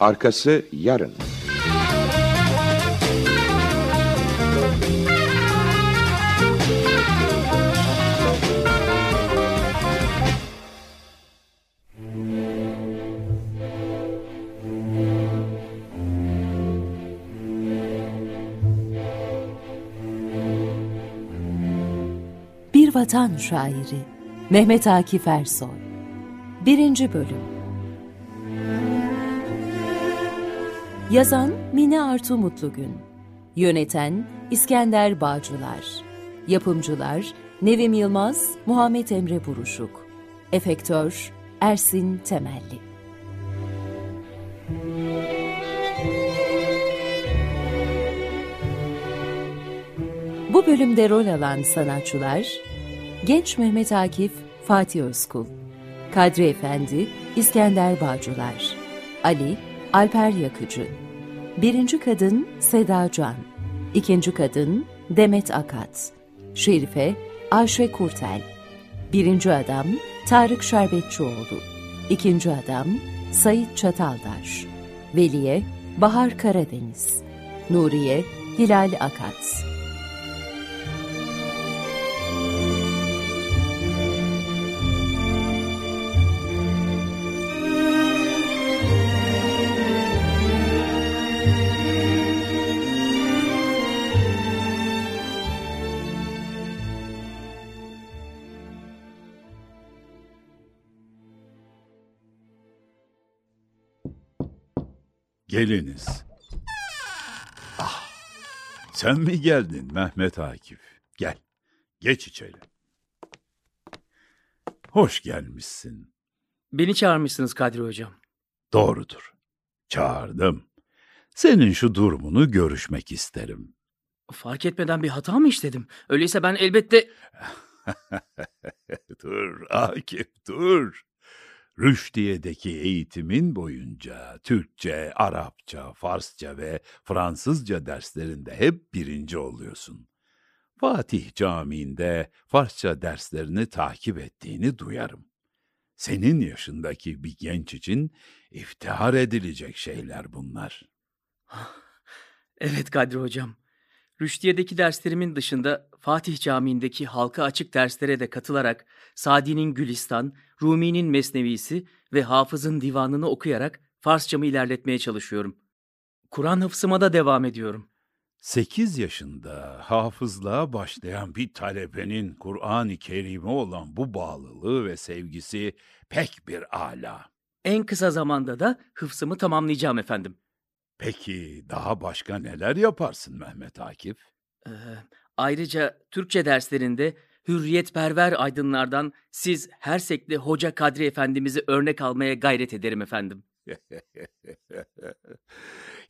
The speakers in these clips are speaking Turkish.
Arkası yarın. Bir Vatan Şairi Mehmet Akif Ersoy 1. Bölüm Yazan Mine Artu Mutlugün. Yöneten İskender Bağcılar. Yapımcılar Nevim Yılmaz, Muhammed Emre Buruşuk. Efektör Ersin Temelli. Bu bölümde rol alan sanatçılar Genç Mehmet Akif, Fatih Özkul Kadri Efendi, İskender Bağcılar Ali, Alper Yakıcı. Birinci kadın Seda Can. İkinci kadın Demet Akat. Şerife Ayşe Kurtel. Birinci adam Tarık Şerbetçioğlu. İkinci adam Sayit Çataldaş. Veliye Bahar Karadeniz. Nuriye Hilal Akat Geliniz. Ah, sen mi geldin Mehmet Akif? Gel, geç içeri. Hoş gelmişsin. Beni çağırmışsınız Kadri Hocam. Doğrudur. Çağırdım. Senin şu durumunu görüşmek isterim. Fark etmeden bir hata mı işledim? Öyleyse ben elbette... dur Akif dur. Rüşdiye'deki eğitimin boyunca Türkçe, Arapça, Farsça ve Fransızca derslerinde hep birinci oluyorsun. Fatih Camii'nde Farsça derslerini takip ettiğini duyarım. Senin yaşındaki bir genç için iftihar edilecek şeyler bunlar. Evet Kadri Hocam. Rüştiye'deki derslerimin dışında Fatih Camii'ndeki halka açık derslere de katılarak Sadi'nin Gülistan, Rumi'nin Mesnevisi ve Hafız'ın divanını okuyarak Farsçamı ilerletmeye çalışıyorum. Kur'an hıfzıma da devam ediyorum. 8 yaşında hafızlığa başlayan bir talebenin Kur'an-ı Kerim'e olan bu bağlılığı ve sevgisi pek bir ala. En kısa zamanda da hıfzımı tamamlayacağım efendim. Peki daha başka neler yaparsın Mehmet Akif? Ee, ayrıca Türkçe derslerinde hürriyetperver aydınlardan siz Hersekli Hoca Kadri Efendimiz'i örnek almaya gayret ederim efendim.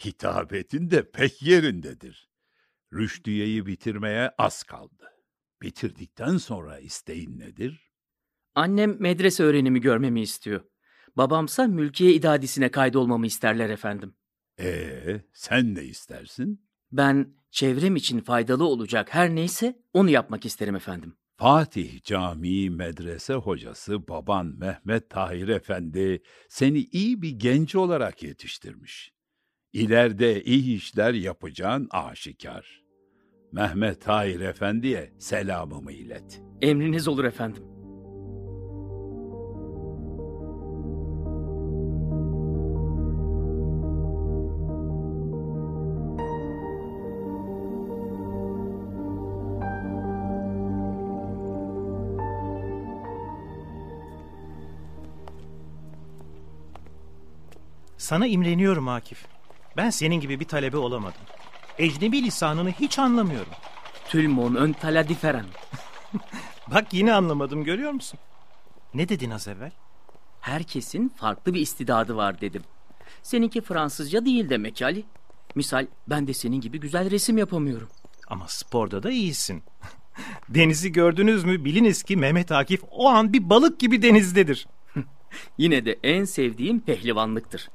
Hitabetin de pek yerindedir. Rüşdiye'yi bitirmeye az kaldı. Bitirdikten sonra isteğin nedir? Annem medrese öğrenimi görmemi istiyor. Babamsa mülkiye idadisine kaydolmamı isterler efendim. Ee, sen ne istersin? Ben çevrem için faydalı olacak her neyse onu yapmak isterim efendim. Fatih Camii medrese hocası baban Mehmet Tahir Efendi seni iyi bir genç olarak yetiştirmiş. İleride iyi işler yapacağın aşikar. Mehmet Tahir Efendi'ye selamımı ilet. Emriniz olur efendim. Sana imreniyorum Akif. Ben senin gibi bir talebe olamadım. Ecnebi lisanını hiç anlamıyorum. Tülmon ön tala diferen. Bak yine anlamadım görüyor musun? Ne dedin az evvel? Herkesin farklı bir istidadı var dedim. Seninki Fransızca değil demek Ali. Misal ben de senin gibi güzel resim yapamıyorum. Ama sporda da iyisin. Denizi gördünüz mü biliniz ki Mehmet Akif o an bir balık gibi denizdedir. Yine de en sevdiğim pehlivanlıktır.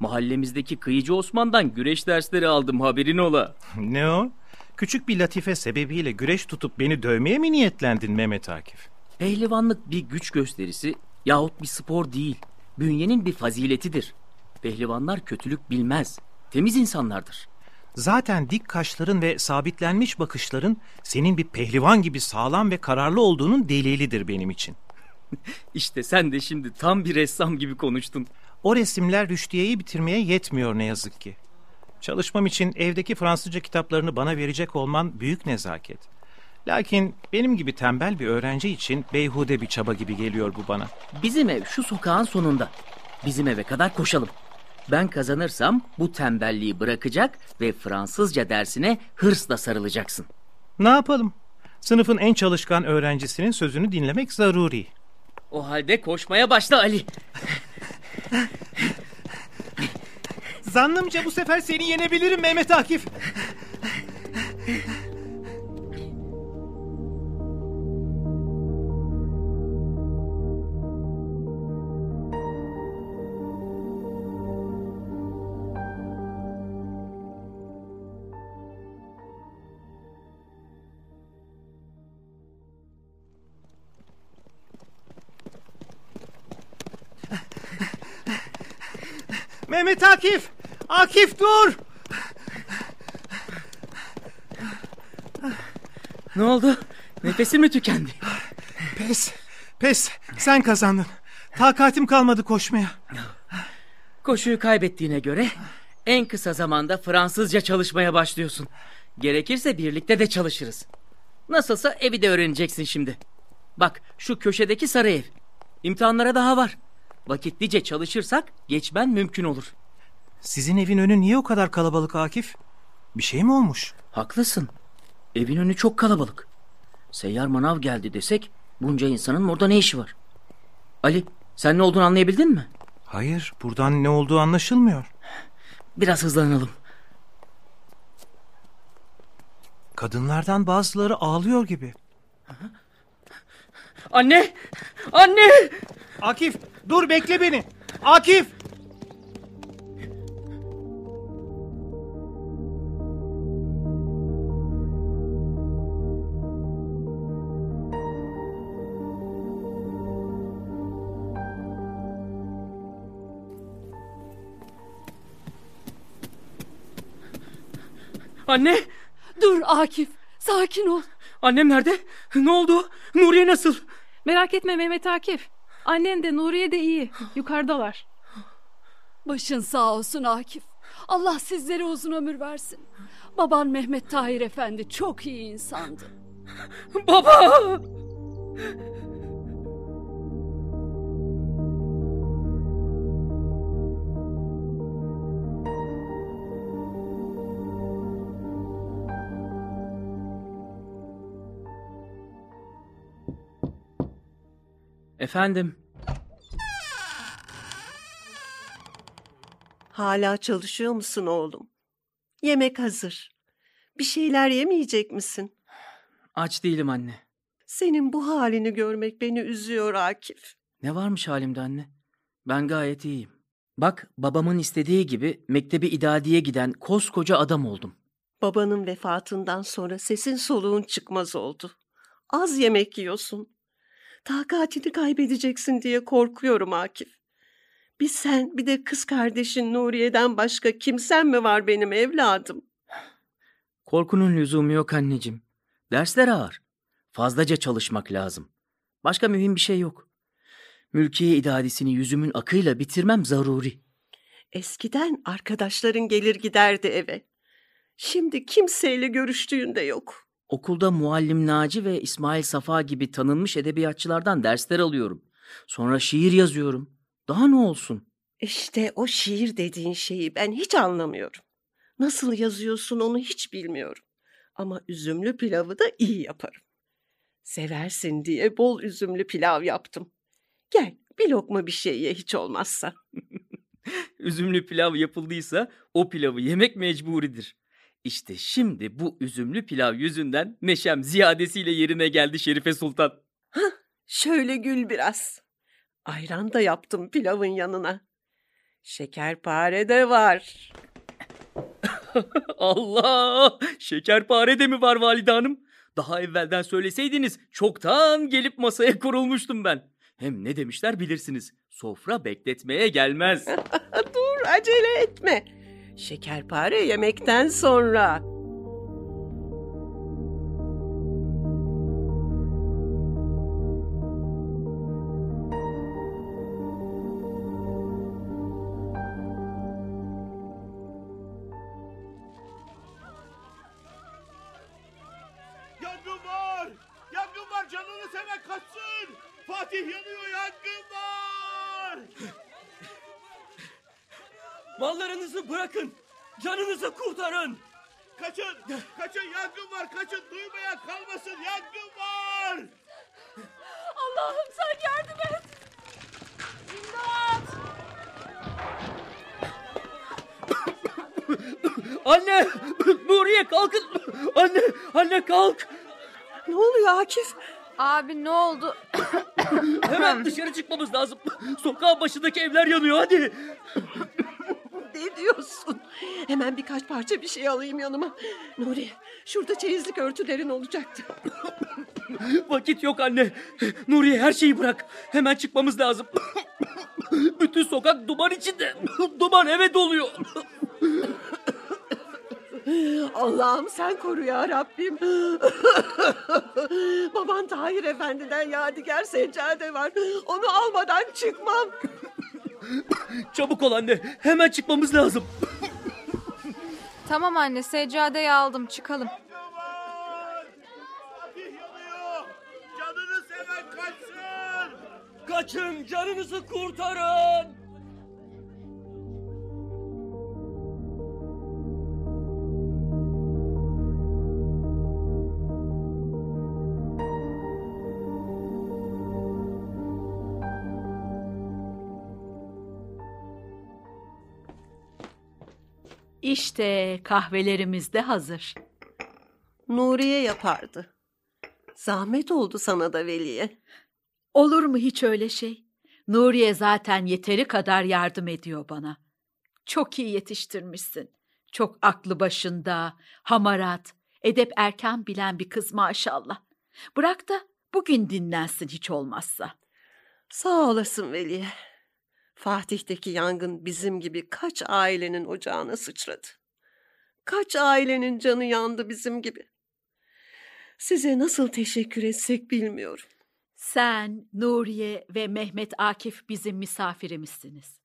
Mahallemizdeki kıyıcı Osman'dan güreş dersleri aldım haberin ola. ne o? Küçük bir latife sebebiyle güreş tutup beni dövmeye mi niyetlendin Mehmet Akif? Pehlivanlık bir güç gösterisi yahut bir spor değil. Bünyenin bir faziletidir. Pehlivanlar kötülük bilmez. Temiz insanlardır. Zaten dik kaşların ve sabitlenmiş bakışların senin bir pehlivan gibi sağlam ve kararlı olduğunun delilidir benim için. İşte sen de şimdi tam bir ressam gibi konuştun. O resimler Rüşdiye'yi bitirmeye yetmiyor ne yazık ki. Çalışmam için evdeki Fransızca kitaplarını bana verecek olman büyük nezaket. Lakin benim gibi tembel bir öğrenci için beyhude bir çaba gibi geliyor bu bana. Bizim ev şu sokağın sonunda. Bizim eve kadar koşalım. Ben kazanırsam bu tembelliği bırakacak ve Fransızca dersine hırsla sarılacaksın. Ne yapalım? Sınıfın en çalışkan öğrencisinin sözünü dinlemek zaruri. O halde koşmaya başla Ali. Zannımca bu sefer seni yenebilirim Mehmet Akif. Mehmet Akif! Akif dur! Ne oldu? Nefesin mi tükendi? Pes, pes. Sen kazandın. Takatim kalmadı koşmaya. Koşuyu kaybettiğine göre en kısa zamanda Fransızca çalışmaya başlıyorsun. Gerekirse birlikte de çalışırız. Nasılsa evi de öğreneceksin şimdi. Bak şu köşedeki sarı ev. İmtihanlara daha var. Vakitlice çalışırsak geçmen mümkün olur. Sizin evin önü niye o kadar kalabalık Akif? Bir şey mi olmuş? Haklısın. Evin önü çok kalabalık. Seyyar manav geldi desek bunca insanın orada ne işi var? Ali sen ne olduğunu anlayabildin mi? Hayır, buradan ne olduğu anlaşılmıyor. Biraz hızlanalım. Kadınlardan bazıları ağlıyor gibi. Anne! Anne! Akif, dur bekle beni. Akif! Anne! Dur Akif, sakin ol. Annem nerede? Ne oldu? Nuriye nasıl? Merak etme Mehmet Akif. Annen de Nuriye de iyi. Yukarıdalar. Başın sağ olsun Akif. Allah sizlere uzun ömür versin. Baban Mehmet Tahir Efendi çok iyi insandı. Baba! Efendim, Hala çalışıyor musun oğlum? Yemek hazır. Bir şeyler yemeyecek misin? aç değilim anne. Senin bu halini görmek beni üzüyor Akif. Ne varmış halimde anne? Ben gayet iyiyim. Bak babamın istediği gibi mektebi idadiye giden koskoca adam oldum. Babanın vefatından sonra sesin soluğun çıkmaz oldu. Az yemek yiyorsun. Takatini kaybedeceksin diye korkuyorum Akif. Bir sen bir de kız kardeşin Nuriye'den başka kimsen mi var benim evladım? Korkunun lüzumu yok anneciğim. Dersler ağır. Fazlaca çalışmak lazım. Başka mühim bir şey yok. Mülkiye idadisini yüzümün akıyla bitirmem zaruri. Eskiden arkadaşların gelir giderdi eve. Şimdi kimseyle görüştüğün de yok. Okulda Muallim Naci ve İsmail Safa gibi tanınmış edebiyatçılardan dersler alıyorum. Sonra şiir yazıyorum. Daha ne olsun? İşte o şiir dediğin şeyi ben hiç anlamıyorum. Nasıl yazıyorsun onu hiç bilmiyorum. Ama üzümlü pilavı da iyi yaparım. Seversin diye bol üzümlü pilav yaptım. Gel bir lokma bir şey ye hiç olmazsa. Üzümlü pilav yapıldıysa o pilavı yemek mecburidir. İşte şimdi bu üzümlü pilav yüzünden neşem ziyadesiyle yerine geldi Şerife Sultan. Şöyle gül biraz. Ayran da yaptım pilavın yanına. Şekerpare de var. Allah! Şekerpare de mi var valide hanım? Daha evvelden söyleseydiniz çoktan gelip masaya kurulmuştum ben. Hem ne demişler bilirsiniz. Sofra bekletmeye gelmez. Dur acele etme. Şekerpare yemekten sonra. Abi ne oldu? Hemen dışarı çıkmamız lazım. Sokağın başındaki evler yanıyor hadi. Ne diyorsun? Hemen birkaç parça bir şey alayım yanıma. Nuri, şurada çeyizlik örtülerin olacaktı. Vakit yok anne. Nuriye her şeyi bırak. Hemen çıkmamız lazım. Bütün sokak duman içinde. Duman eve doluyor. Allah'ım sen koru ya Rabbim. Baban Tahir Efendi'den yadigar seccade var. Onu almadan çıkmam. Çabuk ol anne. Hemen çıkmamız lazım. Tamam anne seccadeyi aldım çıkalım. Canını seven kaçsın! Kaçın canınızı kurtarın. İşte kahvelerimiz de hazır. Nuriye yapardı. Zahmet oldu sana da Veli'ye. Olur mu hiç öyle şey? Nuriye zaten yeteri kadar yardım ediyor bana. Çok iyi yetiştirmişsin. Çok aklı başında, hamarat, edep erken bilen bir kız maşallah. Bırak da bugün dinlensin hiç olmazsa. Sağ olasın Veli'ye. Fatih'teki yangın bizim gibi kaç ailenin ocağına sıçradı. Kaç ailenin canı yandı bizim gibi. Size nasıl teşekkür etsek bilmiyorum. Sen, Nuriye ve Mehmet Akif bizim misafirimizsiniz.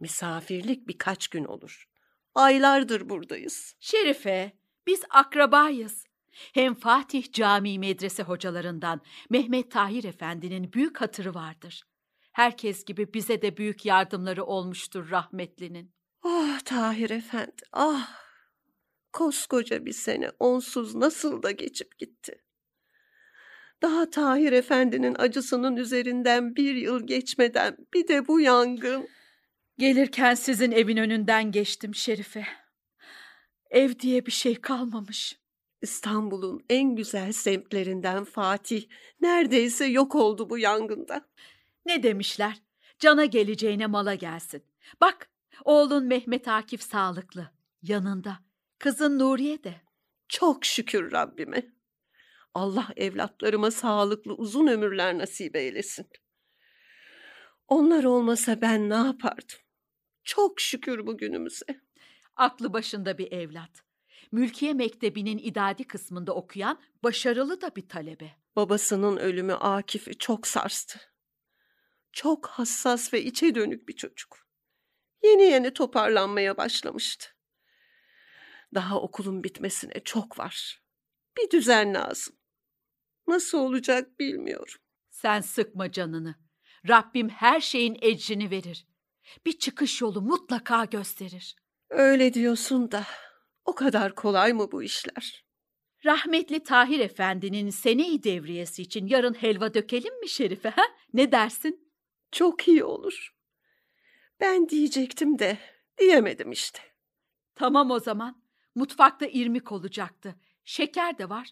Misafirlik birkaç gün olur. Aylardır buradayız. Şerife, biz akrabayız. Hem Fatih Camii Medrese hocalarından Mehmet Tahir Efendi'nin büyük hatırı vardır. Herkes gibi bize de büyük yardımları olmuştur rahmetlinin. Ah Tahir Efendi, ah! Koskoca bir sene onsuz nasıl da geçip gitti. Daha Tahir Efendi'nin acısının üzerinden bir yıl geçmeden bir de bu yangın. Gelirken sizin evin önünden geçtim Şerife. Ev diye bir şey kalmamış. İstanbul'un en güzel semtlerinden Fatih neredeyse yok oldu bu yangında. Ne demişler? Cana geleceğine mala gelsin. Bak, oğlun Mehmet Akif sağlıklı. Yanında. Kızın Nuriye de. Çok şükür Rabbime. Allah evlatlarıma sağlıklı uzun ömürler nasip eylesin. Onlar olmasa ben ne yapardım? Çok şükür bugünümüze. Aklı başında bir evlat. Mülkiye Mektebi'nin idadi kısmında okuyan başarılı da bir talebe. Babasının ölümü Akif'i çok sarstı. Çok hassas ve içe dönük bir çocuk. Yeni yeni toparlanmaya başlamıştı. Daha okulun bitmesine çok var. Bir düzen lazım. Nasıl olacak bilmiyorum. Sen sıkma canını. Rabbim her şeyin ecrini verir. Bir çıkış yolu mutlaka gösterir. Öyle diyorsun da o kadar kolay mı bu işler? Rahmetli Tahir Efendi'nin sene-i devriyesi için yarın helva dökelim mi Şerife? Ha? Ne dersin? Çok iyi olur. Ben diyecektim de diyemedim işte. Tamam o zaman. Mutfakta irmik olacaktı. Şeker de var.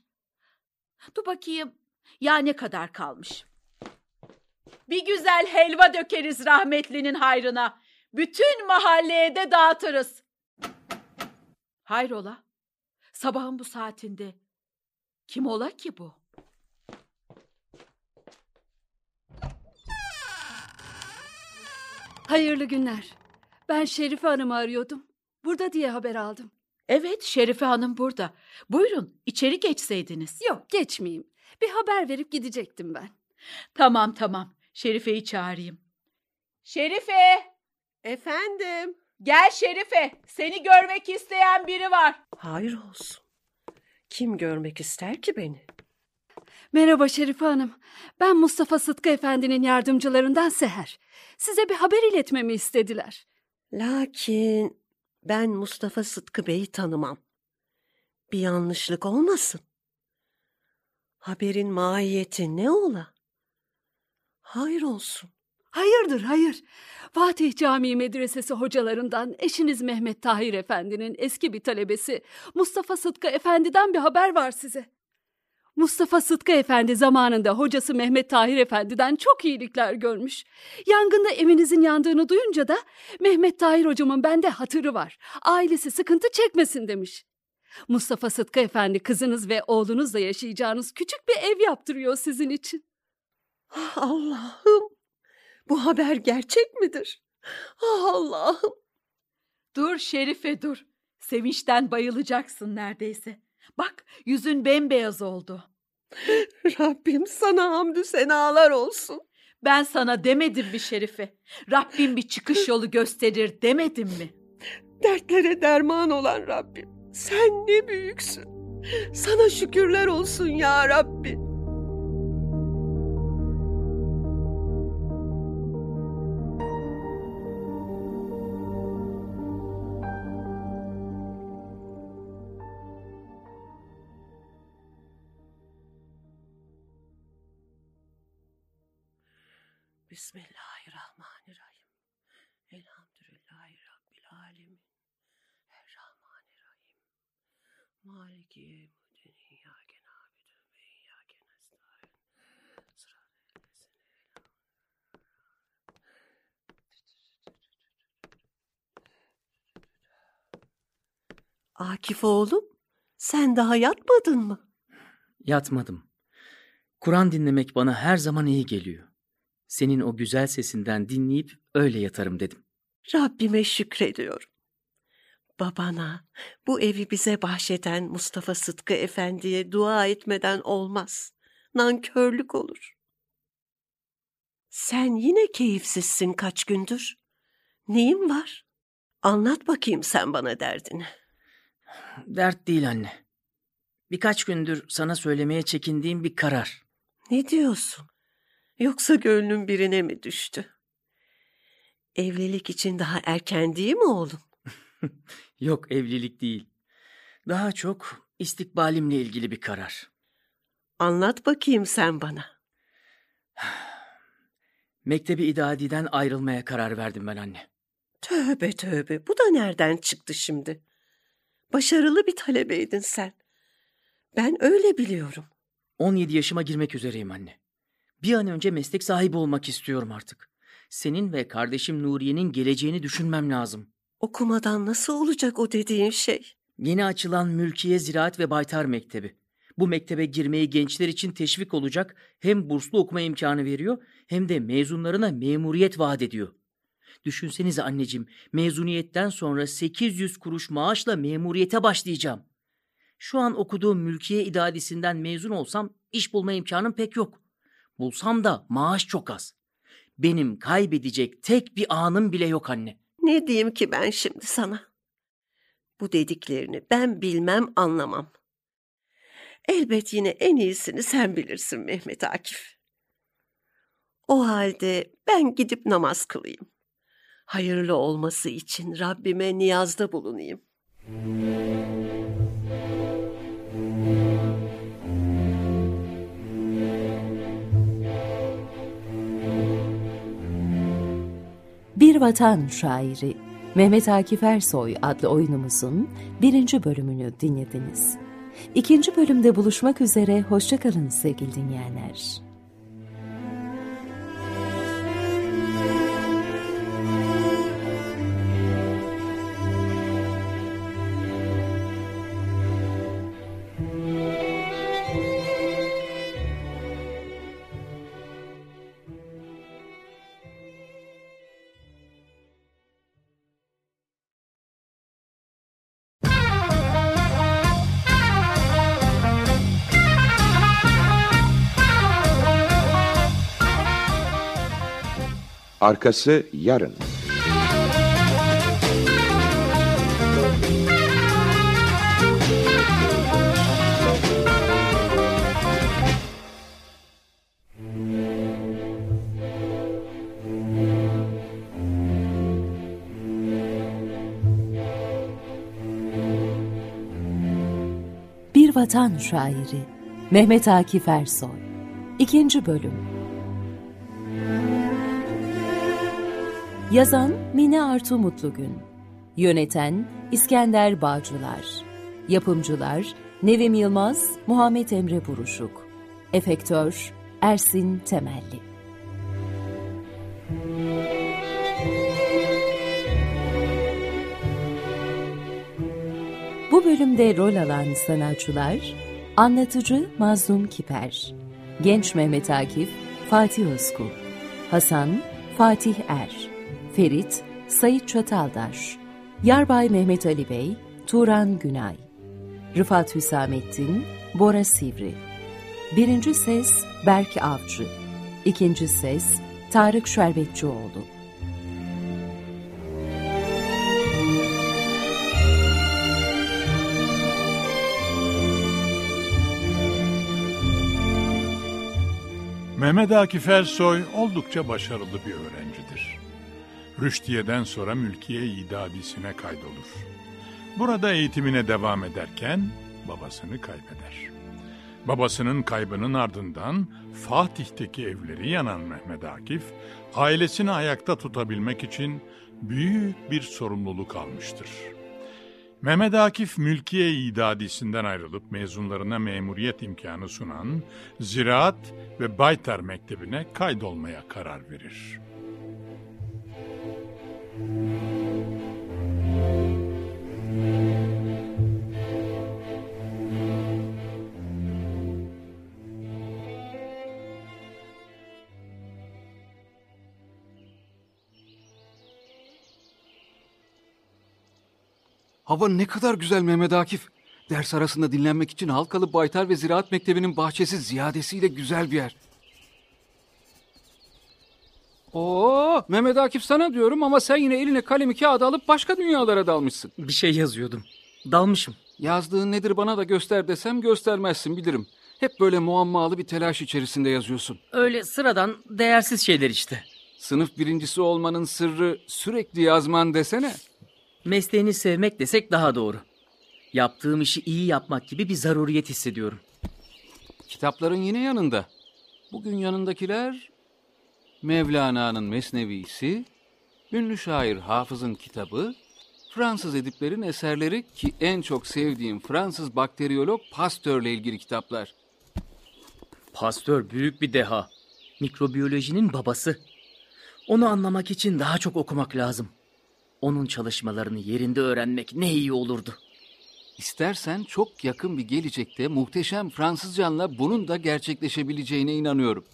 Dur bakayım. Ya ne kadar kalmış? Bir güzel helva dökeriz rahmetlinin hayrına. Bütün mahalleye de dağıtırız. Hayrola? Sabahın bu saatinde. Kim ola ki bu? Hayırlı günler. Ben Şerife Hanım'ı arıyordum. Burada diye haber aldım. Evet, Şerife Hanım burada. Buyurun, içeri geçseydiniz. Yok geçmeyeyim. Bir haber verip gidecektim ben. Tamam tamam, Şerife'yi çağırayım. Şerife! Efendim? Gel Şerife, seni görmek isteyen biri var. Hayır olsun. Kim görmek ister ki beni? Merhaba Şerife Hanım. Ben Mustafa Sıtkı Efendi'nin yardımcılarından Seher. Size bir haber iletmemi istediler. Lakin ben Mustafa Sıtkı Bey'i tanımam. Bir yanlışlık olmasın. Haberin mahiyeti ne ola? Hayır olsun. Hayırdır hayır. Fatih Camii Medresesi hocalarından eşiniz Mehmet Tahir Efendi'nin eski bir talebesi Mustafa Sıtkı Efendi'den bir haber var size. Mustafa Sıtkı Efendi zamanında hocası Mehmet Tahir Efendi'den çok iyilikler görmüş. Yangında evinizin yandığını duyunca da Mehmet Tahir hocamın bende hatırı var. Ailesi sıkıntı çekmesin demiş. Mustafa Sıtkı Efendi kızınız ve oğlunuzla yaşayacağınız küçük bir ev yaptırıyor sizin için. Ah, Allah'ım! Bu haber gerçek midir? Ah, Allah'ım! Dur Şerife dur. Sevinçten bayılacaksın neredeyse. Bak yüzün bembeyaz oldu. Rabbim sana hamdü senalar olsun. Ben sana demedim mi Şerife? Rabbim bir çıkış yolu gösterir demedim mi? Dertlere derman olan Rabbim. Sen ne büyüksün. Sana şükürler olsun ya Rabbi. Maliki yevmiddin. İyyâke nâbudu ve iyyâke nestaîn. Sıratel lezîne Akif oğlum, sen daha yatmadın mı? Yatmadım. Kur'an dinlemek bana her zaman iyi geliyor. Senin o güzel sesinden dinleyip öyle yatarım dedim. Rabbime şükrediyorum. Babana, bu evi bize bahşeden Mustafa Sıtkı Efendi'ye dua etmeden olmaz. Nankörlük olur. Sen yine keyifsizsin kaç gündür. Neyin var? Anlat bakayım sen bana derdini. Dert değil anne. Birkaç gündür sana söylemeye çekindiğim bir karar. Ne diyorsun? Yoksa gönlün birine mi düştü? Evlilik için daha erken değil mi oğlum? Yok evlilik değil. Daha çok istikbalimle ilgili bir karar. Anlat bakayım sen bana. Mektebi idadiden ayrılmaya karar verdim ben anne. Tövbe tövbe bu da nereden çıktı şimdi? Başarılı bir talebeydin sen. Ben öyle biliyorum. 17 yaşıma girmek üzereyim anne. Bir an önce meslek sahibi olmak istiyorum artık. Senin ve kardeşim Nuriye'nin geleceğini düşünmem lazım. Okumadan nasıl olacak o dediğin şey? Yeni açılan Mülkiye Ziraat ve Baytar Mektebi. Bu mektebe girmeyi gençler için teşvik olacak hem burslu okuma imkanı veriyor hem de mezunlarına memuriyet vaat ediyor. Düşünsenize anneciğim, mezuniyetten sonra 800 kuruş maaşla memuriyete başlayacağım. Şu an okuduğum mülkiye idadisinden mezun olsam iş bulma imkanım pek yok. Bulsam da maaş çok az. Benim kaybedecek tek bir anım bile yok anne. Ne diyeyim ki ben şimdi sana? Bu dediklerini ben bilmem anlamam. Elbet yine en iyisini sen bilirsin Mehmet Akif. O halde ben gidip namaz kılayım. Hayırlı olması için Rabbime niyazda bulunayım. Bir Vatan Şairi Mehmet Akif Ersoy adlı oyunumuzun birinci bölümünü dinlediniz. İkinci bölümde buluşmak üzere, hoşçakalın sevgili dinleyenler. Arkası yarın. Bir Vatan Şairi Mehmet Akif Ersoy İkinci Bölüm Yazan Mine Artu Mutlugün. Yöneten İskender Bağcılar. Yapımcılar Nevim Yılmaz, Muhammed Emre Buruşuk. Efektör Ersin Temelli. Bu bölümde rol alan sanatçılar Anlatıcı Mazlum Kiper Genç Mehmet Akif Fatih Özkul Hasan Fatih Er Ferit Sayit Çataldaş Yarbay Mehmet Ali Bey Turan Günay Rıfat Hüsamettin Bora Sivri Birinci ses Berk Avcı İkinci ses Tarık Şerbetçioğlu Mehmet Akif Ersoy oldukça başarılı bir öğrencidir. Rüştiye'den sonra mülkiye idadisine kaydolur. Burada eğitimine devam ederken babasını kaybeder. Babasının kaybının ardından Fatih'teki evleri yanan Mehmet Akif, ailesini ayakta tutabilmek için büyük bir sorumluluk almıştır. Mehmet Akif Mülkiye İdadisi'nden ayrılıp mezunlarına memuriyet imkanı sunan Ziraat ve Baytar Mektebi'ne kaydolmaya karar verir. Hava ne kadar güzel Mehmet Akif. Ders arasında dinlenmek için Halkalı Baytar ve Ziraat Mektebi'nin bahçesi ziyadesiyle güzel bir yer. Oo, Mehmet Akif sana diyorum ama sen yine eline kalemi kağıdı alıp başka dünyalara dalmışsın. Bir şey yazıyordum. Dalmışım. Yazdığın nedir bana da göster desem göstermezsin bilirim. Hep böyle muammalı bir telaş içerisinde yazıyorsun. Öyle sıradan değersiz şeyler işte. Sınıf birincisi olmanın sırrı sürekli yazman desene. Mesleğini sevmek desek daha doğru. Yaptığım işi iyi yapmak gibi bir zaruriyet hissediyorum. Kitapların yine yanında. Bugün yanındakiler Mevlana'nın Mesnevisi, ünlü şair Hafız'ın kitabı, Fransız ediplerin eserleri ki en çok sevdiğim Fransız bakteriyolog Pasteur'le ilgili kitaplar. Pasteur büyük bir deha. Mikrobiyolojinin babası. Onu anlamak için daha çok okumak lazım. Onun çalışmalarını yerinde öğrenmek ne iyi olurdu. İstersen çok yakın bir gelecekte muhteşem Fransızcanla bunun da gerçekleşebileceğine inanıyorum.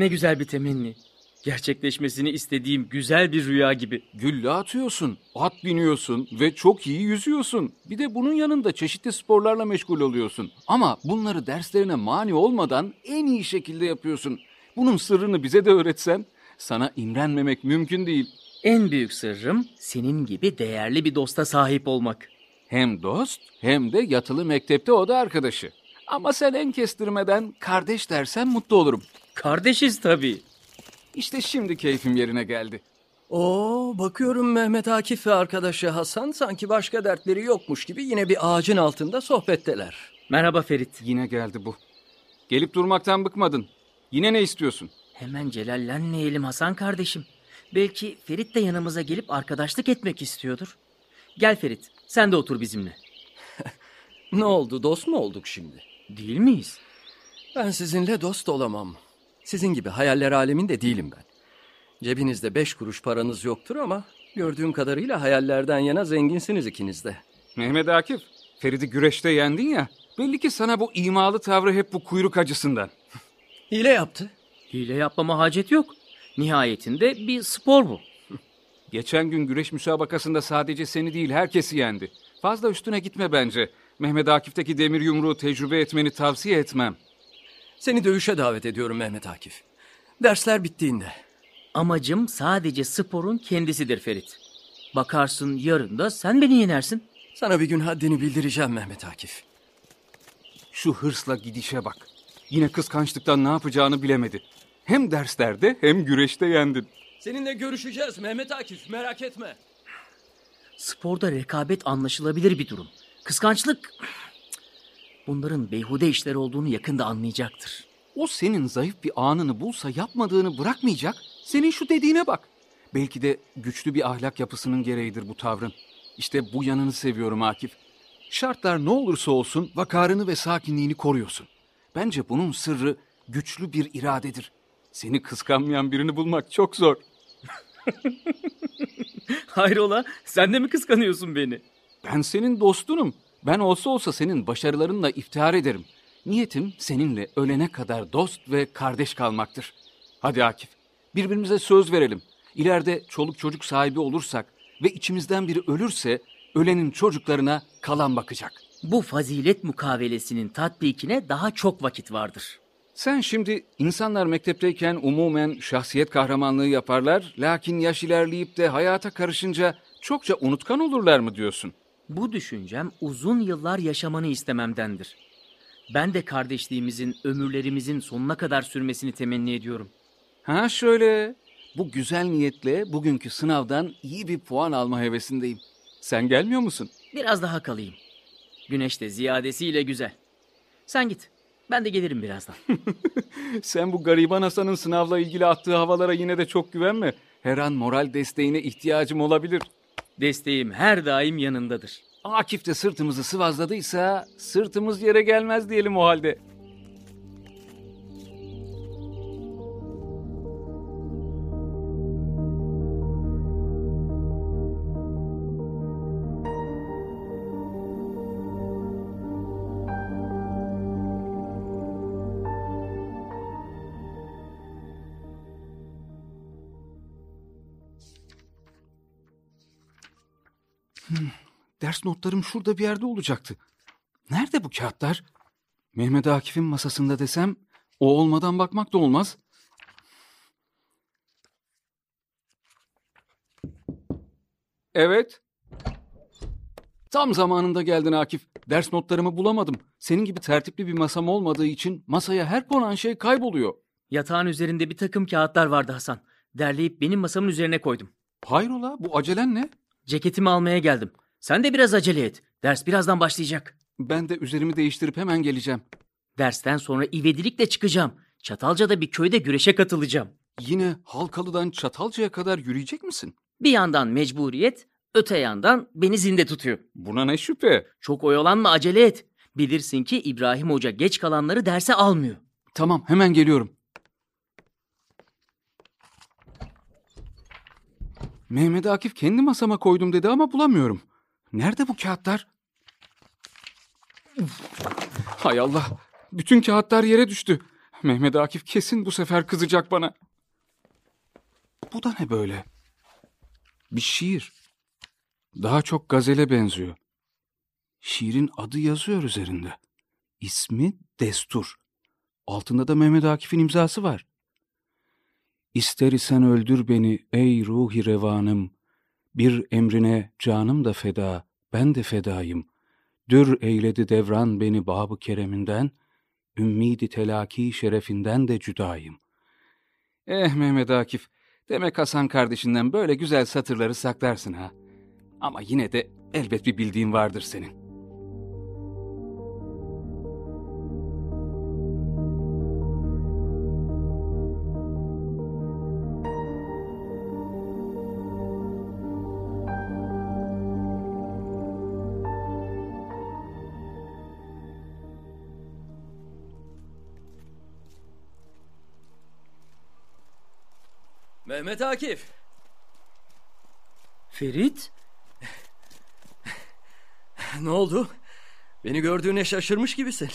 Ne güzel bir temenni. Gerçekleşmesini istediğim güzel bir rüya gibi. Gülle atıyorsun, at biniyorsun ve çok iyi yüzüyorsun. Bir de bunun yanında çeşitli sporlarla meşgul oluyorsun. Ama bunları derslerine mani olmadan en iyi şekilde yapıyorsun. Bunun sırrını bize de öğretsen sana imrenmemek mümkün değil. En büyük sırrım senin gibi değerli bir dosta sahip olmak. Hem dost hem de yatılı mektepte o da arkadaşı. Ama sen en kestirmeden kardeş dersen mutlu olurum. Kardeşiz tabii. İşte şimdi keyfim yerine geldi. Oo, bakıyorum Mehmet Akif ve arkadaşı Hasan sanki başka dertleri yokmuş gibi yine bir ağacın altında sohbetteler. Merhaba Ferit. Yine geldi bu. Gelip durmaktan bıkmadın. Yine ne istiyorsun? Hemen celallenmeyelim Hasan kardeşim. Belki Ferit de yanımıza gelip arkadaşlık etmek istiyordur. Gel Ferit, sen de otur bizimle. ne oldu, dost mu olduk şimdi? Değil miyiz? Ben sizinle dost olamam. Sizin gibi hayaller aleminde değilim ben. Cebinizde beş kuruş paranız yoktur ama gördüğüm kadarıyla hayallerden yana zenginsiniz ikiniz de. Mehmet Akif, Ferit'i güreşte yendin ya. Belli ki sana bu imalı tavrı hep bu kuyruk acısından. Hile yaptı. Hile yapmama hacet yok. Nihayetinde bir spor bu. Geçen gün güreş müsabakasında sadece seni değil herkesi yendi. Fazla üstüne gitme bence. Mehmet Akif'teki demir yumruğu tecrübe etmeni tavsiye etmem. Seni dövüşe davet ediyorum Mehmet Akif. Dersler bittiğinde. Amacım sadece sporun kendisidir Ferit. Bakarsın yarın da sen beni yenersin. Sana bir gün haddini bildireceğim Mehmet Akif. Şu hırsla gidişe bak. Yine kıskançlıktan ne yapacağını bilemedi. Hem derslerde hem güreşte yendin. Seninle görüşeceğiz Mehmet Akif merak etme. Sporda rekabet anlaşılabilir bir durum. Kıskançlık bunların beyhude işler olduğunu yakında anlayacaktır. O senin zayıf bir anını bulsa yapmadığını bırakmayacak. Senin şu dediğine bak. Belki de güçlü bir ahlak yapısının gereğidir bu tavrın. İşte bu yanını seviyorum Akif. Şartlar ne olursa olsun vakarını ve sakinliğini koruyorsun. Bence bunun sırrı güçlü bir iradedir. Seni kıskanmayan birini bulmak çok zor. Hayrola sen de mi kıskanıyorsun beni? Ben senin dostunum. Ben olsa olsa senin başarılarınla iftihar ederim. Niyetim seninle ölene kadar dost ve kardeş kalmaktır. Hadi Akif, birbirimize söz verelim. İleride çoluk çocuk sahibi olursak ve içimizden biri ölürse ölenin çocuklarına kalan bakacak. Bu fazilet mukavelesinin tatbikine daha çok vakit vardır. Sen şimdi insanlar mektepteyken umumen şahsiyet kahramanlığı yaparlar, lakin yaş ilerleyip de hayata karışınca çokça unutkan olurlar mı diyorsun? Bu düşüncem uzun yıllar yaşamanı istememdendir. Ben de kardeşliğimizin, ömürlerimizin sonuna kadar sürmesini temenni ediyorum. Ha şöyle, bu güzel niyetle bugünkü sınavdan iyi bir puan alma hevesindeyim. Sen gelmiyor musun? Biraz daha kalayım. Güneş de ziyadesiyle güzel. Sen git. Ben de gelirim birazdan. Sen bu gariban Hasan'ın sınavla ilgili attığı havalara yine de çok güvenme. Her an moral desteğine ihtiyacım olabilir. Desteğim her daim yanındadır. Akif de sırtımızı sıvazladıysa sırtımız yere gelmez diyelim o halde. Ders notlarım şurada bir yerde olacaktı. Nerede bu kağıtlar? Mehmet Akif'in masasında desem o olmadan bakmak da olmaz. Evet. Tam zamanında geldin Akif. Ders notlarımı bulamadım. Senin gibi tertipli bir masam olmadığı için masaya her konan şey kayboluyor. Yatağın üzerinde bir takım kağıtlar vardı Hasan. Derleyip benim masamın üzerine koydum. Hayrola bu acelen ne? Ceketimi almaya geldim. Sen de biraz acele et. Ders birazdan başlayacak. Ben de üzerimi değiştirip hemen geleceğim. Dersten sonra ivedilikle çıkacağım. Çatalca'da bir köyde güreşe katılacağım. Yine Halkalı'dan Çatalca'ya kadar yürüyecek misin? Bir yandan mecburiyet, öte yandan beni zinde tutuyor. Buna ne şüphe? Çok oyalanma acele et. Bilirsin ki İbrahim Hoca geç kalanları derse almıyor. Tamam hemen geliyorum. Mehmet Akif kendi masama koydum dedi ama bulamıyorum. Nerede bu kağıtlar? Hay Allah. Bütün kağıtlar yere düştü. Mehmet Akif kesin bu sefer kızacak bana. Bu da ne böyle? Bir şiir. Daha çok gazele benziyor. Şiirin adı yazıyor üzerinde. İsmi Destur. Altında da Mehmet Akif'in imzası var. İster isen öldür beni ey ruhi revanım. Bir emrine canım da feda, ben de fedayım. Dür eyledi devran beni babı kereminden, ümmidi telaki şerefinden de cüdayım. Eh Mehmet Akif, demek Hasan kardeşinden böyle güzel satırları saklarsın ha. Ama yine de elbet bir bildiğin vardır senin. Mehmet Akif. Ferit? ne oldu? Beni gördüğüne şaşırmış gibisin.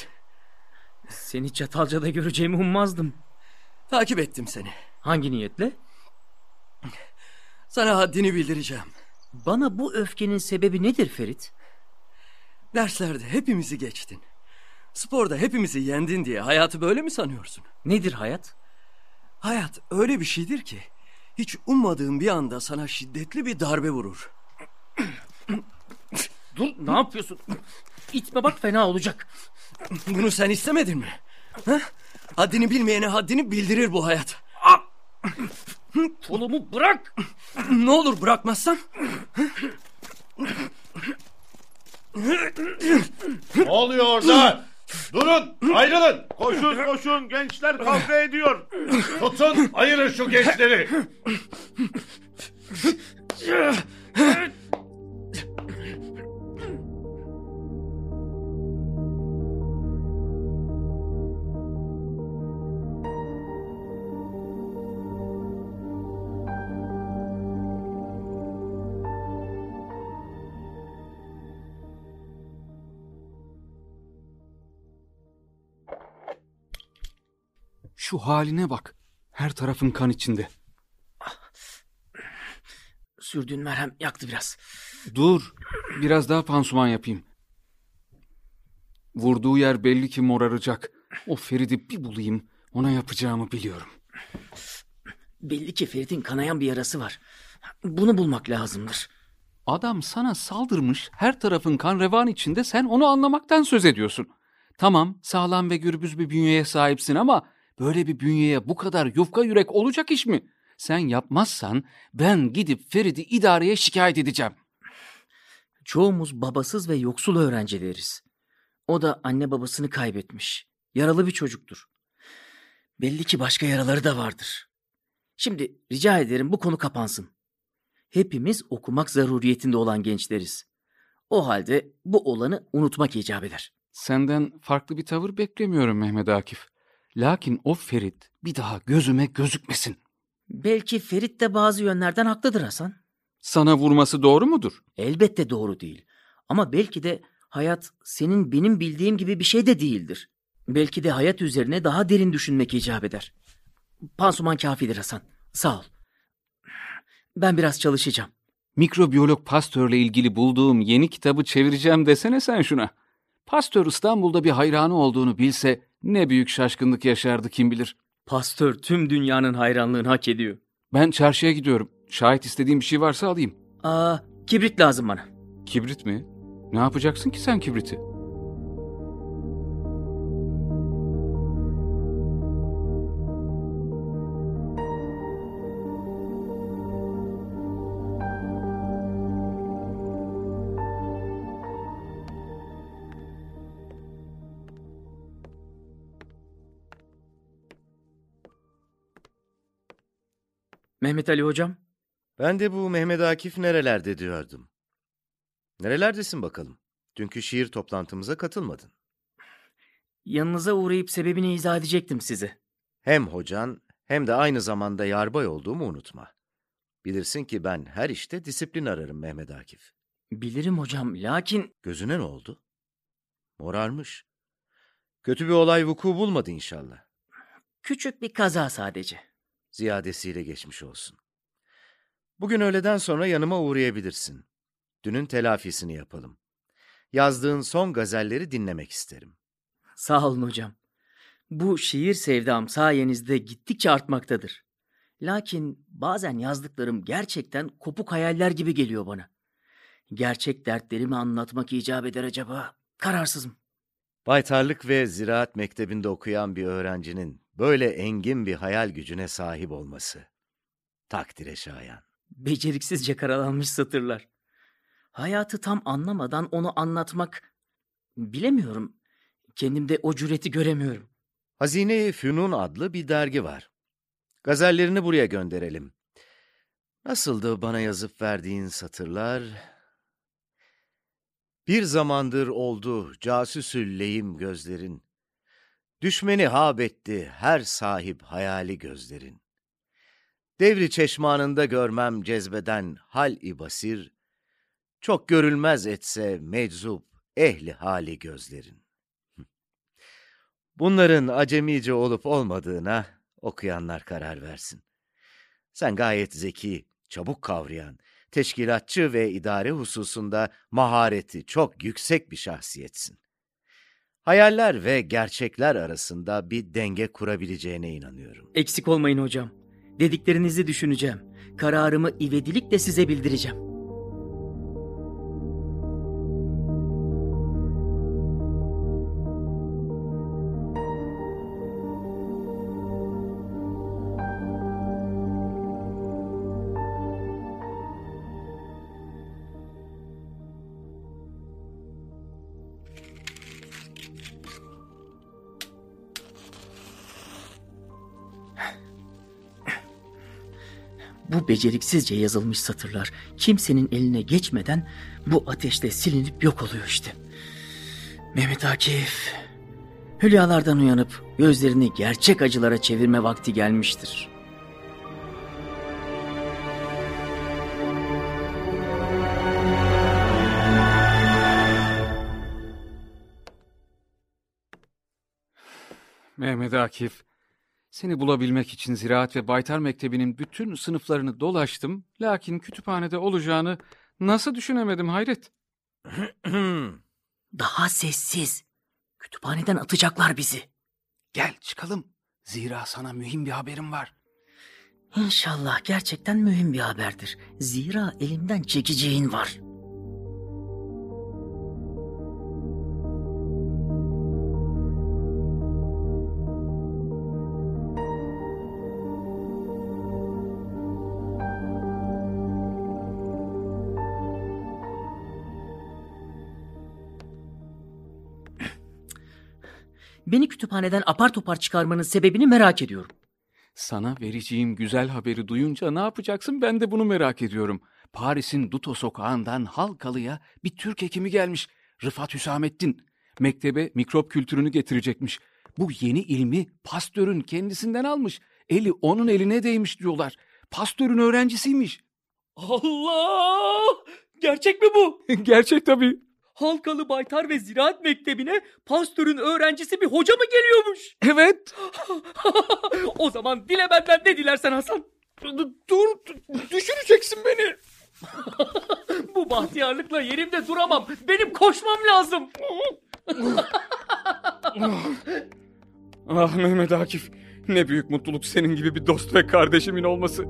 Seni Çatalca'da göreceğimi ummazdım. Takip ettim seni. Hangi niyetle? Sana haddini bildireceğim. Bana bu öfkenin sebebi nedir Ferit? Derslerde hepimizi geçtin. Sporda hepimizi yendin diye hayatı böyle mi sanıyorsun? Nedir hayat? Hayat öyle bir şeydir ki hiç ummadığın bir anda sana şiddetli bir darbe vurur. Dur ne yapıyorsun? İtme bak fena olacak. Bunu sen istemedin mi? Ha? Haddini bilmeyene haddini bildirir bu hayat. Kolumu bırak. Ne olur bırakmazsan. Ne oluyor orada? Durun ayrılın. Koşun koşun gençler kavga ediyor. Tutun ayırın şu gençleri. Şu haline bak. Her tarafın kan içinde. Sürdüğün merhem yaktı biraz. Dur. Biraz daha pansuman yapayım. Vurduğu yer belli ki moraracak. O Ferit'i bir bulayım. Ona yapacağımı biliyorum. Belli ki Ferit'in kanayan bir yarası var. Bunu bulmak lazımdır. Adam sana saldırmış, her tarafın kan revan içinde sen onu anlamaktan söz ediyorsun. Tamam, sağlam ve gürbüz bir bünyeye sahipsin ama böyle bir bünyeye bu kadar yufka yürek olacak iş mi? Sen yapmazsan ben gidip Ferit'i idareye şikayet edeceğim. Çoğumuz babasız ve yoksul öğrencileriz. O da anne babasını kaybetmiş. Yaralı bir çocuktur. Belli ki başka yaraları da vardır. Şimdi rica ederim bu konu kapansın. Hepimiz okumak zaruriyetinde olan gençleriz. O halde bu olanı unutmak icap eder. Senden farklı bir tavır beklemiyorum Mehmet Akif. Lakin o Ferit bir daha gözüme gözükmesin. Belki Ferit de bazı yönlerden haklıdır Hasan. Sana vurması doğru mudur? Elbette doğru değil. Ama belki de hayat senin benim bildiğim gibi bir şey de değildir. Belki de hayat üzerine daha derin düşünmek icap eder. Pansuman kafidir Hasan. Sağ ol. Ben biraz çalışacağım. Mikrobiyolog Pasteur'le ilgili bulduğum yeni kitabı çevireceğim desene sen şuna. Pasteur İstanbul'da bir hayranı olduğunu bilse ne büyük şaşkınlık yaşardı kim bilir. Pastör tüm dünyanın hayranlığını hak ediyor. Ben çarşıya gidiyorum. Şahit istediğim bir şey varsa alayım. Aa, kibrit lazım bana. Kibrit mi? Ne yapacaksın ki sen kibriti? Mehmet Ali hocam. Ben de bu Mehmet Akif nerelerde diyordum. Nerelerdesin bakalım? Dünkü şiir toplantımıza katılmadın. Yanınıza uğrayıp sebebini izah edecektim size. Hem hocan hem de aynı zamanda yarbay olduğumu unutma. Bilirsin ki ben her işte disiplin ararım Mehmet Akif. Bilirim hocam lakin... Gözüne ne oldu? Morarmış. Kötü bir olay vuku bulmadı inşallah. Küçük bir kaza sadece. Ziyadesiyle geçmiş olsun. Bugün öğleden sonra yanıma uğrayabilirsin. Dünün telafisini yapalım. Yazdığın son gazelleri dinlemek isterim. Sağ olun hocam. Bu şiir sevdam sayenizde gittikçe artmaktadır. Lakin bazen yazdıklarım gerçekten kopuk hayaller gibi geliyor bana. Gerçek dertlerimi anlatmak icap eder acaba? Kararsızım. Baytarlık ve Ziraat Mektebi'nde okuyan bir öğrencinin böyle engin bir hayal gücüne sahip olması. Takdire şayan. Beceriksizce karalanmış satırlar. Hayatı tam anlamadan onu anlatmak... Bilemiyorum. Kendimde o cüreti göremiyorum. Hazine-i Fünun adlı bir dergi var. Gazellerini buraya gönderelim. Nasıldı bana yazıp verdiğin satırlar? Bir zamandır oldu casusülleyim gözlerin. Düşmeni habetti her sahip hayali gözlerin. Devri çeşmanında görmem cezbeden hal-i basir, çok görülmez etse meczup ehli hali gözlerin. Bunların acemice olup olmadığına okuyanlar karar versin. Sen gayet zeki, çabuk kavrayan, teşkilatçı ve idare hususunda mahareti çok yüksek bir şahsiyetsin. Hayaller ve gerçekler arasında bir denge kurabileceğine inanıyorum. Eksik olmayın hocam. Dediklerinizi düşüneceğim. Kararımı ivedilikle size bildireceğim. Beceriksizce yazılmış satırlar kimsenin eline geçmeden bu ateşte silinip yok oluyor işte. Mehmet Akif, hülyalardan uyanıp gözlerini gerçek acılara çevirme vakti gelmiştir. Mehmet Akif, seni bulabilmek için Ziraat ve Baytar Mektebi'nin bütün sınıflarını dolaştım. Lakin kütüphanede olacağını nasıl düşünemedim hayret. Daha sessiz. Kütüphaneden atacaklar bizi. Gel çıkalım. Zira sana mühim bir haberim var. İnşallah gerçekten mühim bir haberdir. Zira elimden çekeceğin var. Beni kütüphaneden apar topar çıkarmanın sebebini merak ediyorum. Sana vereceğim güzel haberi duyunca ne yapacaksın ben de bunu merak ediyorum. Paris'in Duto sokağından Halkalı'ya bir Türk hekimi gelmiş. Rıfat Hüsamettin. Mektebe mikrop kültürünü getirecekmiş. Bu yeni ilmi Pasteur'ün kendisinden almış. Eli onun eline değmiş diyorlar. Pasteur'ün öğrencisiymiş. Allah! Gerçek mi bu? Gerçek tabii. Halkalı Baytar ve Ziraat Mektebi'ne pastörün öğrencisi bir hoca mı geliyormuş? Evet. o zaman dile benden ne dilersen Hasan. Dur, düşüreceksin beni. Bu bahtiyarlıkla yerimde duramam. Benim koşmam lazım. ah Mehmet Akif. Ne büyük mutluluk senin gibi bir dost ve kardeşimin olması.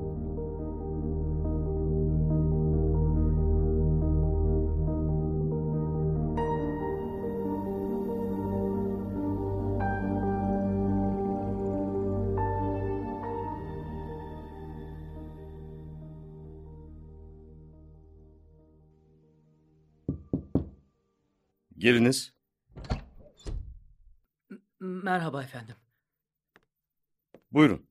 Giriniz. Merhaba efendim. Buyurun.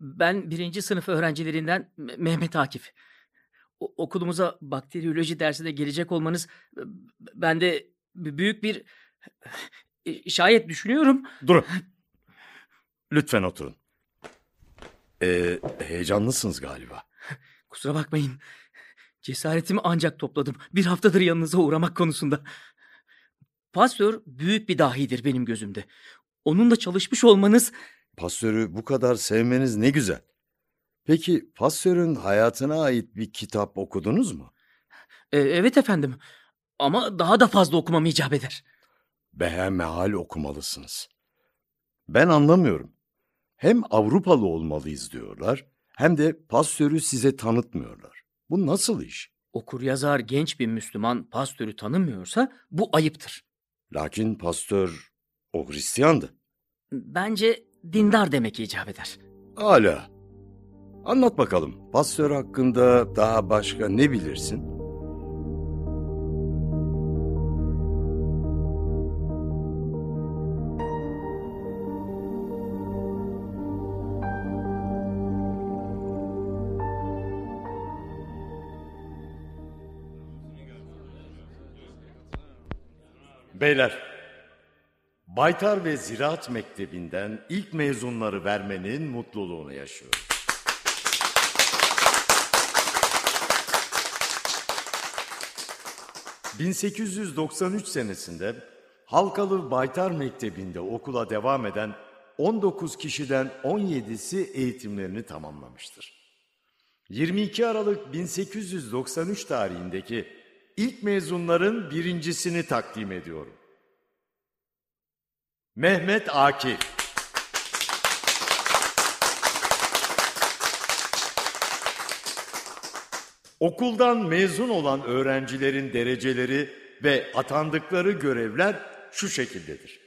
Ben birinci sınıf öğrencilerinden Mehmet Akif. O- okulumuza bakteriyoloji dersine gelecek olmanız ben de büyük bir şayet düşünüyorum. Durun. Lütfen oturun. Ee, heyecanlısınız galiba. Kusura bakmayın. Cesaretimi ancak topladım. Bir haftadır yanınıza uğramak konusunda. Pastör büyük bir dahidir benim gözümde. Onunla çalışmış olmanız... Pastörü bu kadar sevmeniz ne güzel. Peki Pastör'ün hayatına ait bir kitap okudunuz mu? E, evet efendim. Ama daha da fazla okumam icap eder. Behemehal okumalısınız. Ben anlamıyorum. Hem Avrupalı olmalıyız diyorlar, hem de Pastör'ü size tanıtmıyorlar. Bu nasıl iş? Okur yazar genç bir Müslüman pastörü tanımıyorsa bu ayıptır. Lakin pastör o Hristiyandı. Bence dindar demek icap eder. Hala. Anlat bakalım. Pastör hakkında daha başka ne bilirsin? Beyler, Baytar ve Ziraat Mektebi'nden ilk mezunları vermenin mutluluğunu yaşıyorum. ...1893 senesinde Halkalı Baytar Mektebi'nde okula devam eden 19 kişiden 17'si eğitimlerini tamamlamıştır. 22 Aralık 1893 tarihindeki ilk mezunların birincisini takdim ediyorum. Mehmet Akif. Okuldan mezun olan öğrencilerin dereceleri ve atandıkları görevler şu şekildedir.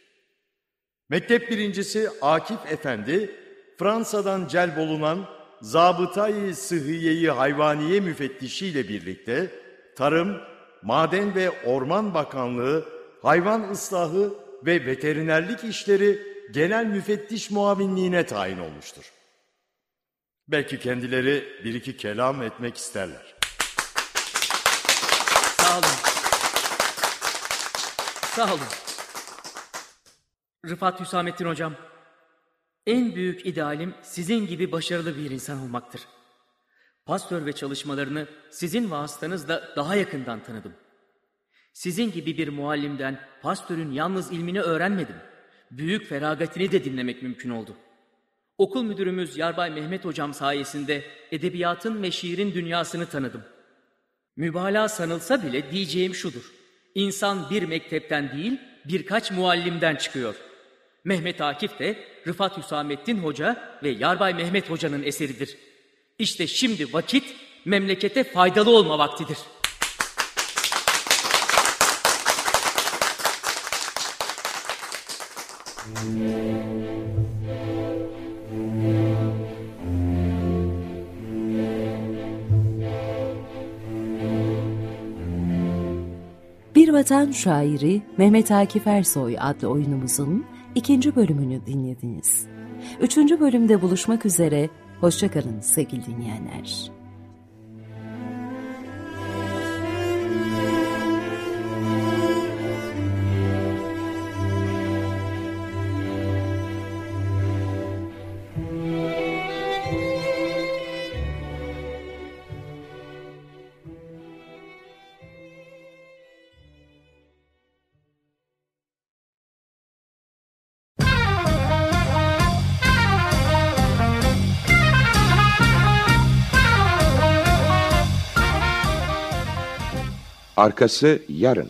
Mektep birincisi Akif Efendi, Fransa'dan celb olunan Zabıtayı Sıhhiyeyi Hayvaniye Müfettişi ile birlikte Tarım, Maden ve Orman Bakanlığı, Hayvan Islahı ve Veterinerlik İşleri Genel Müfettiş Muavinliğine tayin olmuştur. Belki kendileri bir iki kelam etmek isterler. Sağ olun. Sağ olun. Rıfat Hüsamettin hocam. En büyük idealim sizin gibi başarılı bir insan olmaktır. Pastör ve çalışmalarını sizin vasıtanızla daha yakından tanıdım. Sizin gibi bir muallimden pastörün yalnız ilmini öğrenmedim. Büyük feragatini de dinlemek mümkün oldu. Okul müdürümüz Yarbay Mehmet hocam sayesinde edebiyatın ve şiirin dünyasını tanıdım. Mübalağa sanılsa bile diyeceğim şudur. İnsan bir mektepten değil birkaç muallimden çıkıyor. Mehmet Akif de Rıfat Hüsamettin Hoca ve Yarbay Mehmet Hoca'nın eseridir. İşte şimdi vakit memlekete faydalı olma vaktidir. Bir Vatan Şairi Mehmet Akif Ersoy adlı oyunumuzun ikinci bölümünü dinlediniz. Üçüncü bölümde buluşmak üzere, hoşçakalın sevgili dinleyenler. Arkası yarın.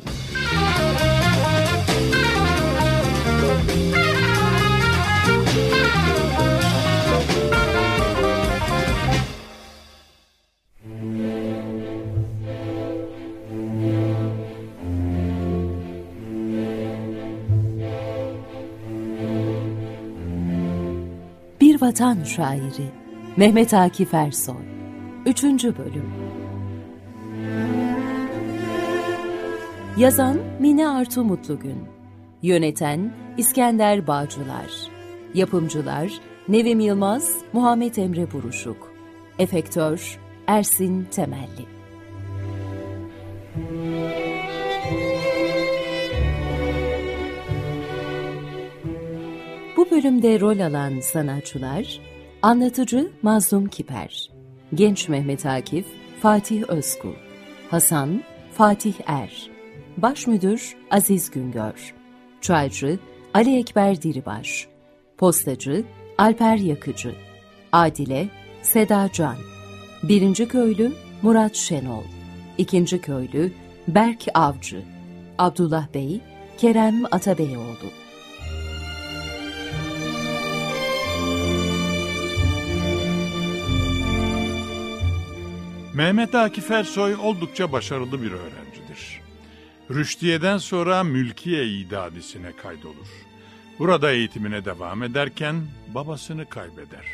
Bir Vatan Şairi Mehmet Akif Ersoy 3. Bölüm Yazan Mine Artu Mutlugün. Yöneten İskender Bağcılar. Yapımcılar Nevim Yılmaz, Muhammed Emre Buruşuk. Efektör Ersin Temelli. Bu bölümde rol alan sanatçılar Anlatıcı Mazlum Kiper Genç Mehmet Akif Fatih Özkul Hasan Fatih Er Başmüdür Aziz Güngör. Çaycı Ali Ekber Diribaş. Postacı Alper Yakıcı. Adile Seda Can. Birinci Köylü Murat Şenol. İkinci Köylü Berk Avcı. Abdullah Bey Kerem Atabeyoğlu. Mehmet Akif Ersoy oldukça başarılı bir öğrencidir. Rüştiye'den sonra Mülkiye İdadisi'ne kaydolur. Burada eğitimine devam ederken babasını kaybeder.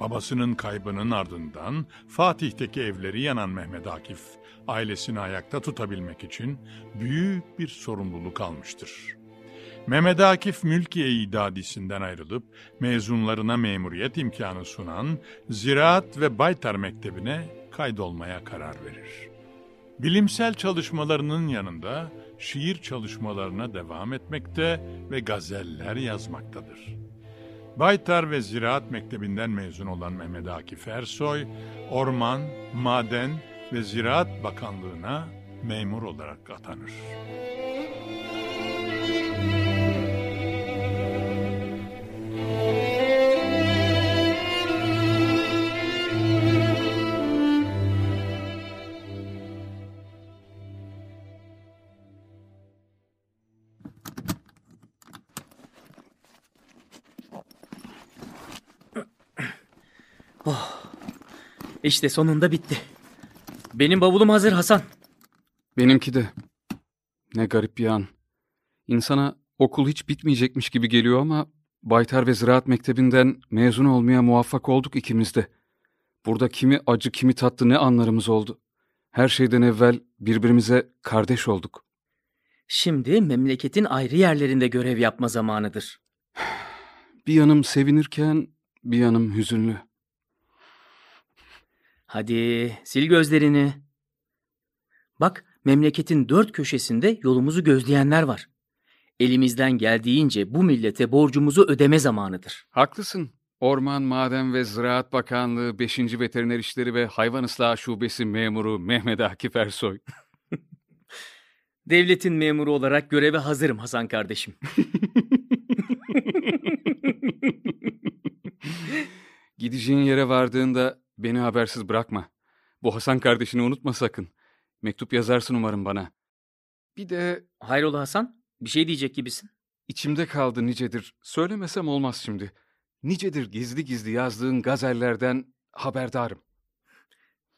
Babasının kaybının ardından Fatih'teki evleri yanan Mehmet Akif, ailesini ayakta tutabilmek için büyük bir sorumluluk almıştır. Mehmet Akif Mülkiye İdadisi'nden ayrılıp mezunlarına memuriyet imkanı sunan Ziraat ve Baytar Mektebi'ne kaydolmaya karar verir. Bilimsel çalışmalarının yanında şiir çalışmalarına devam etmekte ve gazeller yazmaktadır. Baytar ve Ziraat Mektebi'nden mezun olan Mehmet Akif Ersoy, Orman, Maden ve Ziraat Bakanlığı'na memur olarak atanır. İşte sonunda bitti. Benim bavulum hazır Hasan. Benimki de. Ne garip bir an. İnsana okul hiç bitmeyecekmiş gibi geliyor ama Baytar ve Ziraat Mektebi'nden mezun olmaya muvaffak olduk ikimiz de. Burada kimi acı kimi tatlı ne anlarımız oldu. Her şeyden evvel birbirimize kardeş olduk. Şimdi memleketin ayrı yerlerinde görev yapma zamanıdır. Bir yanım sevinirken bir yanım hüzünlü. Hadi sil gözlerini. Bak memleketin dört köşesinde yolumuzu gözleyenler var. Elimizden geldiğince bu millete borcumuzu ödeme zamanıdır. Haklısın. Orman, Maden ve Ziraat Bakanlığı 5. Veteriner İşleri ve Hayvan Islahı Şubesi memuru Mehmet Akif Ersoy. Devletin memuru olarak göreve hazırım Hasan kardeşim. Gideceğin yere vardığında beni habersiz bırakma. Bu Hasan kardeşini unutma sakın. Mektup yazarsın umarım bana. Bir de... Hayrola Hasan? Bir şey diyecek gibisin. İçimde kaldı nicedir. Söylemesem olmaz şimdi. Nicedir gizli gizli yazdığın gazellerden haberdarım.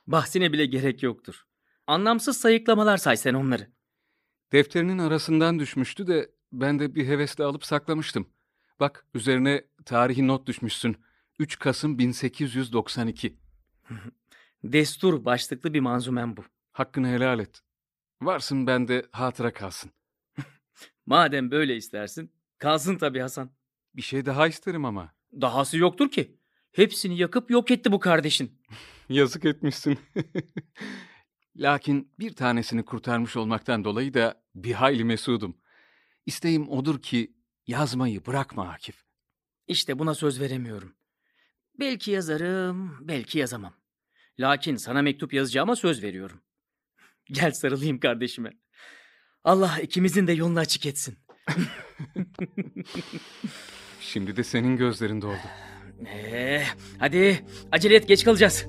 Bahsine bile gerek yoktur. Anlamsız sayıklamalar say sen onları. Defterinin arasından düşmüştü de ben de bir hevesle alıp saklamıştım. Bak üzerine tarihi not düşmüşsün. 3 Kasım 1892. Destur başlıklı bir manzumen bu. Hakkını helal et. Varsın bende hatıra kalsın. Madem böyle istersin, kalsın tabii Hasan. Bir şey daha isterim ama. Dahası yoktur ki. Hepsini yakıp yok etti bu kardeşin. Yazık etmişsin. Lakin bir tanesini kurtarmış olmaktan dolayı da bir hayli mesudum. İsteğim odur ki yazmayı bırakma Akif. İşte buna söz veremiyorum. Belki yazarım, belki yazamam. Lakin sana mektup yazacağıma söz veriyorum. Gel sarılayım kardeşime. Allah ikimizin de yolunu açık etsin. Şimdi de senin gözlerin doldu. Ee, hadi acele et geç kalacağız.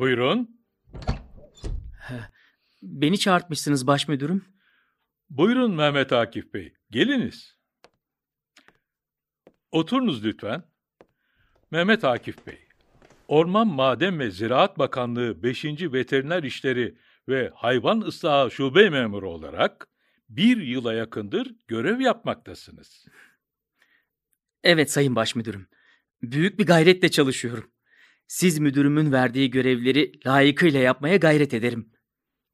Buyurun. Beni çağırtmışsınız başmüdürüm. Buyurun Mehmet Akif Bey. Geliniz. Oturunuz lütfen. Mehmet Akif Bey. Orman, Maden ve Ziraat Bakanlığı 5. Veteriner İşleri ve Hayvan Islahı Şube Memuru olarak bir yıla yakındır görev yapmaktasınız. Evet sayın başmüdürüm. Büyük bir gayretle çalışıyorum. Siz müdürümün verdiği görevleri layıkıyla yapmaya gayret ederim.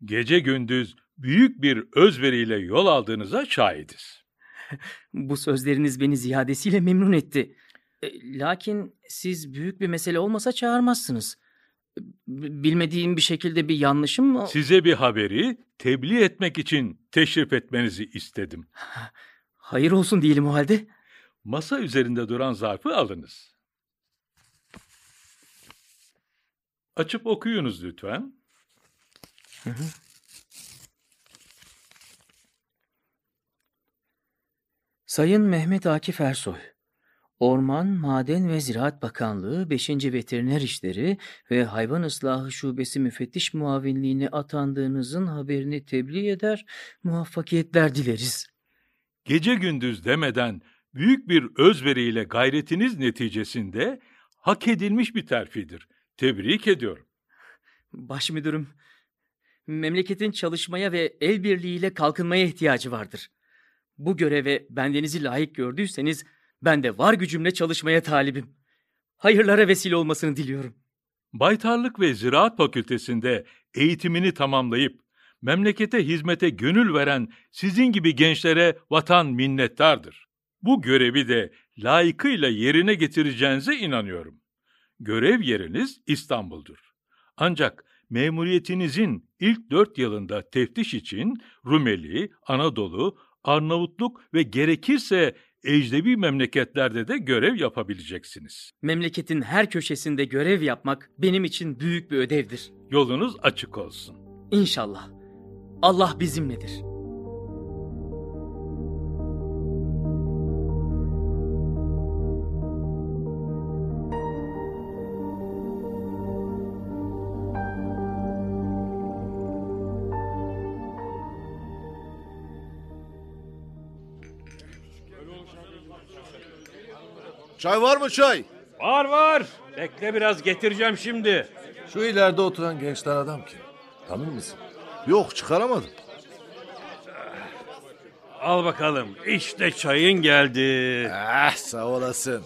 Gece gündüz büyük bir özveriyle yol aldığınıza şahidiz. Bu sözleriniz beni ziyadesiyle memnun etti. E, lakin siz büyük bir mesele olmasa çağırmazsınız. B- Bilmediğim bir şekilde bir yanlışım mı? Size bir haberi tebliğ etmek için teşrif etmenizi istedim. Hayır olsun diyelim o halde. Masa üzerinde duran zarfı alınız. Açıp okuyunuz lütfen. Sayın Mehmet Akif Ersoy, Orman, Maden ve Ziraat Bakanlığı 5. Veteriner İşleri ve Hayvan Islahı Şubesi Müfettiş Muavinliğine atandığınızın haberini tebliğ eder, muvaffakiyetler dileriz. Gece gündüz demeden büyük bir özveriyle gayretiniz neticesinde hak edilmiş bir terfidir. Tebrik ediyorum. Başmüdürüm, memleketin çalışmaya ve el birliğiyle kalkınmaya ihtiyacı vardır. Bu göreve bendenizi layık gördüyseniz ben de var gücümle çalışmaya talibim. Hayırlara vesile olmasını diliyorum. Baytarlık ve Ziraat Fakültesinde eğitimini tamamlayıp memlekete hizmete gönül veren sizin gibi gençlere vatan minnettardır. Bu görevi de layıkıyla yerine getireceğinize inanıyorum. Görev yeriniz İstanbul'dur. Ancak memuriyetinizin ilk dört yılında teftiş için Rumeli, Anadolu, Arnavutluk ve gerekirse ecnebi memleketlerde de görev yapabileceksiniz. Memleketin her köşesinde görev yapmak benim için büyük bir ödevdir. Yolunuz açık olsun. İnşallah. Allah bizimledir. Çay var mı çay? Var var. Bekle biraz getireceğim şimdi. Şu ileride oturan gençten adam kim? Tanır mısın? Yok çıkaramadım. Al bakalım. İşte çayın geldi. Eh sağ olasın.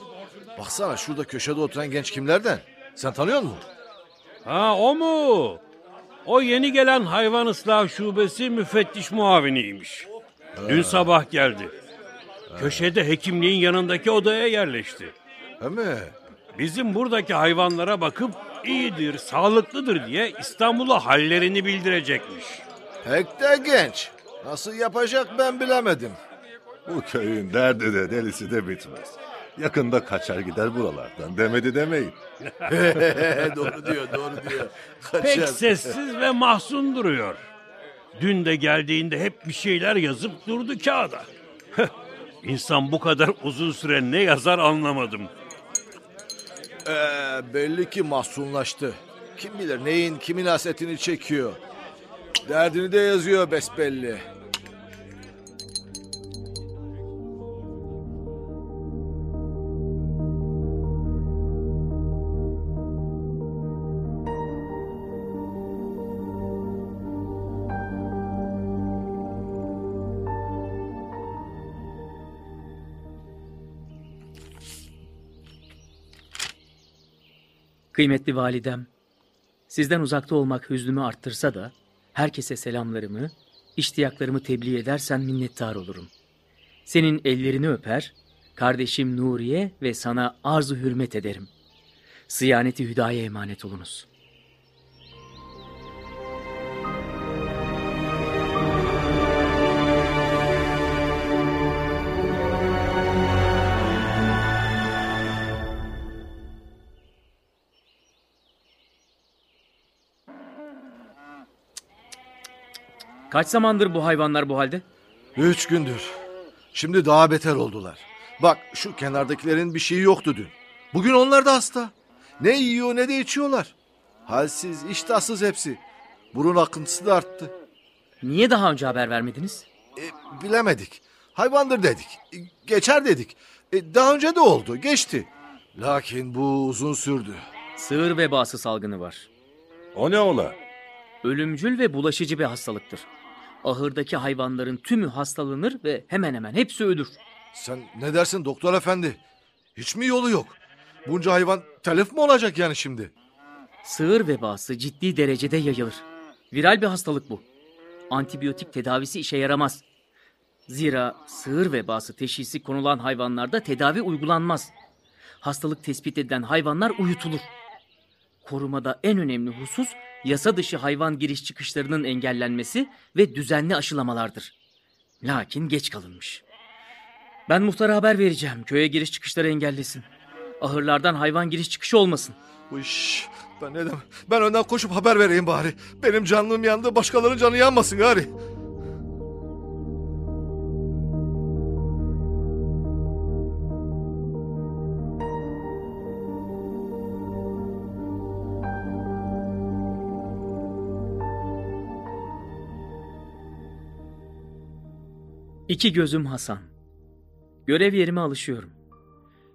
Baksana şurada köşede oturan genç kimlerden? Sen tanıyor musun? Ha o mu? O yeni gelen hayvan ıslah şubesi müfettiş muaviniymiş. Dün sabah geldi. Köşede hekimliğin yanındaki odaya yerleşti. He mi? Bizim buradaki hayvanlara bakıp iyidir, sağlıklıdır diye İstanbul'a hallerini bildirecekmiş. Pek de genç. Nasıl yapacak ben bilemedim. Bu köyün derdi de delisi de bitmez. Yakında kaçar gider buralardan demedi demeyin. doğru diyor, doğru diyor. Pek sessiz ve mahzun duruyor. Dün de geldiğinde hep bir şeyler yazıp durdu kağıda. İnsan bu kadar uzun süre ne yazar anlamadım. Ee, belli ki mahzunlaştı. Kim bilir neyin kimin hasetini çekiyor. Derdini de yazıyor besbelli. Kıymetli validem, sizden uzakta olmak hüznümü arttırsa da herkese selamlarımı, iştiyaklarımı tebliğ edersen minnettar olurum. Senin ellerini öper, kardeşim Nuriye ve sana arzu hürmet ederim. Sıyaneti hüdaya emanet olunuz. Kaç zamandır bu hayvanlar bu halde? Üç gündür. Şimdi daha beter oldular. Bak şu kenardakilerin bir şeyi yoktu dün. Bugün onlar da hasta. Ne yiyor ne de içiyorlar. Halsiz, iştahsız hepsi. Burun akıntısı da arttı. Niye daha önce haber vermediniz? E, bilemedik. Hayvandır dedik. E, geçer dedik. E, daha önce de oldu. Geçti. Lakin bu uzun sürdü. Sığır vebası salgını var. O ne ola? Ölümcül ve bulaşıcı bir hastalıktır. Ahırdaki hayvanların tümü hastalanır ve hemen hemen hepsi ölür. Sen ne dersin doktor efendi? Hiç mi yolu yok? Bunca hayvan telef mi olacak yani şimdi? Sığır vebası ciddi derecede yayılır. Viral bir hastalık bu. Antibiyotik tedavisi işe yaramaz. Zira sığır vebası teşhisi konulan hayvanlarda tedavi uygulanmaz. Hastalık tespit edilen hayvanlar uyutulur. Korumada en önemli husus yasa dışı hayvan giriş çıkışlarının engellenmesi ve düzenli aşılamalardır. Lakin geç kalınmış. Ben muhtara haber vereceğim. Köye giriş çıkışları engellesin. Ahırlardan hayvan giriş çıkışı olmasın. Uş, ben ne demem? Ben önden koşup haber vereyim bari. Benim canlım yandı, başkalarının canı yanmasın gari. İki gözüm Hasan. Görev yerime alışıyorum.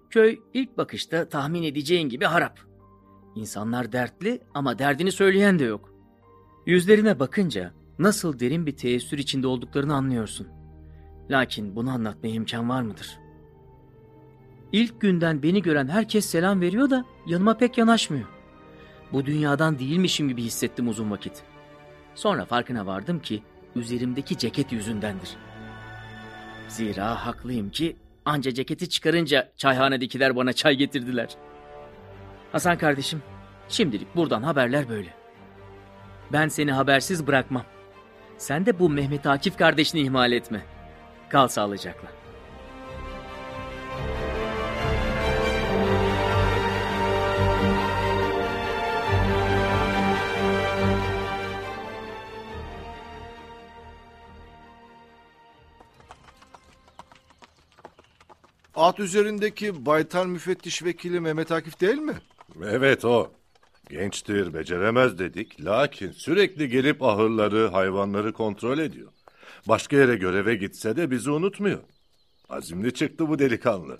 Köy ilk bakışta tahmin edeceğin gibi harap. İnsanlar dertli ama derdini söyleyen de yok. Yüzlerine bakınca nasıl derin bir teessür içinde olduklarını anlıyorsun. Lakin bunu anlatmaya imkan var mıdır? İlk günden beni gören herkes selam veriyor da yanıma pek yanaşmıyor. Bu dünyadan değilmişim gibi hissettim uzun vakit. Sonra farkına vardım ki üzerimdeki ceket yüzündendir. Zira haklıyım ki anca ceketi çıkarınca çayhanedekiler bana çay getirdiler. Hasan kardeşim, şimdilik buradan haberler böyle. Ben seni habersiz bırakmam. Sen de bu Mehmet Akif kardeşini ihmal etme. Kal sağlıcakla. At üzerindeki baytar müfettiş vekili Mehmet Akif değil mi? Evet o. Gençtir, beceremez dedik. Lakin sürekli gelip ahırları, hayvanları kontrol ediyor. Başka yere göreve gitse de bizi unutmuyor. Azimli çıktı bu delikanlı.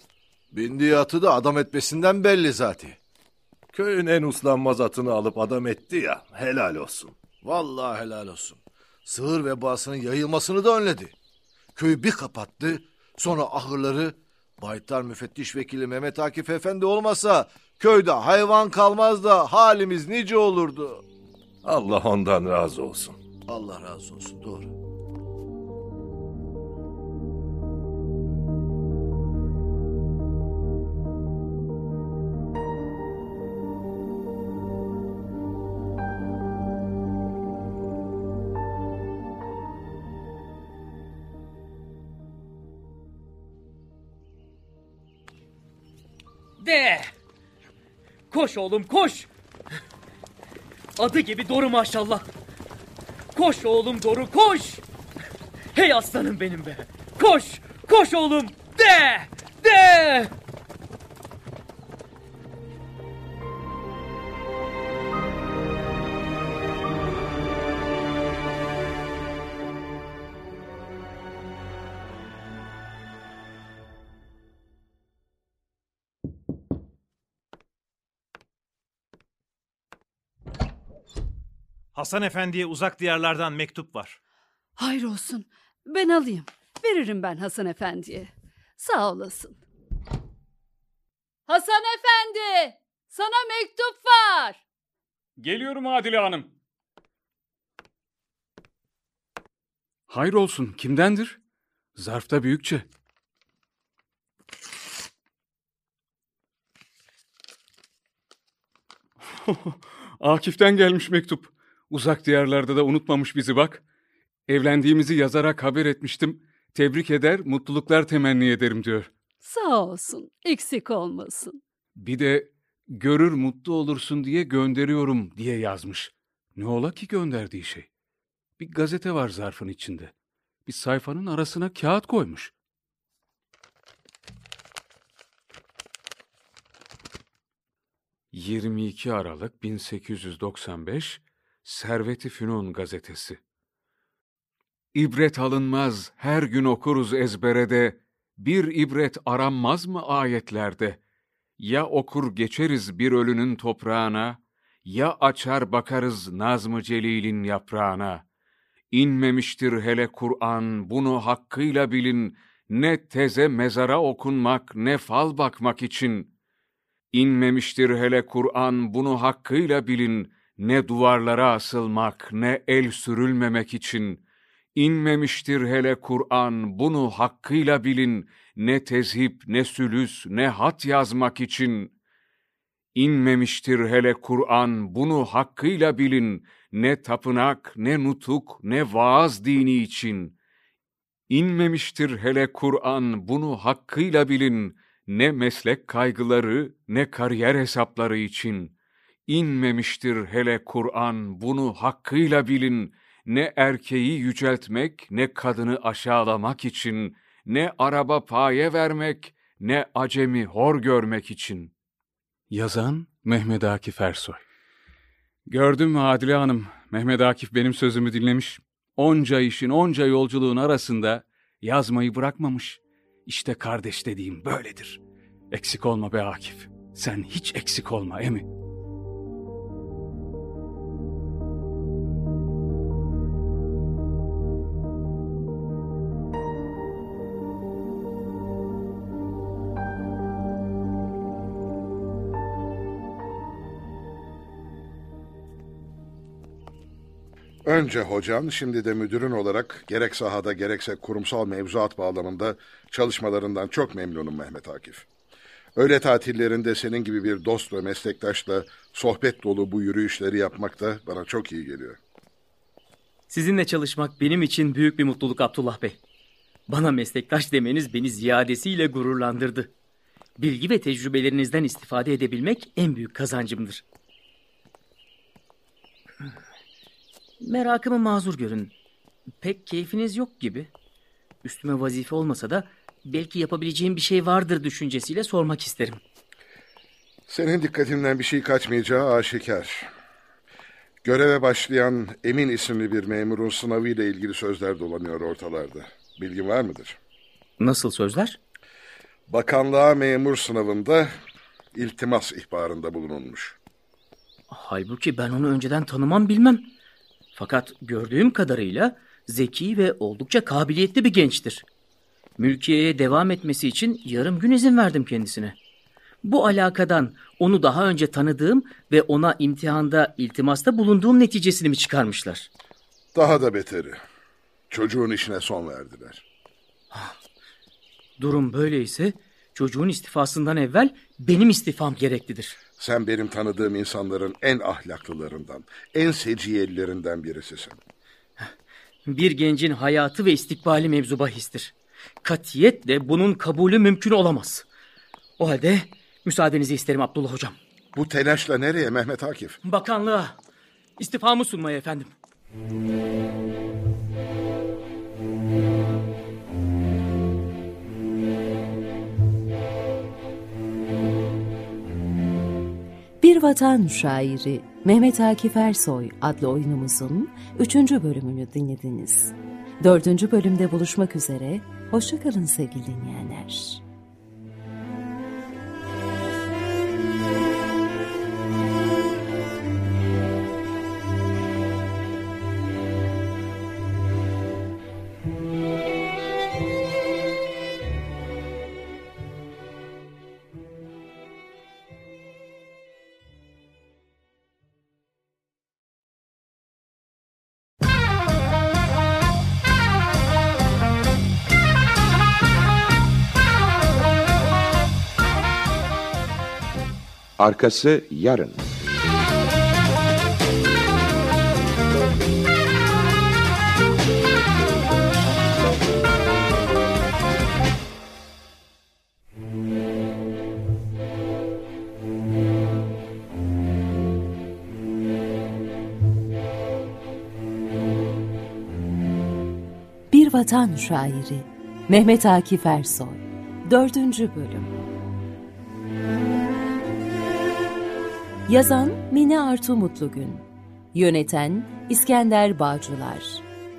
Bindiği atı da adam etmesinden belli zaten. Köyün en uslanmaz atını alıp adam etti ya. Helal olsun. Vallahi helal olsun. Sığır vebasının yayılmasını da önledi. Köyü bir kapattı. Sonra ahırları Baytar Müfettiş Vekili Mehmet Akif Efendi olmasa köyde hayvan kalmaz da halimiz nice olurdu. Allah ondan razı olsun. Allah razı olsun doğru. Koş oğlum koş! Adı gibi Doru maşallah. Koş oğlum Doru koş! Hey aslanım benim be! Koş! Koş oğlum! De! De! Hasan Efendi'ye uzak diyarlardan mektup var. Hayır olsun. Ben alayım. Veririm ben Hasan Efendi'ye. Sağ olasın. Hasan Efendi! Sana mektup var. Geliyorum Adile Hanım. Hayır olsun. Kimdendir? Zarfta büyükçe. Akif'ten gelmiş mektup. Uzak diyarlarda da unutmamış bizi bak. Evlendiğimizi yazarak haber etmiştim. Tebrik eder, mutluluklar temenni ederim diyor. Sağ olsun. Eksik olmasın. Bir de görür mutlu olursun diye gönderiyorum diye yazmış. Ne ola ki gönderdiği şey? Bir gazete var zarfın içinde. Bir sayfanın arasına kağıt koymuş. ...22 Aralık 1895... Servet-i Fünun gazetesi. İbret alınmaz, her gün okuruz ezberede, bir ibret aranmaz mı ayetlerde? Ya okur geçeriz bir ölünün toprağına, ya açar bakarız Nazm-ı Celil'in yaprağına. İnmemiştir hele Kur'an, bunu hakkıyla bilin, ne teze mezara okunmak, ne fal bakmak için. İnmemiştir hele Kur'an, bunu hakkıyla bilin, ne duvarlara asılmak, ne el sürülmemek için. İnmemiştir hele Kur'an, bunu hakkıyla bilin, ne tezhip, ne sülüs, ne hat yazmak için. İnmemiştir hele Kur'an, bunu hakkıyla bilin, ne tapınak, ne nutuk, ne vaaz dini için. İnmemiştir hele Kur'an, bunu hakkıyla bilin, ne meslek kaygıları, ne kariyer hesapları için.'' İnmemiştir hele Kur'an, bunu hakkıyla bilin, ne erkeği yüceltmek, ne kadını aşağılamak için, ne araba paye vermek, ne acemi hor görmek için. Yazan Mehmet Akif Ersoy Gördün mü Adile Hanım, Mehmet Akif benim sözümü dinlemiş. Onca işin, onca yolculuğun arasında yazmayı bırakmamış. İşte kardeş dediğim böyledir. Eksik olma be Akif. Sen hiç eksik olma emi. Önce hocan, şimdi de müdürün olarak gerek sahada gerekse kurumsal mevzuat bağlamında çalışmalarından çok memnunum Mehmet Akif. Öğle tatillerinde senin gibi bir dost ve meslektaşla sohbet dolu bu yürüyüşleri yapmak da bana çok iyi geliyor. Sizinle çalışmak benim için büyük bir mutluluk Abdullah Bey. Bana meslektaş demeniz beni ziyadesiyle gururlandırdı. Bilgi ve tecrübelerinizden istifade edebilmek en büyük kazancımdır. Merakımı mazur görün. Pek keyfiniz yok gibi. Üstüme vazife olmasa da belki yapabileceğim bir şey vardır düşüncesiyle sormak isterim. Senin dikkatinden bir şey kaçmayacağı aşikar. Göreve başlayan Emin isimli bir memurun sınavıyla ilgili sözler dolanıyor ortalarda. Bilgin var mıdır? Nasıl sözler? Bakanlığa memur sınavında iltimas ihbarında bulunulmuş. Halbuki ben onu önceden tanımam bilmem. Fakat gördüğüm kadarıyla zeki ve oldukça kabiliyetli bir gençtir. Mülkiye'ye devam etmesi için yarım gün izin verdim kendisine. Bu alakadan onu daha önce tanıdığım ve ona imtihanda iltimasta bulunduğum neticesini mi çıkarmışlar? Daha da beteri. Çocuğun işine son verdiler. Durum böyleyse çocuğun istifasından evvel benim istifam gereklidir. Sen benim tanıdığım insanların en ahlaklılarından, en seciyelilerinden birisisin. Bir gencin hayatı ve istikbali mevzu bahistir. Katiyetle bunun kabulü mümkün olamaz. O halde müsaadenizi isterim Abdullah Hocam. Bu telaşla nereye Mehmet Akif? Bakanlığa istifamı sunmaya efendim. Bir Vatan Şairi Mehmet Akif Ersoy adlı oyunumuzun 3. bölümünü dinlediniz. 4. bölümde buluşmak üzere, hoşçakalın sevgili dinleyenler. Arkası yarın. Bir Vatan Şairi Mehmet Akif Ersoy 4. Bölüm Yazan Mine Artu Mutlugün. Yöneten İskender Bağcılar.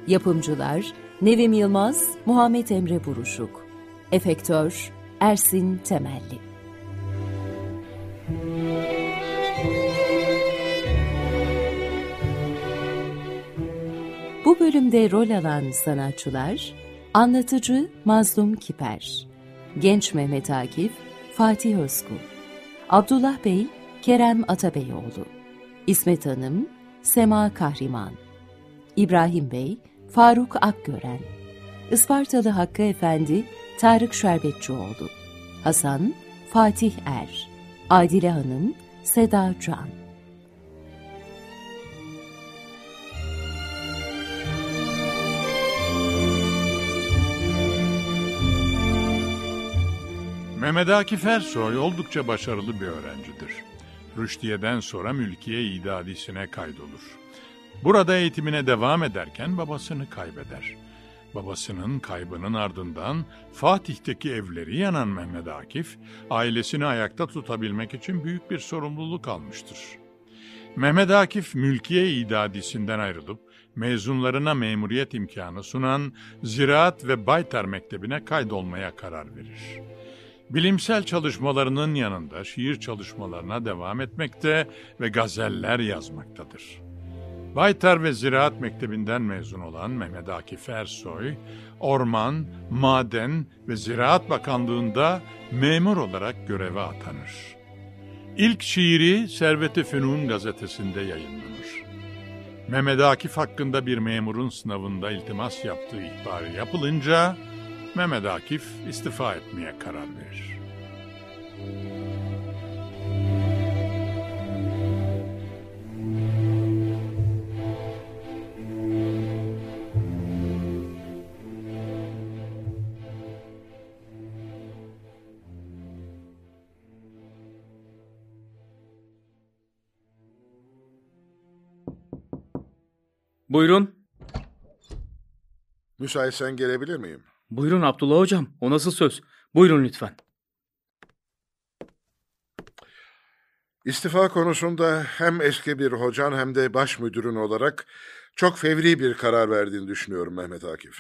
Yapımcılar Nevim Yılmaz, Muhammed Emre Buruşuk. Efektör Ersin Temelli. Bu bölümde rol alan sanatçılar Anlatıcı Mazlum Kiper Genç Mehmet Akif Fatih Özkul Abdullah Bey Kerem Atabeyoğlu İsmet Hanım Sema Kahriman İbrahim Bey Faruk Akgören Ispartalı Hakkı Efendi Tarık Şerbetçioğlu Hasan Fatih Er Adile Hanım Seda Can Mehmet Akif Ersoy oldukça başarılı bir öğrencidir. Rüştiye'den sonra mülkiye idadisine kaydolur. Burada eğitimine devam ederken babasını kaybeder. Babasının kaybının ardından Fatih'teki evleri yanan Mehmet Akif, ailesini ayakta tutabilmek için büyük bir sorumluluk almıştır. Mehmet Akif mülkiye idadisinden ayrılıp mezunlarına memuriyet imkanı sunan Ziraat ve Baytar Mektebi'ne kaydolmaya karar verir. Bilimsel çalışmalarının yanında şiir çalışmalarına devam etmekte ve gazeller yazmaktadır. Baytar ve Ziraat Mektebi'nden mezun olan Mehmet Akif Ersoy, Orman, Maden ve Ziraat Bakanlığı'nda memur olarak göreve atanır. İlk şiiri Servet-i Fünun gazetesinde yayınlanır. Mehmet Akif hakkında bir memurun sınavında iltimas yaptığı ihbarı yapılınca Mehmet Akif istifa etmeye karar verir. Buyurun. Müsaitsen gelebilir miyim? Buyurun Abdullah Hocam. O nasıl söz? Buyurun lütfen. İstifa konusunda hem eski bir hocan hem de baş müdürün olarak çok fevri bir karar verdiğini düşünüyorum Mehmet Akif.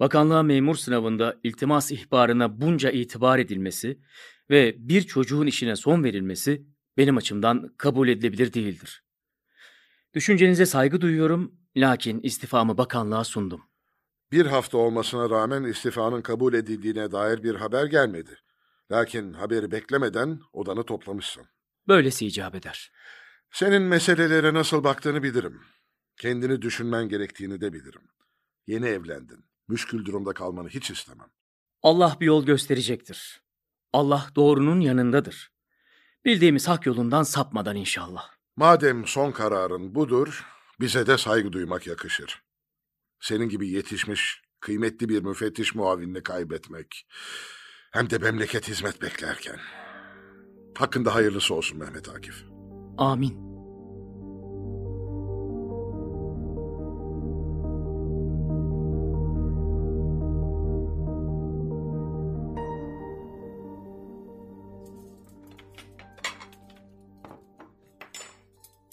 Bakanlığa memur sınavında iltimas ihbarına bunca itibar edilmesi ve bir çocuğun işine son verilmesi benim açımdan kabul edilebilir değildir. Düşüncenize saygı duyuyorum lakin istifamı bakanlığa sundum. Bir hafta olmasına rağmen istifanın kabul edildiğine dair bir haber gelmedi. Lakin haberi beklemeden odanı toplamışsın. Böylesi icap eder. Senin meselelere nasıl baktığını bilirim. Kendini düşünmen gerektiğini de bilirim. Yeni evlendin. Müşkül durumda kalmanı hiç istemem. Allah bir yol gösterecektir. Allah doğrunun yanındadır. Bildiğimiz hak yolundan sapmadan inşallah. Madem son kararın budur, bize de saygı duymak yakışır. Senin gibi yetişmiş, kıymetli bir müfettiş muavinini kaybetmek, hem de memleket hizmet beklerken. Hakkında hayırlısı olsun Mehmet Akif. Amin.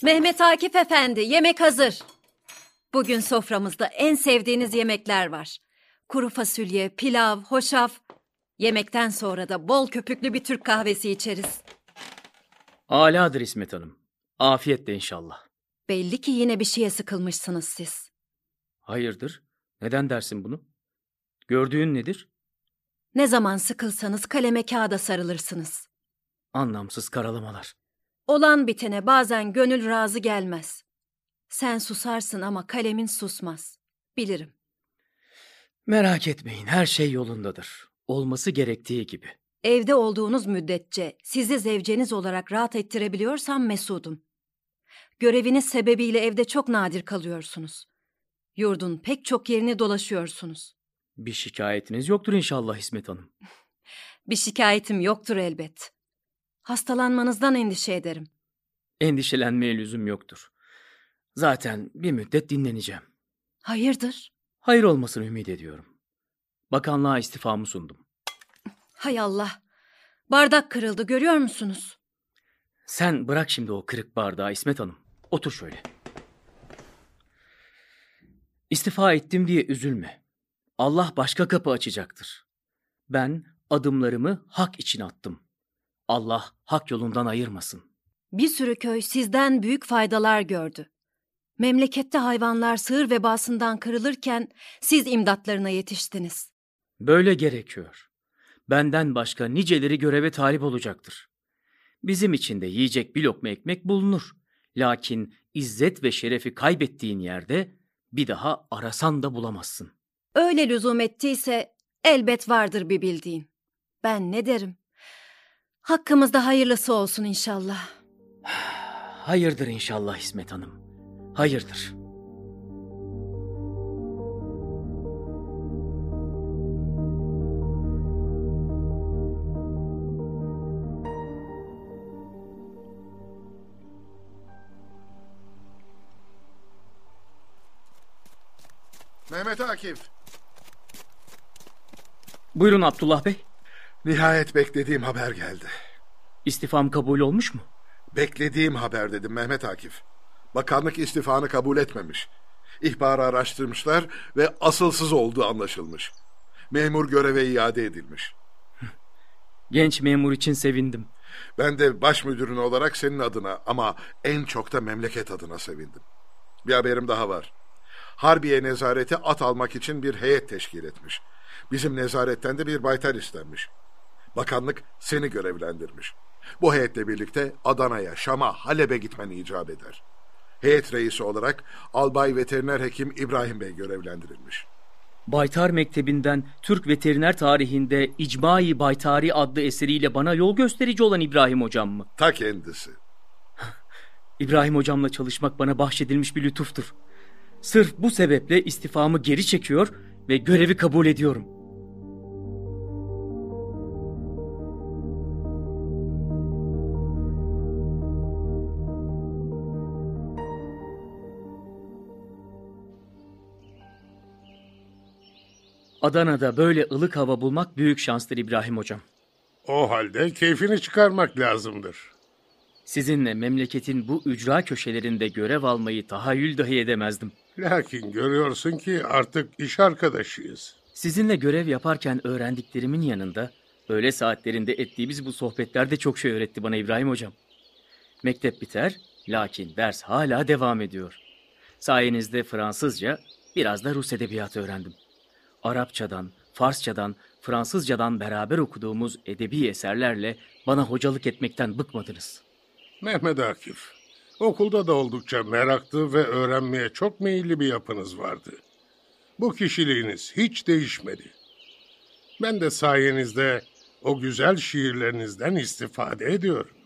Mehmet Akif Efendi, yemek hazır. Bugün soframızda en sevdiğiniz yemekler var. Kuru fasulye, pilav, hoşaf. Yemekten sonra da bol köpüklü bir Türk kahvesi içeriz. Aladır İsmet Hanım. Afiyetle inşallah. Belli ki yine bir şeye sıkılmışsınız siz. Hayırdır? Neden dersin bunu? Gördüğün nedir? Ne zaman sıkılsanız kaleme kağıda sarılırsınız. Anlamsız karalamalar. Olan bitene bazen gönül razı gelmez. Sen susarsın ama kalemin susmaz. Bilirim. Merak etmeyin her şey yolundadır. Olması gerektiği gibi. Evde olduğunuz müddetçe sizi zevceniz olarak rahat ettirebiliyorsam mesudum. Göreviniz sebebiyle evde çok nadir kalıyorsunuz. Yurdun pek çok yerini dolaşıyorsunuz. Bir şikayetiniz yoktur inşallah İsmet Hanım. Bir şikayetim yoktur elbet. Hastalanmanızdan endişe ederim. Endişelenmeye lüzum yoktur. Zaten bir müddet dinleneceğim. Hayırdır? Hayır olmasını ümit ediyorum. Bakanlığa istifamı sundum. Hay Allah. Bardak kırıldı görüyor musunuz? Sen bırak şimdi o kırık bardağı İsmet Hanım. Otur şöyle. İstifa ettim diye üzülme. Allah başka kapı açacaktır. Ben adımlarımı hak için attım. Allah hak yolundan ayırmasın. Bir sürü köy sizden büyük faydalar gördü. Memlekette hayvanlar sığır vebasından kırılırken siz imdatlarına yetiştiniz. Böyle gerekiyor. Benden başka niceleri göreve talip olacaktır. Bizim için de yiyecek bir lokma ekmek bulunur. Lakin izzet ve şerefi kaybettiğin yerde bir daha arasan da bulamazsın. Öyle lüzum ettiyse elbet vardır bir bildiğin. Ben ne derim? Hakkımızda hayırlısı olsun inşallah. Hayırdır inşallah İsmet Hanım. Hayırdır. Mehmet Akif, Buyurun Abdullah Bey. nihayet beklediğim haber geldi. İstifam kabul olmuş mu? Beklediğim haber dedim Mehmet Akif. Bakanlık istifanı kabul etmemiş. İhbarı araştırmışlar ve asılsız olduğu anlaşılmış. Memur göreve iade edilmiş. Genç memur için sevindim. Ben de baş müdürün olarak senin adına ama en çok da memleket adına sevindim. Bir haberim daha var. Harbiye nezareti at almak için bir heyet teşkil etmiş. Bizim nezaretten de bir baytar istenmiş. Bakanlık seni görevlendirmiş. Bu heyetle birlikte Adana'ya, Şam'a, Halep'e gitmen icap eder. Heyet reisi olarak Albay Veteriner Hekim İbrahim Bey görevlendirilmiş. Baytar Mektebi'nden Türk veteriner tarihinde İcmai Baytari adlı eseriyle bana yol gösterici olan İbrahim Hocam mı? Ta kendisi. İbrahim Hocam'la çalışmak bana bahşedilmiş bir lütuftur. Sırf bu sebeple istifamı geri çekiyor ve görevi kabul ediyorum. Adana'da böyle ılık hava bulmak büyük şanstır İbrahim Hocam. O halde keyfini çıkarmak lazımdır. Sizinle memleketin bu ücra köşelerinde görev almayı tahayyül dahi edemezdim. Lakin görüyorsun ki artık iş arkadaşıyız. Sizinle görev yaparken öğrendiklerimin yanında öğle saatlerinde ettiğimiz bu sohbetler de çok şey öğretti bana İbrahim hocam. Mektep biter lakin ders hala devam ediyor. Sayenizde Fransızca biraz da Rus edebiyatı öğrendim. Arapçadan, Farsçadan, Fransızcadan beraber okuduğumuz edebi eserlerle bana hocalık etmekten bıkmadınız. Mehmet Akif, okulda da oldukça meraklı ve öğrenmeye çok meyilli bir yapınız vardı. Bu kişiliğiniz hiç değişmedi. Ben de sayenizde o güzel şiirlerinizden istifade ediyorum.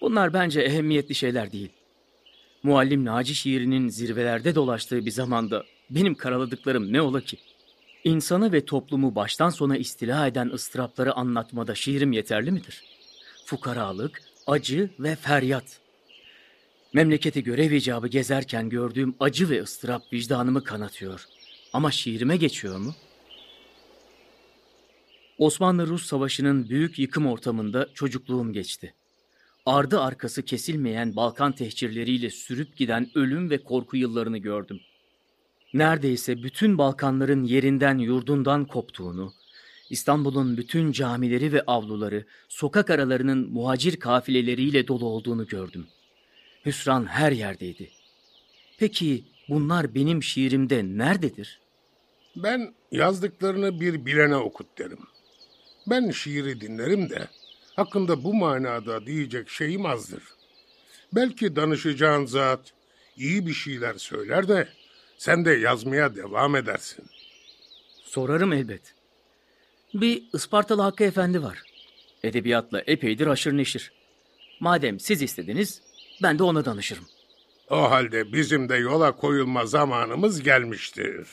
Bunlar bence ehemmiyetli şeyler değil. Muallim Naci şiirinin zirvelerde dolaştığı bir zamanda benim karaladıklarım ne ola ki? İnsanı ve toplumu baştan sona istila eden ıstırapları anlatmada şiirim yeterli midir? Fukaralık, acı ve feryat. Memleketi görev icabı gezerken gördüğüm acı ve ıstırap vicdanımı kanatıyor. Ama şiirime geçiyor mu? Osmanlı-Rus Savaşı'nın büyük yıkım ortamında çocukluğum geçti. Ardı arkası kesilmeyen Balkan tehcirleriyle sürüp giden ölüm ve korku yıllarını gördüm. Neredeyse bütün Balkanların yerinden yurdundan koptuğunu, İstanbul'un bütün camileri ve avluları, sokak aralarının muhacir kafileleriyle dolu olduğunu gördüm. Hüsran her yerdeydi. Peki bunlar benim şiirimde nerededir? Ben yazdıklarını bir bilene okut derim. Ben şiiri dinlerim de hakkında bu manada diyecek şeyim azdır. Belki danışacağın zat iyi bir şeyler söyler de sen de yazmaya devam edersin. Sorarım elbet. Bir Ispartalı Hakkı Efendi var. Edebiyatla epeydir aşırı neşir. Madem siz istediniz, ben de ona danışırım. O halde bizim de yola koyulma zamanımız gelmiştir.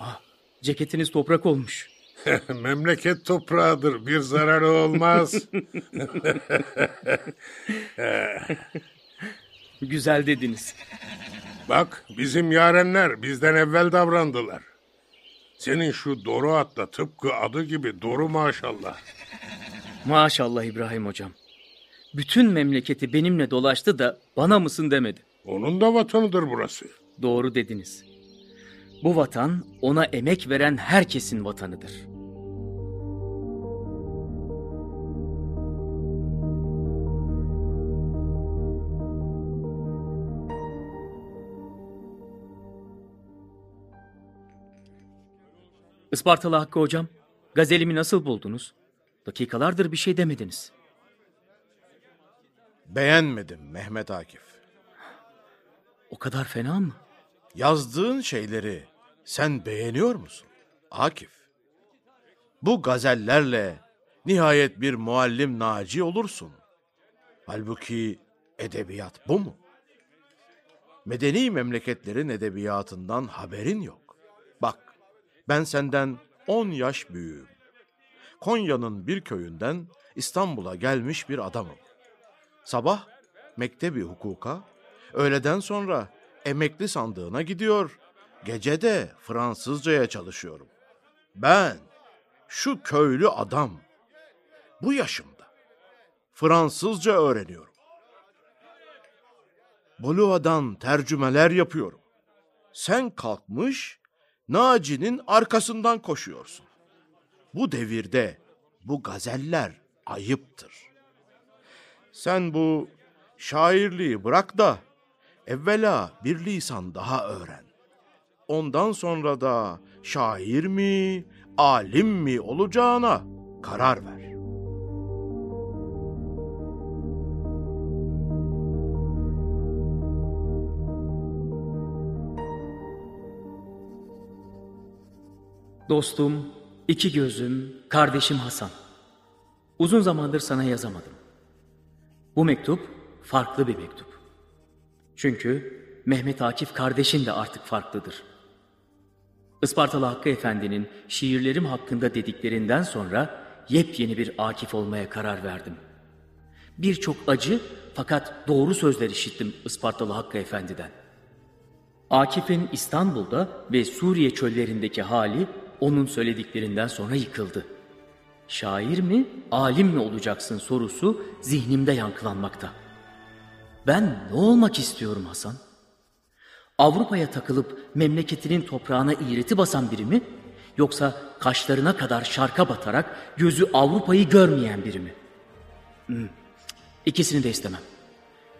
Ah, ceketiniz toprak olmuş. Memleket toprağıdır, bir zararı olmaz. Güzel dediniz. Bak, bizim yarenler bizden evvel davrandılar. Senin şu Doru atla tıpkı adı gibi Doru maşallah. Maşallah İbrahim hocam. Bütün memleketi benimle dolaştı da bana mısın demedi. Onun da vatanıdır burası. Doğru dediniz. Bu vatan ona emek veren herkesin vatanıdır. Ispartalı Hakkı hocam, gazelimi nasıl buldunuz? Dakikalardır bir şey demediniz. Beğenmedim Mehmet Akif. O kadar fena mı? Yazdığın şeyleri sen beğeniyor musun? Akif. Bu gazellerle nihayet bir muallim naci olursun. Halbuki edebiyat bu mu? Medeni memleketlerin edebiyatından haberin yok. Ben senden on yaş büyüğüm. Konya'nın bir köyünden İstanbul'a gelmiş bir adamım. Sabah mektebi hukuka, öğleden sonra emekli sandığına gidiyor, gece de Fransızcaya çalışıyorum. Ben, şu köylü adam, bu yaşımda Fransızca öğreniyorum. Bolua'dan tercümeler yapıyorum. Sen kalkmış Naci'nin arkasından koşuyorsun. Bu devirde bu gazeller ayıptır. Sen bu şairliği bırak da evvela bir lisan daha öğren. Ondan sonra da şair mi, alim mi olacağına karar ver. Dostum, iki gözüm, kardeşim Hasan. Uzun zamandır sana yazamadım. Bu mektup farklı bir mektup. Çünkü Mehmet Akif kardeşin de artık farklıdır. Ispartalı Hakkı Efendi'nin şiirlerim hakkında dediklerinden sonra yepyeni bir Akif olmaya karar verdim. Birçok acı fakat doğru sözler işittim Ispartalı Hakkı Efendi'den. Akif'in İstanbul'da ve Suriye çöllerindeki hali onun söylediklerinden sonra yıkıldı. Şair mi, alim mi olacaksın sorusu zihnimde yankılanmakta. Ben ne olmak istiyorum Hasan? Avrupa'ya takılıp memleketinin toprağına iğreti basan biri mi? Yoksa kaşlarına kadar şarka batarak gözü Avrupa'yı görmeyen biri mi? Hmm. İkisini de istemem.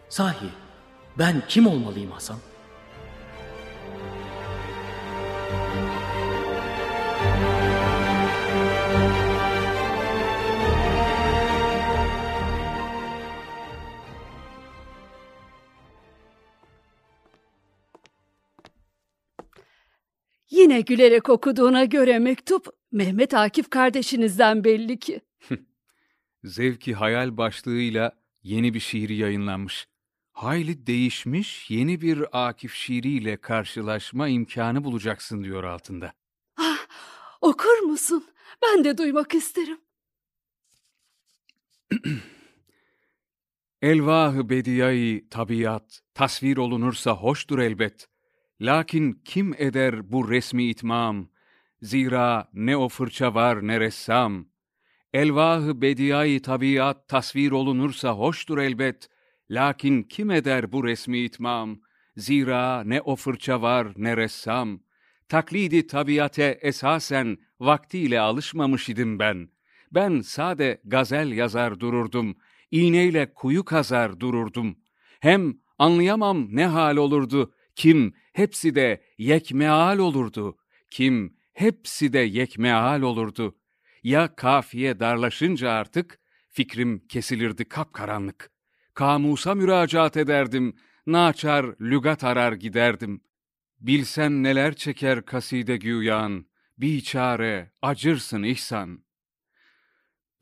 Sahi ben kim olmalıyım Hasan? Yine gülerek okuduğuna göre mektup Mehmet Akif kardeşinizden belli ki. Zevki Hayal başlığıyla yeni bir şiiri yayınlanmış. Hayli değişmiş yeni bir Akif şiiriyle karşılaşma imkanı bulacaksın diyor altında. Ah, okur musun? Ben de duymak isterim. Elvah-ı bediyayı tabiat tasvir olunursa hoştur elbet. Lakin kim eder bu resmi itmam? Zira ne o fırça var ne ressam. Elvah-ı bediyayı tabiat tasvir olunursa hoştur elbet. Lakin kim eder bu resmi itmam? Zira ne o fırça var ne ressam. Taklidi tabiate esasen vaktiyle alışmamış idim ben. Ben sade gazel yazar dururdum. İğneyle kuyu kazar dururdum. Hem anlayamam ne hal olurdu. Kim hepsi de yekmeal olurdu. Kim hepsi de yekmeal olurdu. Ya kafiye darlaşınca artık fikrim kesilirdi kapkaranlık. Kamusa müracaat ederdim, naçar lügat arar giderdim. Bilsen neler çeker kaside güyan, biçare acırsın ihsan.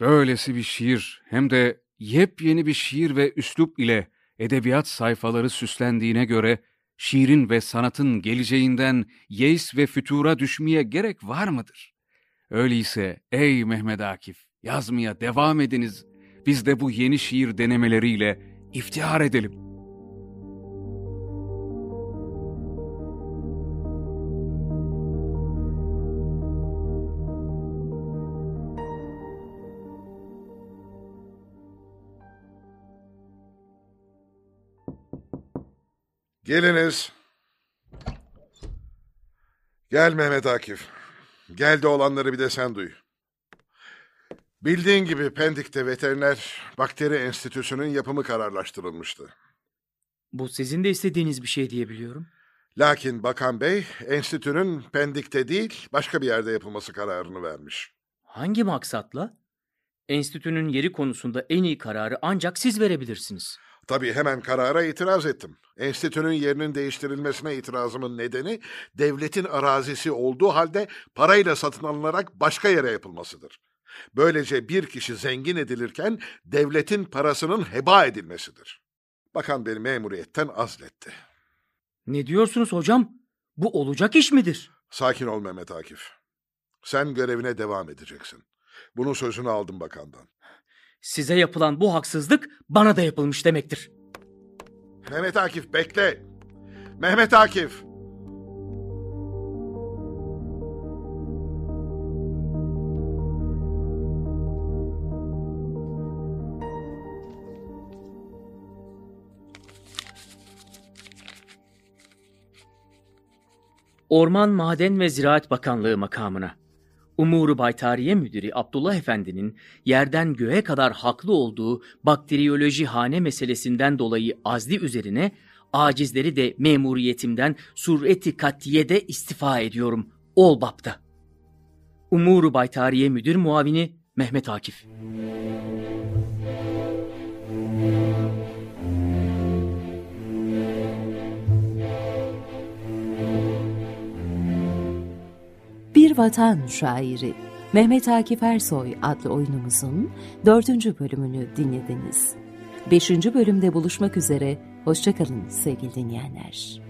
Böylesi bir şiir hem de yepyeni bir şiir ve üslup ile edebiyat sayfaları süslendiğine göre şiirin ve sanatın geleceğinden yeis ve fütura düşmeye gerek var mıdır? Öyleyse ey Mehmet Akif yazmaya devam ediniz. Biz de bu yeni şiir denemeleriyle iftihar edelim. Geliniz. Gel Mehmet Akif. Gel de olanları bir de sen duy. Bildiğin gibi Pendik'te veteriner bakteri enstitüsünün yapımı kararlaştırılmıştı. Bu sizin de istediğiniz bir şey diyebiliyorum. Lakin Bakan Bey enstitünün Pendik'te değil başka bir yerde yapılması kararını vermiş. Hangi maksatla? Enstitünün yeri konusunda en iyi kararı ancak siz verebilirsiniz. Tabii hemen karara itiraz ettim. Enstitünün yerinin değiştirilmesine itirazımın nedeni devletin arazisi olduğu halde parayla satın alınarak başka yere yapılmasıdır. Böylece bir kişi zengin edilirken devletin parasının heba edilmesidir. Bakan beni memuriyetten azletti. Ne diyorsunuz hocam? Bu olacak iş midir? Sakin ol Mehmet Akif. Sen görevine devam edeceksin. Bunun sözünü aldım bakandan. Size yapılan bu haksızlık bana da yapılmış demektir. Mehmet Akif bekle. Mehmet Akif. Orman, Maden ve Ziraat Bakanlığı makamına. Umuru Baytariye Müdürü Abdullah Efendi'nin yerden göğe kadar haklı olduğu bakteriyoloji hane meselesinden dolayı azli üzerine acizleri de memuriyetimden sureti katiyede istifa ediyorum. Ol bapta. Umuru Baytariye Müdür Muavini Mehmet Akif. Bir Vatan Şairi Mehmet Akif Ersoy adlı oyunumuzun dördüncü bölümünü dinlediniz. Beşinci bölümde buluşmak üzere, hoşçakalın sevgili dinleyenler.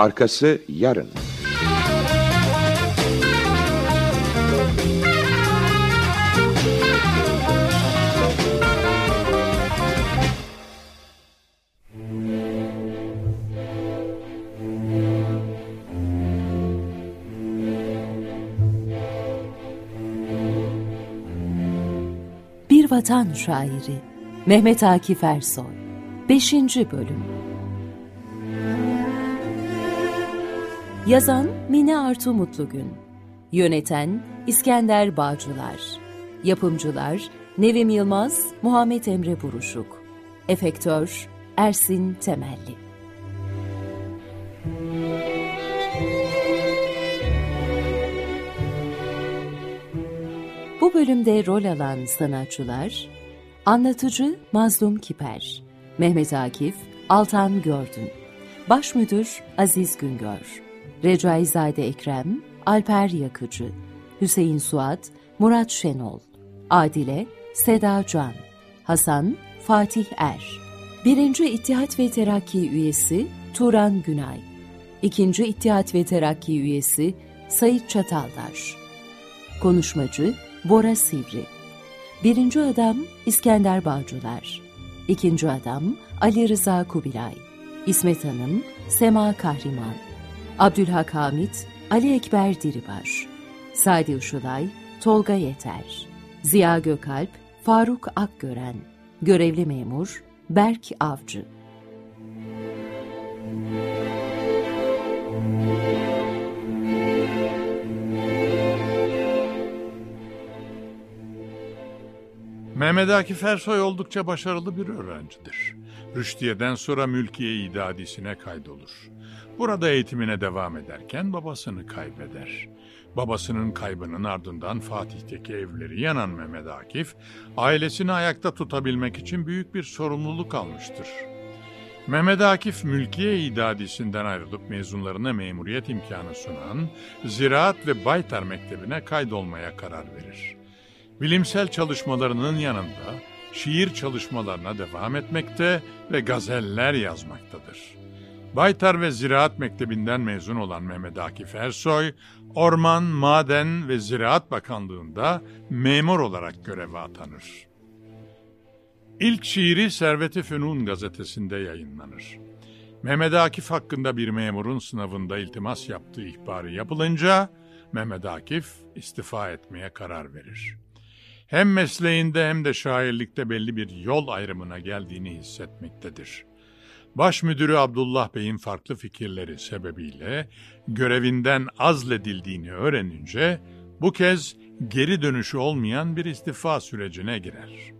Arkası yarın. Bir Vatan Şairi Mehmet Akif Ersoy 5. Bölüm Yazan Mine Artu Mutlugün. Yöneten İskender Bağcılar. Yapımcılar Nevim Yılmaz, Muhammed Emre Buruşuk. Efektör Ersin Temelli. Bu bölümde rol alan sanatçılar Anlatıcı Mazlum Kiper Mehmet Akif Altan Gördün Başmüdür Aziz Güngör Recaizade Ekrem Alper Yakıcı Hüseyin Suat Murat Şenol Adile Seda Can Hasan Fatih Er. Birinci İttihat ve Terakki üyesi Turan Günay. İkinci İttihat ve Terakki üyesi Sayit Çataldaş. Konuşmacı Bora Sivri. Birinci adam İskender Bağcılar. İkinci adam Ali Rıza Kubilay. İsmet Hanım Sema Kahriman Abdülhak Hamit Ali Ekber Diribaş Sadi Uşulay Tolga Yeter Ziya Gökalp Faruk Akgören Görevli Memur Berk Avcı Mehmet Akif Ersoy oldukça başarılı bir öğrencidir. Rüştiye'den sonra mülkiye idadisine kaydolur. Burada eğitimine devam ederken babasını kaybeder. Babasının kaybının ardından Fatih'teki evleri yanan Mehmet Akif, ailesini ayakta tutabilmek için büyük bir sorumluluk almıştır. Mehmet Akif mülkiye idadisinden ayrılıp mezunlarına memuriyet imkanı sunan Ziraat ve Baytar Mektebi'ne kaydolmaya karar verir. Bilimsel çalışmalarının yanında şiir çalışmalarına devam etmekte ve gazeller yazmaktadır. Baytar ve Ziraat Mektebi'nden mezun olan Mehmet Akif Ersoy, Orman, Maden ve Ziraat Bakanlığı'nda memur olarak göreve atanır. İlk şiiri Servet-i Fünun gazetesinde yayınlanır. Mehmet Akif hakkında bir memurun sınavında iltimas yaptığı ihbarı yapılınca Mehmet Akif istifa etmeye karar verir. Hem mesleğinde hem de şairlikte belli bir yol ayrımına geldiğini hissetmektedir. Baş müdürü Abdullah Bey'in farklı fikirleri sebebiyle görevinden azledildiğini öğrenince bu kez geri dönüşü olmayan bir istifa sürecine girer.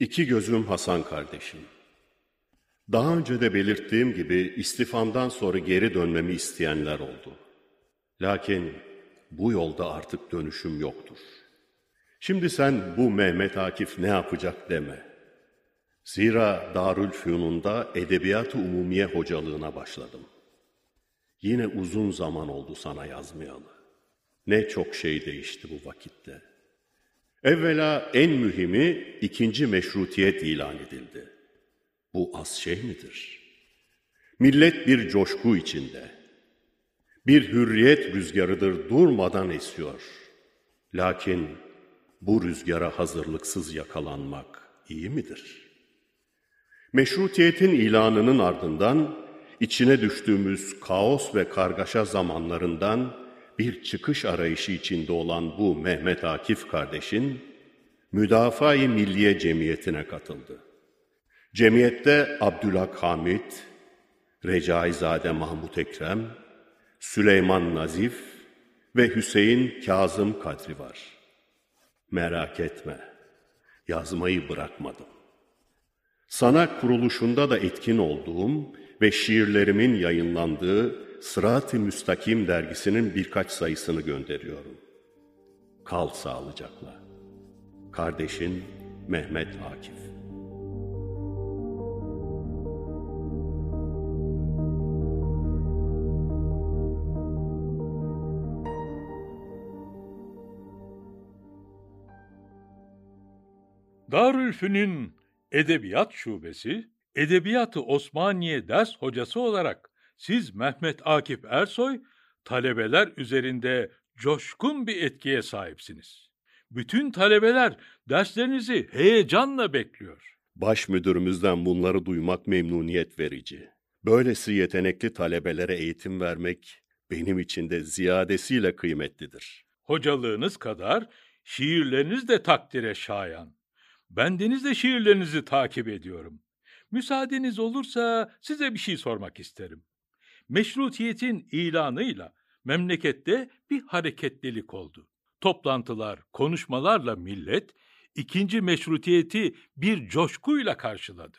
İki gözüm Hasan kardeşim. Daha önce de belirttiğim gibi istifamdan sonra geri dönmemi isteyenler oldu. Lakin bu yolda artık dönüşüm yoktur. Şimdi sen bu Mehmet Akif ne yapacak deme. Zira Darülfünun'da Edebiyat-ı Umumiye hocalığına başladım. Yine uzun zaman oldu sana yazmayalı. Ne çok şey değişti bu vakitte. Evvela en mühimi ikinci meşrutiyet ilan edildi. Bu az şey midir? Millet bir coşku içinde. Bir hürriyet rüzgarıdır durmadan esiyor. Lakin bu rüzgara hazırlıksız yakalanmak iyi midir? Meşrutiyetin ilanının ardından içine düştüğümüz kaos ve kargaşa zamanlarından bir çıkış arayışı içinde olan bu Mehmet Akif kardeşin Müdafaa-i Milliye Cemiyeti'ne katıldı. Cemiyette Abdülhak Hamit, Recaizade Mahmut Ekrem, Süleyman Nazif ve Hüseyin Kazım Kadri var. Merak etme, yazmayı bırakmadım. Sana kuruluşunda da etkin olduğum ve şiirlerimin yayınlandığı Sırat-ı Müstakim dergisinin birkaç sayısını gönderiyorum. Kal sağlıcakla. Kardeşin Mehmet Akif Darülfünün Edebiyat Şubesi, Edebiyatı Osmaniye ders hocası olarak siz Mehmet Akif Ersoy, talebeler üzerinde coşkun bir etkiye sahipsiniz. Bütün talebeler derslerinizi heyecanla bekliyor. Baş müdürümüzden bunları duymak memnuniyet verici. Böylesi yetenekli talebelere eğitim vermek benim için de ziyadesiyle kıymetlidir. Hocalığınız kadar şiirleriniz de takdire şayan. Bendeniz de şiirlerinizi takip ediyorum. Müsaadeniz olursa size bir şey sormak isterim. Meşrutiyetin ilanıyla memlekette bir hareketlilik oldu. Toplantılar, konuşmalarla millet ikinci meşrutiyeti bir coşkuyla karşıladı.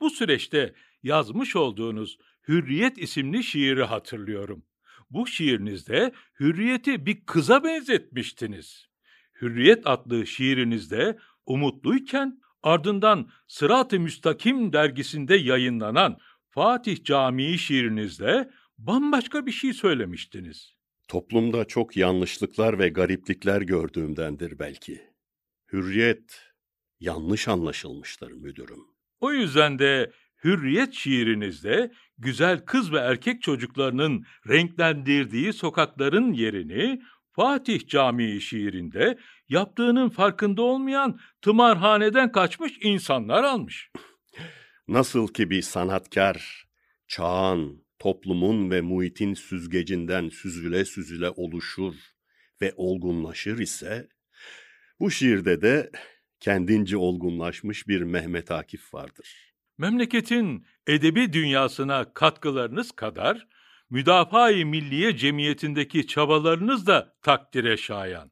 Bu süreçte yazmış olduğunuz Hürriyet isimli şiiri hatırlıyorum. Bu şiirinizde hürriyeti bir kıza benzetmiştiniz. Hürriyet adlı şiirinizde umutluyken ardından Sırat-ı Müstakim dergisinde yayınlanan Fatih Camii şiirinizde bambaşka bir şey söylemiştiniz. Toplumda çok yanlışlıklar ve gariplikler gördüğümdendir belki. Hürriyet yanlış anlaşılmıştır müdürüm. O yüzden de Hürriyet şiirinizde güzel kız ve erkek çocuklarının renklendirdiği sokakların yerini Fatih Camii şiirinde yaptığının farkında olmayan tımarhaneden kaçmış insanlar almış. Nasıl ki bir sanatkar çağın, toplumun ve muhitin süzgecinden süzüle süzüle oluşur ve olgunlaşır ise bu şiirde de kendince olgunlaşmış bir Mehmet Akif vardır. Memleketin edebi dünyasına katkılarınız kadar Müdafaa-i Milliye Cemiyeti'ndeki çabalarınız da takdire şayan.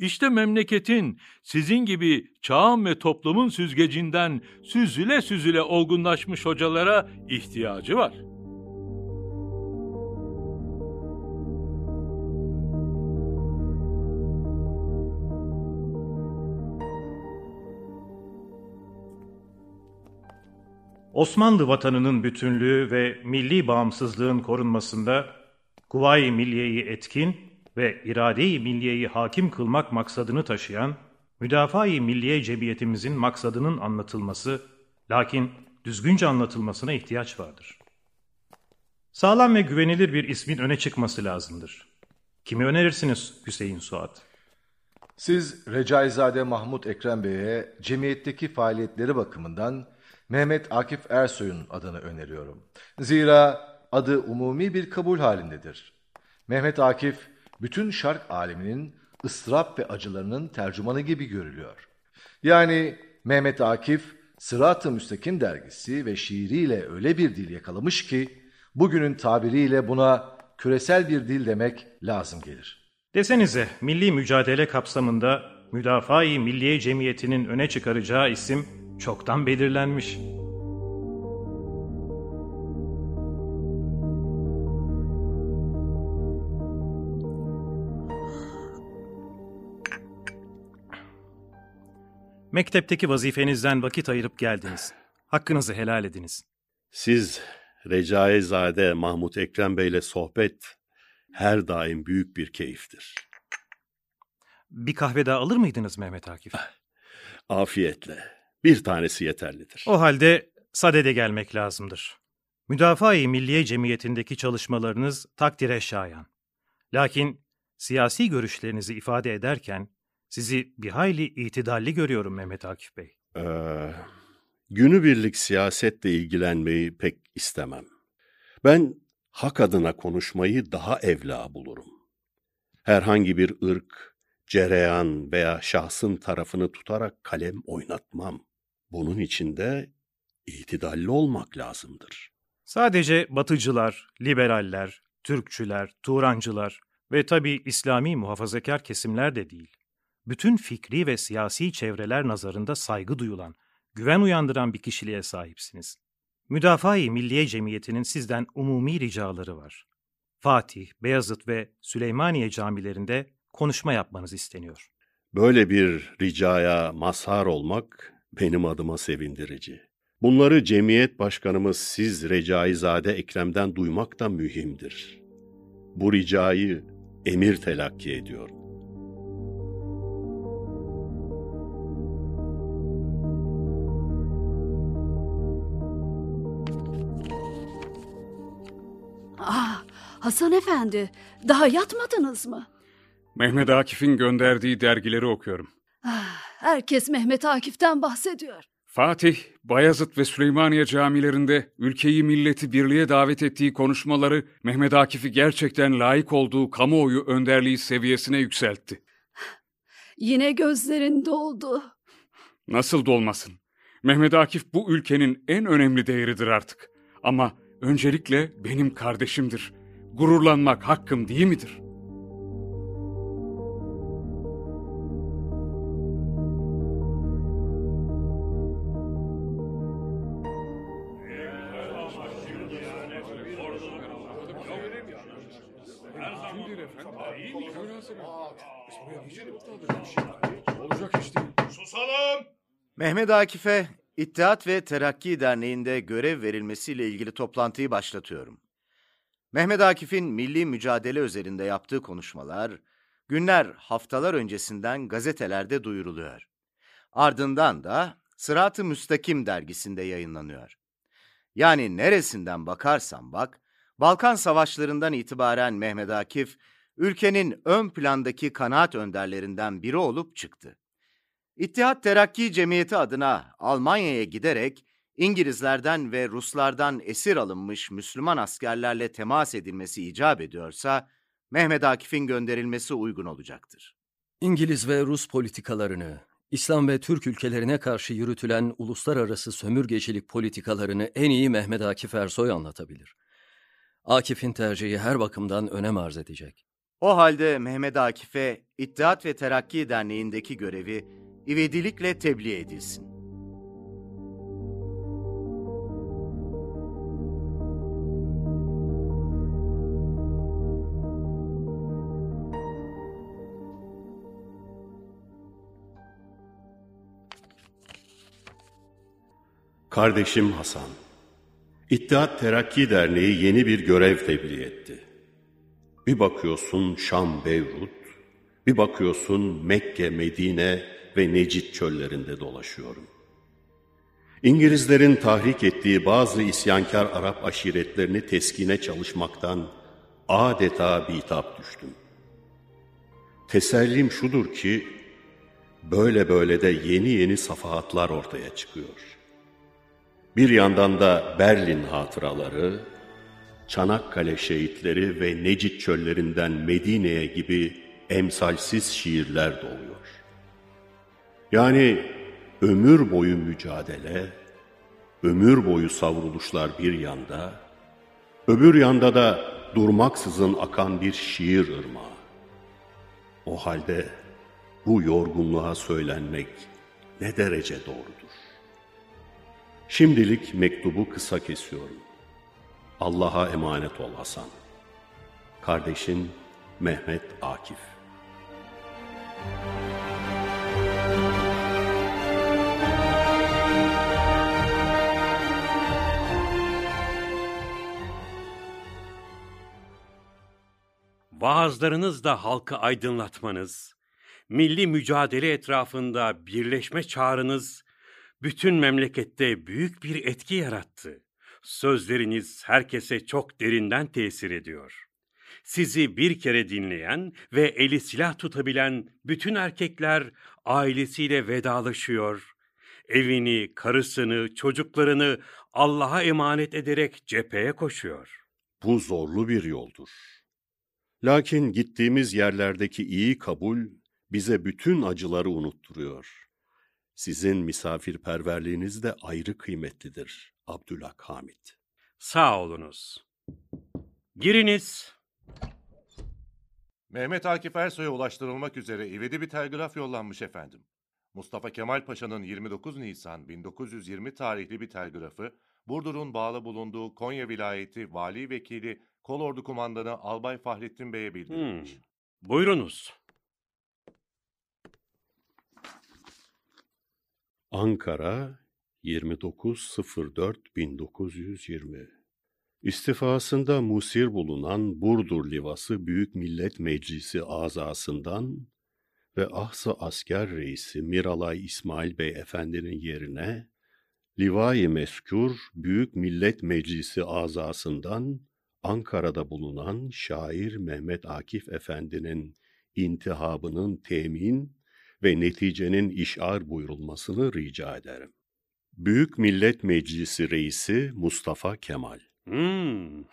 İşte memleketin sizin gibi çağın ve toplumun süzgecinden süzüle süzüle olgunlaşmış hocalara ihtiyacı var. Osmanlı vatanının bütünlüğü ve milli bağımsızlığın korunmasında Kuvayi Milliye'yi etkin ve irade-i milliyeyi hakim kılmak maksadını taşıyan Müdafaa-i Milliye Cemiyetimizin maksadının anlatılması, lakin düzgünce anlatılmasına ihtiyaç vardır. Sağlam ve güvenilir bir ismin öne çıkması lazımdır. Kimi önerirsiniz Hüseyin Suat? Siz Recaizade Mahmut Ekrem Bey'e cemiyetteki faaliyetleri bakımından Mehmet Akif Ersoy'un adını öneriyorum. Zira adı umumi bir kabul halindedir. Mehmet Akif, bütün şark aleminin ıstırap ve acılarının tercümanı gibi görülüyor. Yani Mehmet Akif, Sırat-ı Müstakim dergisi ve şiiriyle öyle bir dil yakalamış ki, bugünün tabiriyle buna küresel bir dil demek lazım gelir. Desenize, milli mücadele kapsamında Müdafaa-i Milliye Cemiyeti'nin öne çıkaracağı isim çoktan belirlenmiş. Mektepteki vazifenizden vakit ayırıp geldiniz. Hakkınızı helal ediniz. Siz Recaizade Mahmut Ekrem Bey'le sohbet her daim büyük bir keyiftir. Bir kahve daha alır mıydınız Mehmet Akif? Afiyetle. Bir tanesi yeterlidir. O halde sadede gelmek lazımdır. Müdafaa-i Milliye Cemiyeti'ndeki çalışmalarınız takdire şayan. Lakin siyasi görüşlerinizi ifade ederken sizi bir hayli itidalli görüyorum Mehmet Akif Bey. Ee, günübirlik siyasetle ilgilenmeyi pek istemem. Ben hak adına konuşmayı daha evla bulurum. Herhangi bir ırk, cereyan veya şahsın tarafını tutarak kalem oynatmam. Bunun için de itidalli olmak lazımdır. Sadece batıcılar, liberaller, Türkçüler, Turancılar ve tabi İslami muhafazakar kesimler de değil. Bütün fikri ve siyasi çevreler nazarında saygı duyulan, güven uyandıran bir kişiliğe sahipsiniz. Müdafaa-i Milliye Cemiyeti'nin sizden umumi ricaları var. Fatih, Beyazıt ve Süleymaniye camilerinde konuşma yapmanız isteniyor. Böyle bir ricaya mazhar olmak benim adıma sevindirici. Bunları cemiyet başkanımız siz Recaizade Ekrem'den duymak da mühimdir. Bu ricayı emir telakki ediyorum. Hasan Efendi, daha yatmadınız mı? Mehmet Akif'in gönderdiği dergileri okuyorum. Ah, herkes Mehmet Akif'ten bahsediyor. Fatih, Bayezid ve Süleymaniye camilerinde ülkeyi milleti birliğe davet ettiği konuşmaları Mehmet Akif'i gerçekten layık olduğu kamuoyu önderliği seviyesine yükseltti. Yine gözlerin doldu. Nasıl dolmasın? Mehmet Akif bu ülkenin en önemli değeridir artık. Ama öncelikle benim kardeşimdir. Gururlanmak hakkım değil midir? Olacak işte. Susalım! Mehmet Akif'e İttihat ve Terakki Derneği'nde görev verilmesiyle ilgili toplantıyı başlatıyorum. Mehmet Akif'in milli mücadele üzerinde yaptığı konuşmalar, günler, haftalar öncesinden gazetelerde duyuruluyor. Ardından da Sırat-ı Müstakim dergisinde yayınlanıyor. Yani neresinden bakarsan bak, Balkan savaşlarından itibaren Mehmet Akif, ülkenin ön plandaki kanaat önderlerinden biri olup çıktı. İttihat Terakki Cemiyeti adına Almanya'ya giderek İngilizlerden ve Ruslardan esir alınmış Müslüman askerlerle temas edilmesi icap ediyorsa, Mehmet Akif'in gönderilmesi uygun olacaktır. İngiliz ve Rus politikalarını, İslam ve Türk ülkelerine karşı yürütülen uluslararası sömürgecilik politikalarını en iyi Mehmet Akif Ersoy anlatabilir. Akif'in tercihi her bakımdan önem arz edecek. O halde Mehmet Akif'e İttihat ve Terakki Derneği'ndeki görevi ivedilikle tebliğ edilsin. Kardeşim Hasan, İttihat Terakki Derneği yeni bir görev tebliğ etti. Bir bakıyorsun Şam, Beyrut, bir bakıyorsun Mekke, Medine ve Necid çöllerinde dolaşıyorum. İngilizlerin tahrik ettiği bazı isyankar Arap aşiretlerini teskine çalışmaktan adeta bitap düştüm. Tesellim şudur ki, böyle böyle de yeni yeni safahatlar ortaya çıkıyor. Bir yandan da Berlin hatıraları, Çanakkale şehitleri ve Necid çöllerinden Medine'ye gibi emsalsiz şiirler doluyor. Yani ömür boyu mücadele, ömür boyu savruluşlar bir yanda, öbür yanda da durmaksızın akan bir şiir ırmağı. O halde bu yorgunluğa söylenmek ne derece doğrudur? Şimdilik mektubu kısa kesiyorum. Allah'a emanet ol Hasan. Kardeşin Mehmet Akif Vaazlarınızla halkı aydınlatmanız, milli mücadele etrafında birleşme çağrınız bütün memlekette büyük bir etki yarattı. Sözleriniz herkese çok derinden tesir ediyor. Sizi bir kere dinleyen ve eli silah tutabilen bütün erkekler ailesiyle vedalaşıyor. Evini, karısını, çocuklarını Allah'a emanet ederek cepheye koşuyor. Bu zorlu bir yoldur. Lakin gittiğimiz yerlerdeki iyi kabul bize bütün acıları unutturuyor. Sizin misafirperverliğiniz de ayrı kıymetlidir Abdülhak Hamit. Sağ olunuz. Giriniz. Mehmet Akif Ersoy'a ulaştırılmak üzere ivedi bir telgraf yollanmış efendim. Mustafa Kemal Paşa'nın 29 Nisan 1920 tarihli bir telgrafı, Burdur'un bağlı bulunduğu Konya vilayeti vali vekili Kolordu Kumandanı Albay Fahrettin Bey'e bildirilmiş. Hmm. Buyurunuz. Ankara 29.04.1920 İstifasında musir bulunan Burdur Livası Büyük Millet Meclisi azasından ve Ahsa Asker Reisi Miralay İsmail Bey Efendi'nin yerine Livai Meskür Büyük Millet Meclisi azasından Ankara'da bulunan şair Mehmet Akif Efendi'nin intihabının temin ve neticenin işar buyurulmasını rica ederim. Büyük Millet Meclisi Reisi Mustafa Kemal. Hmm.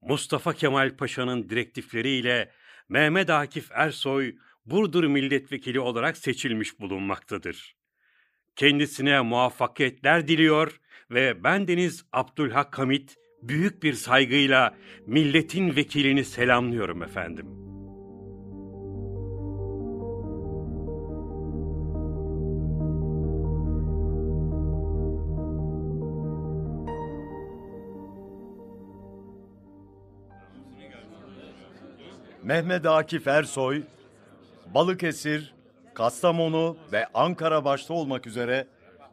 Mustafa Kemal Paşa'nın direktifleriyle Mehmet Akif Ersoy Burdur milletvekili olarak seçilmiş bulunmaktadır. Kendisine muvaffakiyetler diliyor ve bendeniz Abdülhak Hamit büyük bir saygıyla milletin vekilini selamlıyorum efendim. Mehmet Akif Ersoy, Balıkesir, Kastamonu ve Ankara başta olmak üzere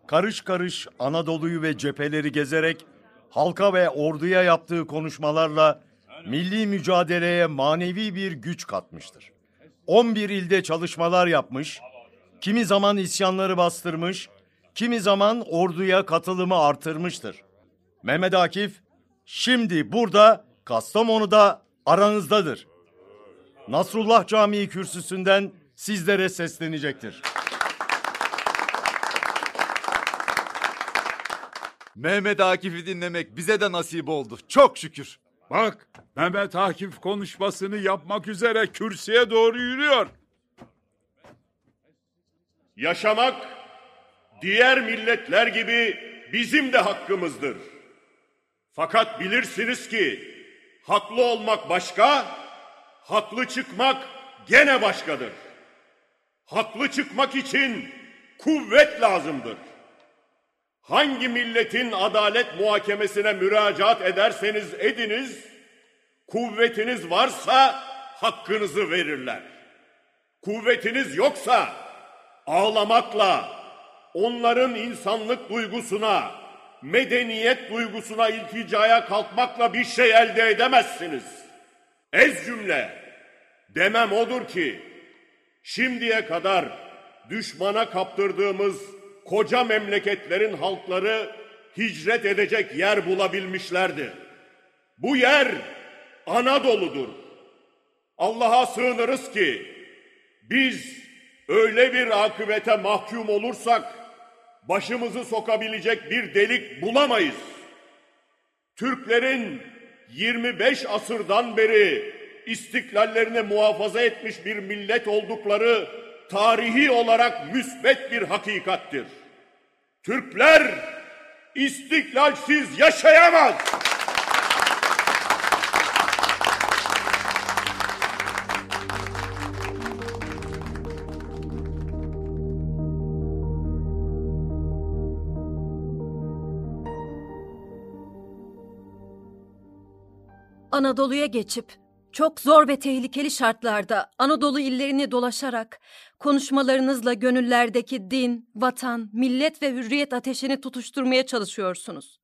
karış karış Anadolu'yu ve cepheleri gezerek halka ve orduya yaptığı konuşmalarla milli mücadeleye manevi bir güç katmıştır. 11 ilde çalışmalar yapmış, kimi zaman isyanları bastırmış, kimi zaman orduya katılımı artırmıştır. Mehmet Akif şimdi burada Kastamonu'da aranızdadır. Nasrullah Camii kürsüsünden sizlere seslenecektir. Mehmet Akif'i dinlemek bize de nasip oldu. Çok şükür. Bak Mehmet Akif konuşmasını yapmak üzere kürsüye doğru yürüyor. Yaşamak diğer milletler gibi bizim de hakkımızdır. Fakat bilirsiniz ki haklı olmak başka, haklı çıkmak gene başkadır. Haklı çıkmak için kuvvet lazımdır. Hangi milletin adalet muhakemesine müracaat ederseniz ediniz, kuvvetiniz varsa hakkınızı verirler. Kuvvetiniz yoksa ağlamakla, onların insanlık duygusuna, medeniyet duygusuna ilticaya kalkmakla bir şey elde edemezsiniz. Ez cümle, demem odur ki, şimdiye kadar düşmana kaptırdığımız koca memleketlerin halkları hicret edecek yer bulabilmişlerdi. Bu yer Anadolu'dur. Allah'a sığınırız ki biz öyle bir akıbete mahkum olursak başımızı sokabilecek bir delik bulamayız. Türklerin 25 asırdan beri istiklallerini muhafaza etmiş bir millet oldukları tarihi olarak müsbet bir hakikattir. Türkler istiklalsiz yaşayamaz. Anadolu'ya geçip çok zor ve tehlikeli şartlarda Anadolu illerini dolaşarak konuşmalarınızla gönüllerdeki din, vatan, millet ve hürriyet ateşini tutuşturmaya çalışıyorsunuz.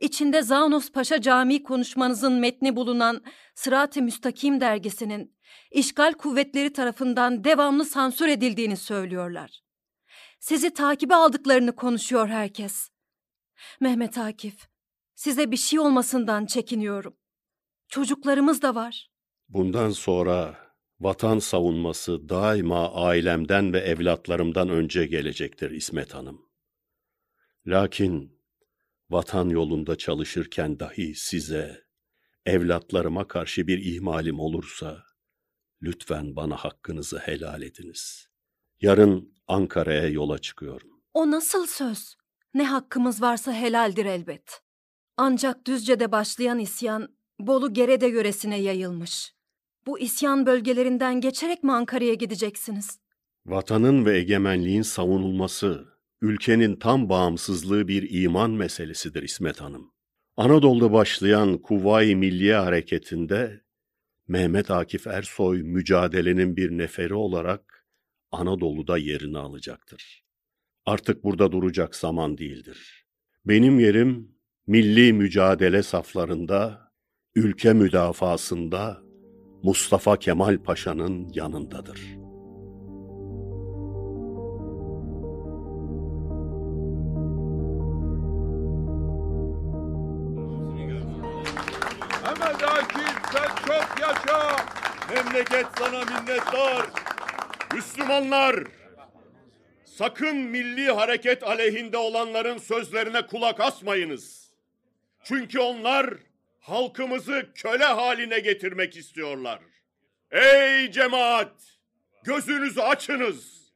İçinde Zaunos Paşa Camii konuşmanızın metni bulunan Sırat-ı Müstakim dergisinin işgal kuvvetleri tarafından devamlı sansür edildiğini söylüyorlar. Sizi takibe aldıklarını konuşuyor herkes. Mehmet Akif, size bir şey olmasından çekiniyorum. Çocuklarımız da var. Bundan sonra vatan savunması daima ailemden ve evlatlarımdan önce gelecektir İsmet Hanım. Lakin vatan yolunda çalışırken dahi size, evlatlarıma karşı bir ihmalim olursa, lütfen bana hakkınızı helal ediniz. Yarın Ankara'ya yola çıkıyorum. O nasıl söz? Ne hakkımız varsa helaldir elbet. Ancak Düzce'de başlayan isyan Bolu Gerede yöresine yayılmış. Bu isyan bölgelerinden geçerek mi Ankara'ya gideceksiniz? Vatanın ve egemenliğin savunulması, ülkenin tam bağımsızlığı bir iman meselesidir İsmet Hanım. Anadolu'da başlayan Kuvayi Milliye Hareketi'nde Mehmet Akif Ersoy mücadelenin bir neferi olarak Anadolu'da yerini alacaktır. Artık burada duracak zaman değildir. Benim yerim milli mücadele saflarında, ülke müdafasında Mustafa Kemal Paşa'nın yanındadır. çok yaşa. Memleket sana minnettar. Müslümanlar, sakın milli hareket aleyhinde olanların sözlerine kulak asmayınız. Çünkü onlar halkımızı köle haline getirmek istiyorlar. Ey cemaat! Gözünüzü açınız.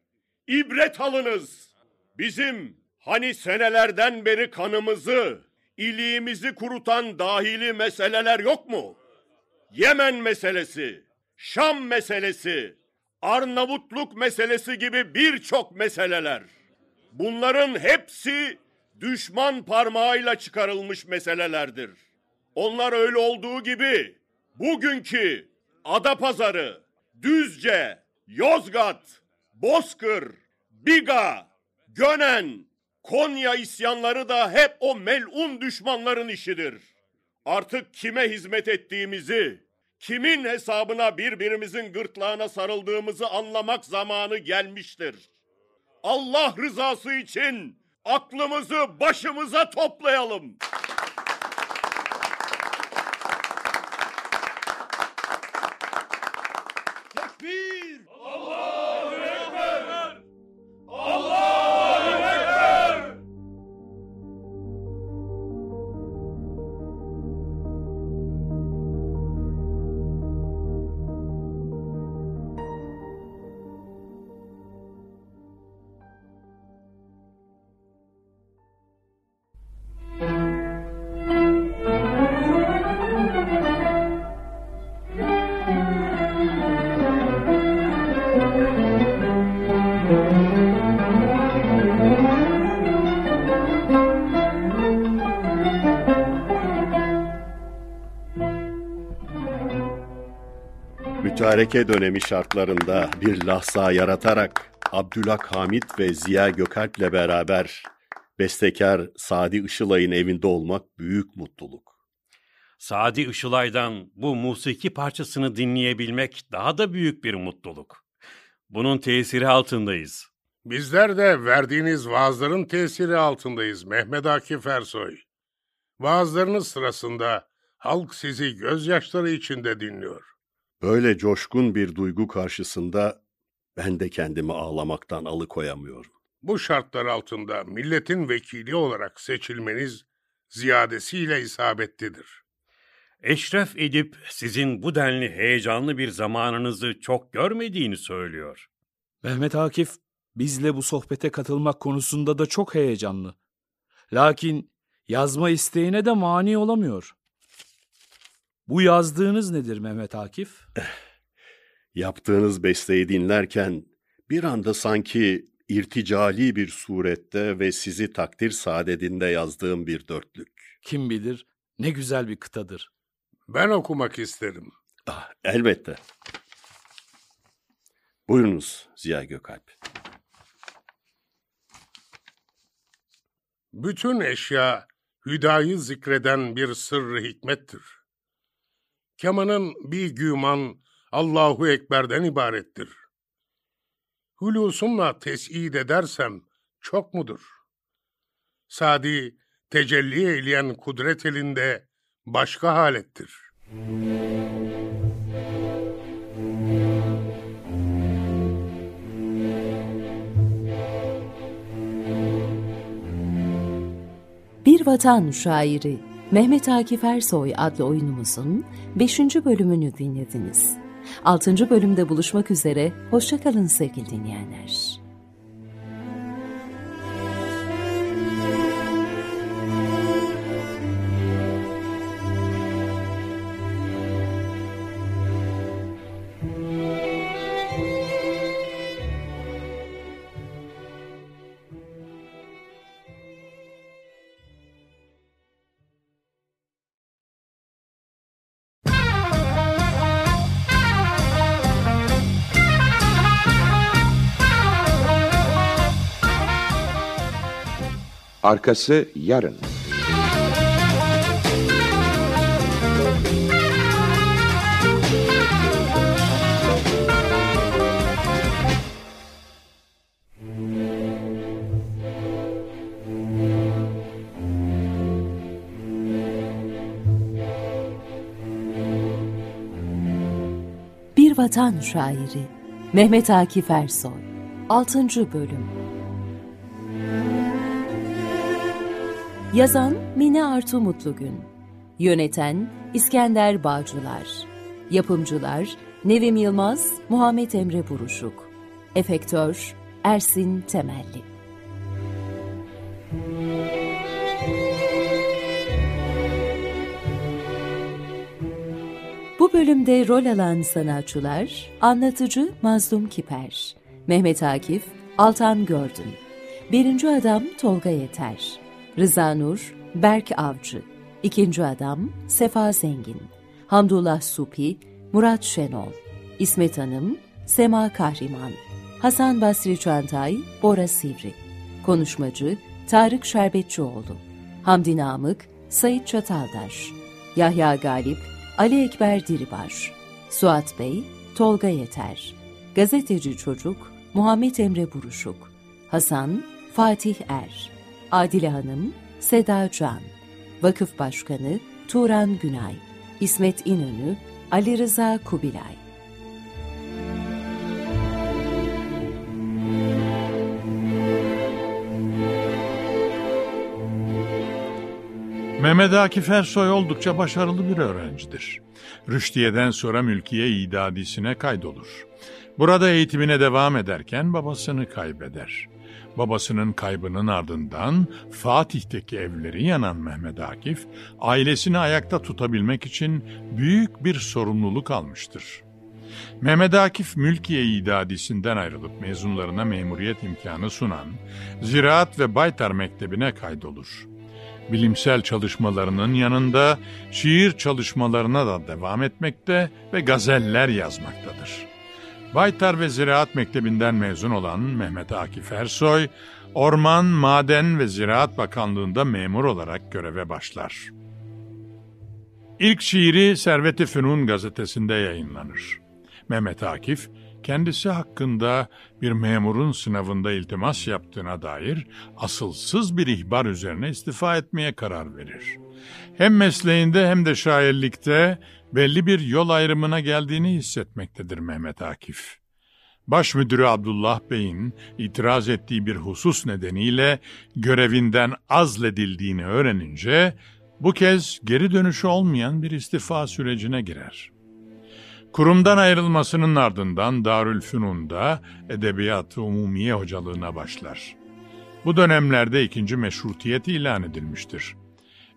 İbret alınız. Bizim hani senelerden beri kanımızı, iliğimizi kurutan dahili meseleler yok mu? Yemen meselesi, Şam meselesi, Arnavutluk meselesi gibi birçok meseleler. Bunların hepsi düşman parmağıyla çıkarılmış meselelerdir. Onlar öyle olduğu gibi bugünkü Adapazarı, Düzce, Yozgat, Bozkır, Biga, Gönen, Konya isyanları da hep o melun düşmanların işidir. Artık kime hizmet ettiğimizi, kimin hesabına birbirimizin gırtlağına sarıldığımızı anlamak zamanı gelmiştir. Allah rızası için aklımızı başımıza toplayalım. Mütareke dönemi şartlarında bir lahza yaratarak Abdülhak ve Ziya Gökalp'le beraber bestekar Sadi Işılay'ın evinde olmak büyük mutluluk. Sadi Işılay'dan bu musiki parçasını dinleyebilmek daha da büyük bir mutluluk. Bunun tesiri altındayız. Bizler de verdiğiniz vaazların tesiri altındayız Mehmet Akif Ersoy. Vaazlarınız sırasında halk sizi gözyaşları içinde dinliyor. Böyle coşkun bir duygu karşısında ben de kendimi ağlamaktan alıkoyamıyorum. Bu şartlar altında milletin vekili olarak seçilmeniz ziyadesiyle isabetlidir. Eşref Edip sizin bu denli heyecanlı bir zamanınızı çok görmediğini söylüyor. Mehmet Akif bizle bu sohbete katılmak konusunda da çok heyecanlı. Lakin yazma isteğine de mani olamıyor. Bu yazdığınız nedir Mehmet Akif? Yaptığınız besteyi dinlerken bir anda sanki irticali bir surette ve sizi takdir saadetinde yazdığım bir dörtlük. Kim bilir ne güzel bir kıtadır. Ben okumak isterim. Ah, elbette. Buyurunuz Ziya Gökalp. Bütün eşya hüdayı zikreden bir sırrı hikmettir. Kemanın bir güman Allahu Ekber'den ibarettir. Hulusumla tes'id edersem çok mudur? Sadi tecelli eyleyen kudret elinde başka halettir. Bir Vatan Şairi Mehmet Akif Ersoy adlı oyunumuzun 5. bölümünü dinlediniz. 6. bölümde buluşmak üzere, hoşçakalın sevgili dinleyenler. Arkası yarın. Bir Vatan Şairi Mehmet Akif Ersoy 6. Bölüm Yazan Mine Artu Mutlugün. Yöneten İskender Bağcılar. Yapımcılar Nevim Yılmaz, Muhammed Emre Buruşuk. Efektör Ersin Temelli. Bu bölümde rol alan sanatçılar Anlatıcı Mazlum Kiper Mehmet Akif Altan Gördün. Birinci Adam Tolga Yeter Rıza Nur Berk Avcı İkinci Adam Sefa Zengin Hamdullah Supi Murat Şenol İsmet Hanım Sema Kahriman Hasan Basri Çantay Bora Sivri Konuşmacı Tarık Şerbetçioğlu Hamdi Namık Sayit Çataldaş Yahya Galip Ali Ekber Diribar Suat Bey Tolga Yeter Gazeteci Çocuk Muhammed Emre Buruşuk Hasan Fatih Er Adile Hanım Seda Can Vakıf Başkanı Turan Günay İsmet İnönü Ali Rıza Kubilay Mehmet Akif Ersoy oldukça başarılı bir öğrencidir. Rüştiye'den sonra mülkiye idadisine kaydolur. Burada eğitimine devam ederken babasını kaybeder. Babasının kaybının ardından Fatih'teki evleri yanan Mehmet Akif, ailesini ayakta tutabilmek için büyük bir sorumluluk almıştır. Mehmet Akif Mülkiye İdadisi'nden ayrılıp mezunlarına memuriyet imkanı sunan Ziraat ve Baytar Mektebi'ne kaydolur. Bilimsel çalışmalarının yanında şiir çalışmalarına da devam etmekte ve gazeller yazmaktadır. Baytar ve Ziraat Mektebi'nden mezun olan Mehmet Akif Ersoy, Orman, Maden ve Ziraat Bakanlığı'nda memur olarak göreve başlar. İlk şiiri Servet-i Fünun gazetesinde yayınlanır. Mehmet Akif, kendisi hakkında bir memurun sınavında iltimas yaptığına dair asılsız bir ihbar üzerine istifa etmeye karar verir. Hem mesleğinde hem de şairlikte belli bir yol ayrımına geldiğini hissetmektedir Mehmet Akif. Baş müdürü Abdullah Bey'in itiraz ettiği bir husus nedeniyle görevinden azledildiğini öğrenince bu kez geri dönüşü olmayan bir istifa sürecine girer. Kurumdan ayrılmasının ardından Darülfünun'da Edebiyat-ı Umumiye hocalığına başlar. Bu dönemlerde ikinci meşrutiyet ilan edilmiştir.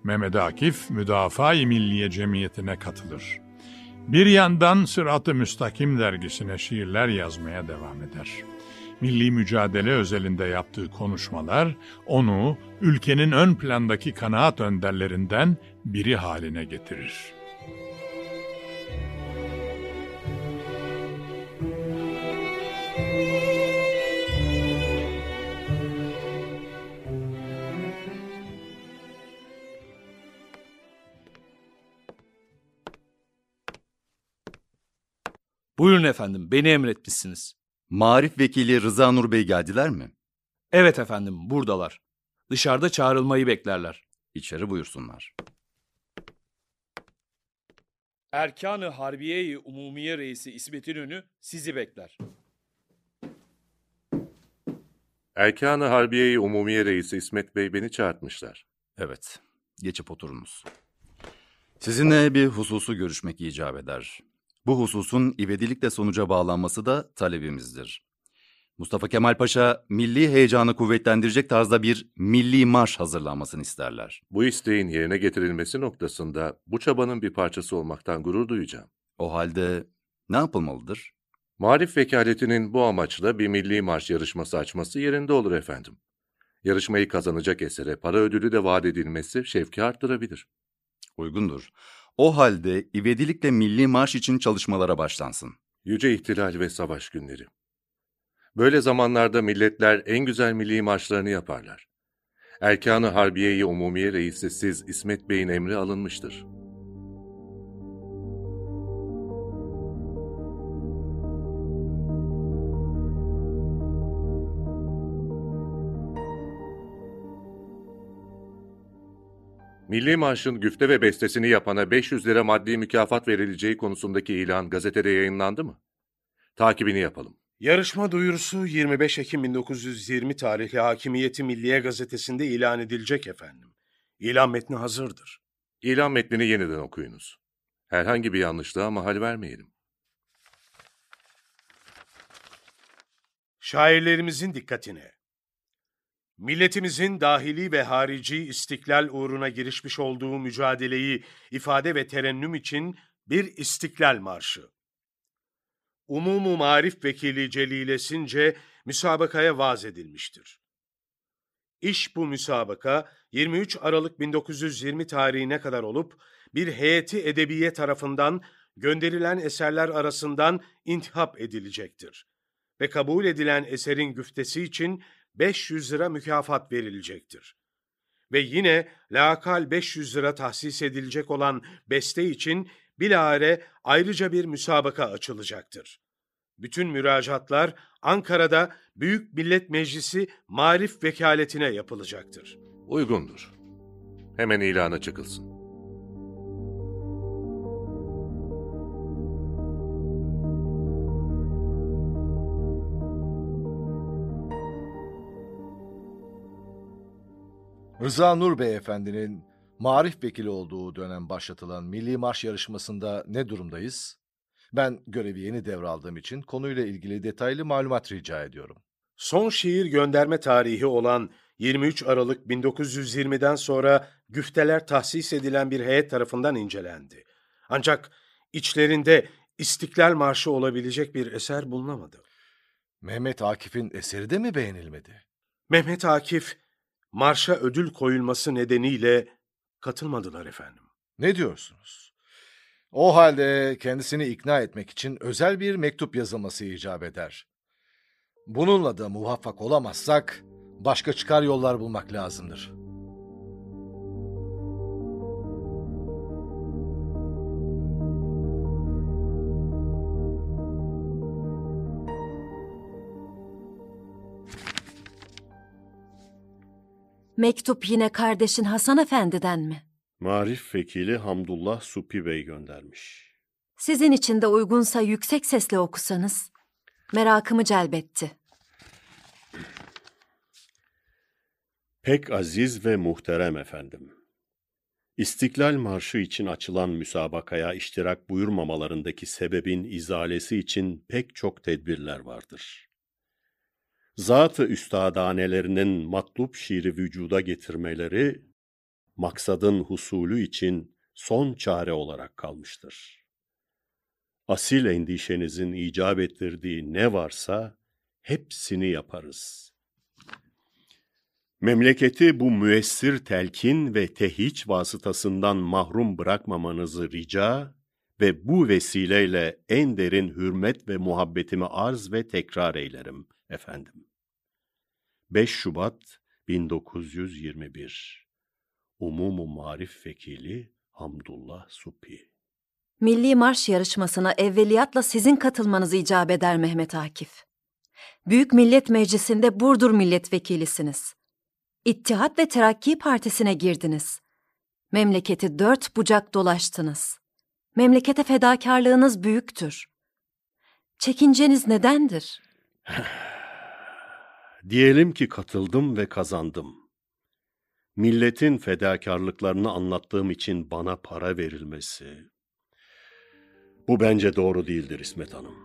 Mehmet Akif Müdafaa-i Milliye Cemiyeti'ne katılır. Bir yandan Sırat-ı Müstakim dergisine şiirler yazmaya devam eder. Milli mücadele özelinde yaptığı konuşmalar onu ülkenin ön plandaki kanaat önderlerinden biri haline getirir. Buyurun efendim, beni emretmişsiniz. Marif Vekili Rıza Nur Bey geldiler mi? Evet efendim, buradalar. Dışarıda çağrılmayı beklerler. İçeri buyursunlar. Erkanı Harbiye-i Umumiye Reisi İsmet İnönü sizi bekler. Erkan-ı Harbiye-i Umumiye Reisi İsmet Bey beni çağırtmışlar. Evet, geçip oturunuz. Sizinle bir hususu görüşmek icap eder. Bu hususun ivedilikle sonuca bağlanması da talebimizdir. Mustafa Kemal Paşa, milli heyecanı kuvvetlendirecek tarzda bir milli marş hazırlanmasını isterler. Bu isteğin yerine getirilmesi noktasında bu çabanın bir parçası olmaktan gurur duyacağım. O halde ne yapılmalıdır? Marif Vekaletinin bu amaçla bir milli marş yarışması açması yerinde olur efendim. Yarışmayı kazanacak esere para ödülü de vaat edilmesi şevki arttırabilir. Uygundur. O halde ivedilikle milli marş için çalışmalara başlansın. Yüce İhtilal ve Savaş Günleri. Böyle zamanlarda milletler en güzel milli marşlarını yaparlar. Erkanı Harbiye-i Umumiye Reisi siz İsmet Bey'in emri alınmıştır. Milli Marş'ın güfte ve bestesini yapana 500 lira maddi mükafat verileceği konusundaki ilan gazetede yayınlandı mı? Takibini yapalım. Yarışma duyurusu 25 Ekim 1920 tarihli Hakimiyeti Milliye gazetesinde ilan edilecek efendim. İlan metni hazırdır. İlan metnini yeniden okuyunuz. Herhangi bir yanlışlığa mahal vermeyelim. Şairlerimizin dikkatine. Milletimizin dahili ve harici istiklal uğruna girişmiş olduğu mücadeleyi ifade ve terennüm için bir istiklal marşı. Umumu Marif Vekili Celilesince müsabakaya vaz edilmiştir. İş bu müsabaka 23 Aralık 1920 tarihine kadar olup bir heyeti edebiye tarafından gönderilen eserler arasından intihap edilecektir ve kabul edilen eserin güftesi için 500 lira mükafat verilecektir. Ve yine lakal 500 lira tahsis edilecek olan beste için bilahare ayrıca bir müsabaka açılacaktır. Bütün müracaatlar Ankara'da Büyük Millet Meclisi Marif Vekaletine yapılacaktır. Uygundur. Hemen ilana çıkılsın. Rıza Nur Beyefendinin marif vekili olduğu dönem başlatılan Milli Marş yarışmasında ne durumdayız? Ben görevi yeni devraldığım için konuyla ilgili detaylı malumat rica ediyorum. Son şiir gönderme tarihi olan 23 Aralık 1920'den sonra güfteler tahsis edilen bir heyet tarafından incelendi. Ancak içlerinde İstiklal Marşı olabilecek bir eser bulunamadı. Mehmet Akif'in eseri de mi beğenilmedi? Mehmet Akif, marşa ödül koyulması nedeniyle katılmadılar efendim. Ne diyorsunuz? O halde kendisini ikna etmek için özel bir mektup yazılması icap eder. Bununla da muvaffak olamazsak başka çıkar yollar bulmak lazımdır. Mektup yine kardeşin Hasan Efendi'den mi? Marif Vekili Hamdullah Supi Bey göndermiş. Sizin için de uygunsa yüksek sesle okusanız. Merakımı celbetti. Pek aziz ve muhterem efendim. İstiklal Marşı için açılan müsabakaya iştirak buyurmamalarındaki sebebin izalesi için pek çok tedbirler vardır. Zat-ı üstadanelerinin matlup şiiri vücuda getirmeleri, maksadın husulü için son çare olarak kalmıştır. Asil endişenizin icap ettirdiği ne varsa hepsini yaparız. Memleketi bu müessir telkin ve tehiç vasıtasından mahrum bırakmamanızı rica ve bu vesileyle en derin hürmet ve muhabbetimi arz ve tekrar eylerim efendim. 5 Şubat 1921 Umumu Marif Vekili Hamdullah Supi Milli Marş yarışmasına evveliyatla sizin katılmanız icap eder Mehmet Akif. Büyük Millet Meclisi'nde Burdur milletvekilisiniz. İttihat ve Terakki Partisi'ne girdiniz. Memleketi dört bucak dolaştınız. Memlekete fedakarlığınız büyüktür. Çekinceniz nedendir? Diyelim ki katıldım ve kazandım. Milletin fedakarlıklarını anlattığım için bana para verilmesi. Bu bence doğru değildir İsmet Hanım.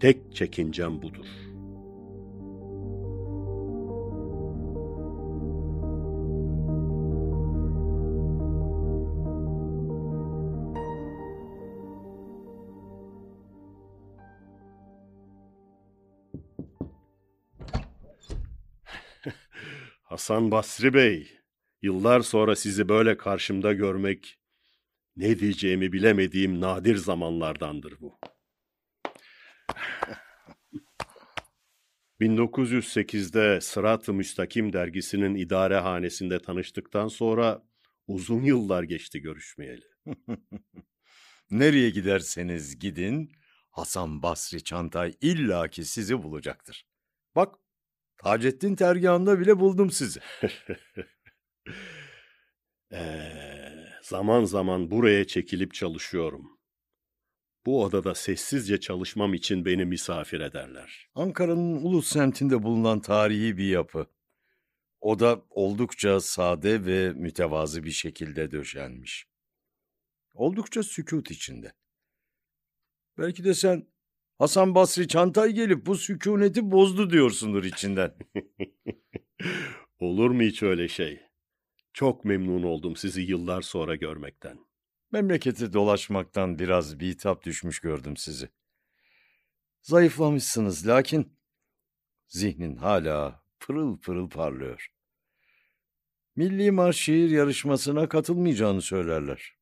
Tek çekincem budur. Hasan Basri Bey, yıllar sonra sizi böyle karşımda görmek, ne diyeceğimi bilemediğim nadir zamanlardandır bu. 1908'de Sırat-ı Müstakim dergisinin idare hanesinde tanıştıktan sonra uzun yıllar geçti görüşmeyeli. Nereye giderseniz gidin, Hasan Basri Çantay illaki sizi bulacaktır. Bak, Taceddin tergahında bile buldum sizi. ee, zaman zaman buraya çekilip çalışıyorum. Bu odada sessizce çalışmam için beni misafir ederler. Ankara'nın Ulus semtinde bulunan tarihi bir yapı. O da oldukça sade ve mütevazı bir şekilde döşenmiş. Oldukça sükut içinde. Belki de sen Hasan Basri Çantay gelip bu sükuneti bozdu diyorsundur içinden. Olur mu hiç öyle şey? Çok memnun oldum sizi yıllar sonra görmekten. Memleketi dolaşmaktan biraz bitap düşmüş gördüm sizi. Zayıflamışsınız lakin zihnin hala pırıl pırıl parlıyor. Milli Marş şiir yarışmasına katılmayacağını söylerler.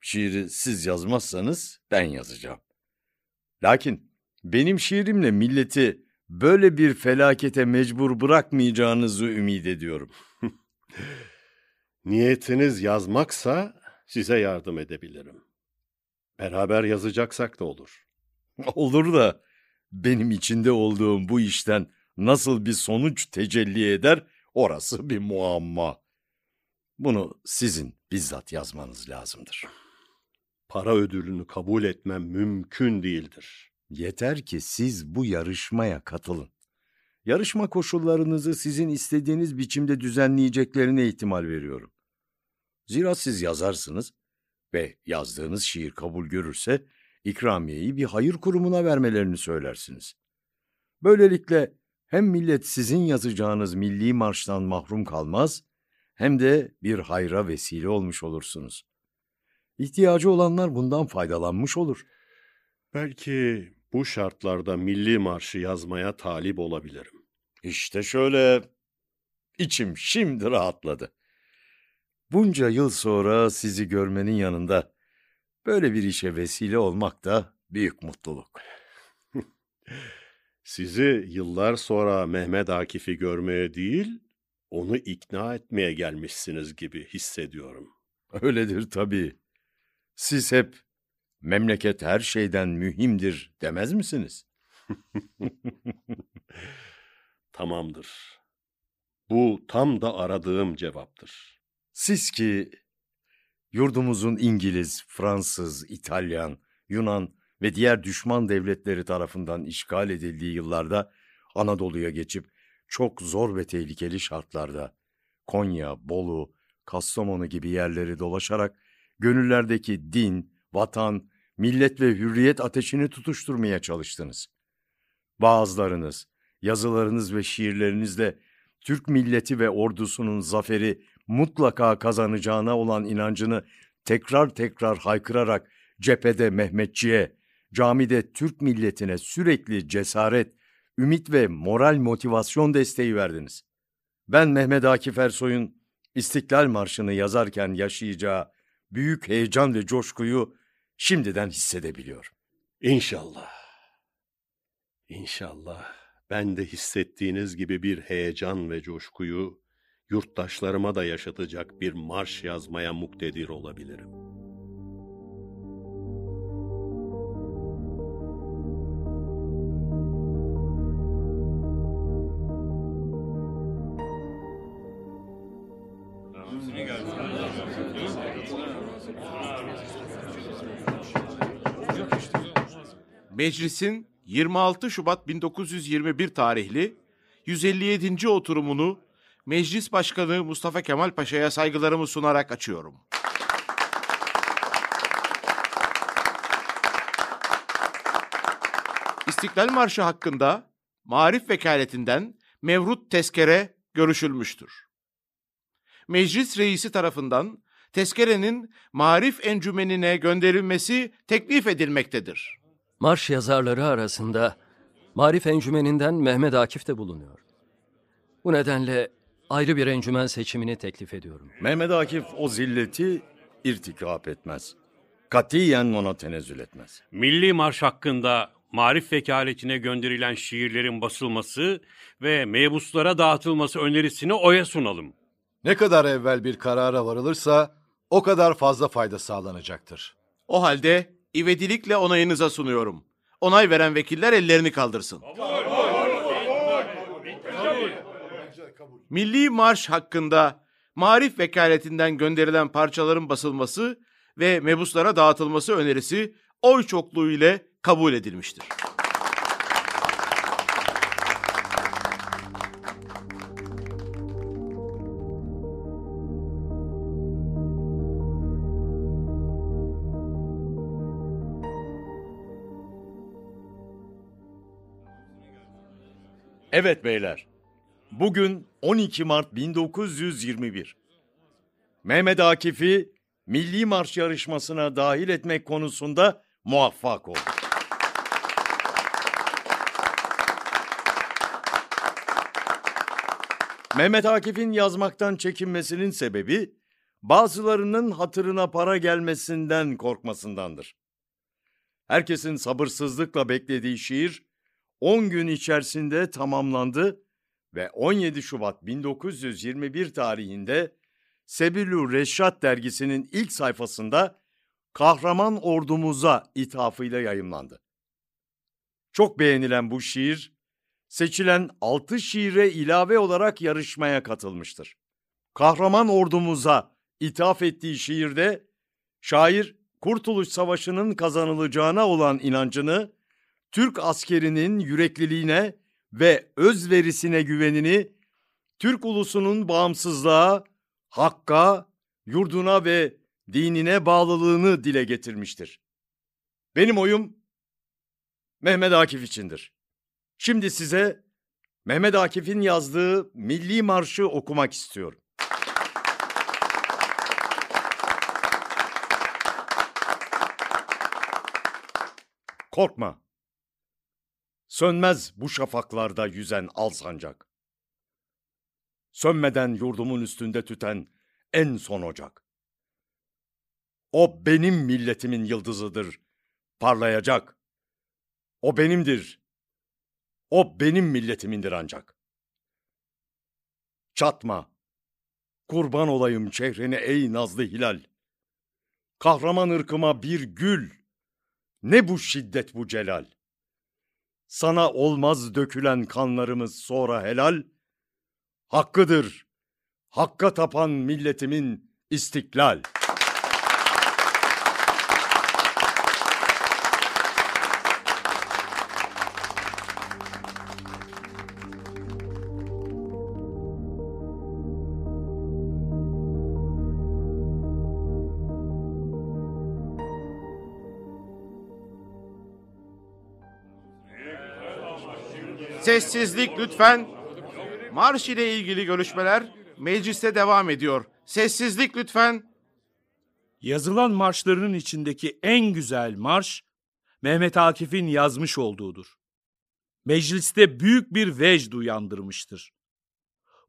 Şiiri siz yazmazsanız ben yazacağım. Lakin benim şiirimle milleti böyle bir felakete mecbur bırakmayacağınızı ümit ediyorum. Niyetiniz yazmaksa size yardım edebilirim. Beraber yazacaksak da olur. Olur da benim içinde olduğum bu işten nasıl bir sonuç tecelli eder orası bir muamma. Bunu sizin bizzat yazmanız lazımdır. Para ödülünü kabul etmem mümkün değildir. Yeter ki siz bu yarışmaya katılın. Yarışma koşullarınızı sizin istediğiniz biçimde düzenleyeceklerine ihtimal veriyorum. Zira siz yazarsınız ve yazdığınız şiir kabul görürse ikramiyeyi bir hayır kurumuna vermelerini söylersiniz. Böylelikle hem millet sizin yazacağınız milli marştan mahrum kalmaz hem de bir hayra vesile olmuş olursunuz. İhtiyacı olanlar bundan faydalanmış olur. Belki bu şartlarda milli marşı yazmaya talip olabilirim. İşte şöyle içim şimdi rahatladı. Bunca yıl sonra sizi görmenin yanında böyle bir işe vesile olmak da büyük mutluluk. Sizi yıllar sonra Mehmet Akif'i görmeye değil, onu ikna etmeye gelmişsiniz gibi hissediyorum. Öyledir tabii. Siz hep memleket her şeyden mühimdir demez misiniz? Tamamdır. Bu tam da aradığım cevaptır. Siz ki yurdumuzun İngiliz, Fransız, İtalyan, Yunan ve diğer düşman devletleri tarafından işgal edildiği yıllarda Anadolu'ya geçip çok zor ve tehlikeli şartlarda Konya, Bolu, Kastamonu gibi yerleri dolaşarak gönüllerdeki din, vatan, millet ve hürriyet ateşini tutuşturmaya çalıştınız. Bazılarınız, yazılarınız ve şiirlerinizle Türk milleti ve ordusunun zaferi mutlaka kazanacağına olan inancını tekrar tekrar haykırarak cephede Mehmetçiğe, camide Türk milletine sürekli cesaret, ümit ve moral motivasyon desteği verdiniz. Ben Mehmet Akif Ersoy'un İstiklal Marşı'nı yazarken yaşayacağı büyük heyecan ve coşkuyu şimdiden hissedebiliyorum. İnşallah. İnşallah ben de hissettiğiniz gibi bir heyecan ve coşkuyu yurttaşlarıma da yaşatacak bir marş yazmaya muktedir olabilirim. Meclisin 26 Şubat 1921 tarihli 157. oturumunu Meclis Başkanı Mustafa Kemal Paşa'ya saygılarımı sunarak açıyorum. İstiklal Marşı hakkında Marif Vekaletinden Mevrut Tezkere görüşülmüştür. Meclis reisi tarafından tezkerenin Marif Encümeni'ne gönderilmesi teklif edilmektedir. Marş yazarları arasında Marif Encümeninden Mehmet Akif de bulunuyor. Bu nedenle ayrı bir encümen seçimini teklif ediyorum. Mehmet Akif o zilleti irtikap etmez. Katiyen ona tenezzül etmez. Milli Marş hakkında Marif Vekaletine gönderilen şiirlerin basılması ve mebuslara dağıtılması önerisini oya sunalım. Ne kadar evvel bir karara varılırsa o kadar fazla fayda sağlanacaktır. O halde ivedilikle onayınıza sunuyorum. Onay veren vekiller ellerini kaldırsın. Milli Marş hakkında Marif Vekaletinden gönderilen parçaların basılması ve mebuslara dağıtılması önerisi oy çokluğu ile kabul edilmiştir. Evet beyler. Bugün 12 Mart 1921. Mehmet Akif'i Milli Marş yarışmasına dahil etmek konusunda muvaffak oldu. Mehmet Akif'in yazmaktan çekinmesinin sebebi bazılarının hatırına para gelmesinden korkmasındandır. Herkesin sabırsızlıkla beklediği şiir 10 gün içerisinde tamamlandı ve 17 Şubat 1921 tarihinde Sebilü Reşat dergisinin ilk sayfasında Kahraman Ordumuza ithafıyla yayımlandı. Çok beğenilen bu şiir, seçilen 6 şiire ilave olarak yarışmaya katılmıştır. Kahraman Ordumuza ithaf ettiği şiirde şair Kurtuluş Savaşı'nın kazanılacağına olan inancını Türk askerinin yürekliliğine ve özverisine güvenini, Türk ulusunun bağımsızlığa, hakka, yurduna ve dinine bağlılığını dile getirmiştir. Benim oyum Mehmet Akif içindir. Şimdi size Mehmet Akif'in yazdığı Milli Marşı okumak istiyorum. Korkma. Sönmez bu şafaklarda yüzen al sancak. Sönmeden yurdumun üstünde tüten en son ocak. O benim milletimin yıldızıdır, parlayacak. O benimdir. O benim milletimindir ancak. Çatma. Kurban olayım çehrene ey nazlı hilal. Kahraman ırkıma bir gül. Ne bu şiddet bu celal. Sana olmaz dökülen kanlarımız sonra helal. Hakkıdır. Hakka tapan milletimin istiklal. Sessizlik lütfen. Marş ile ilgili görüşmeler mecliste devam ediyor. Sessizlik lütfen. Yazılan marşlarının içindeki en güzel marş Mehmet Akif'in yazmış olduğudur. Mecliste büyük bir vecd uyandırmıştır.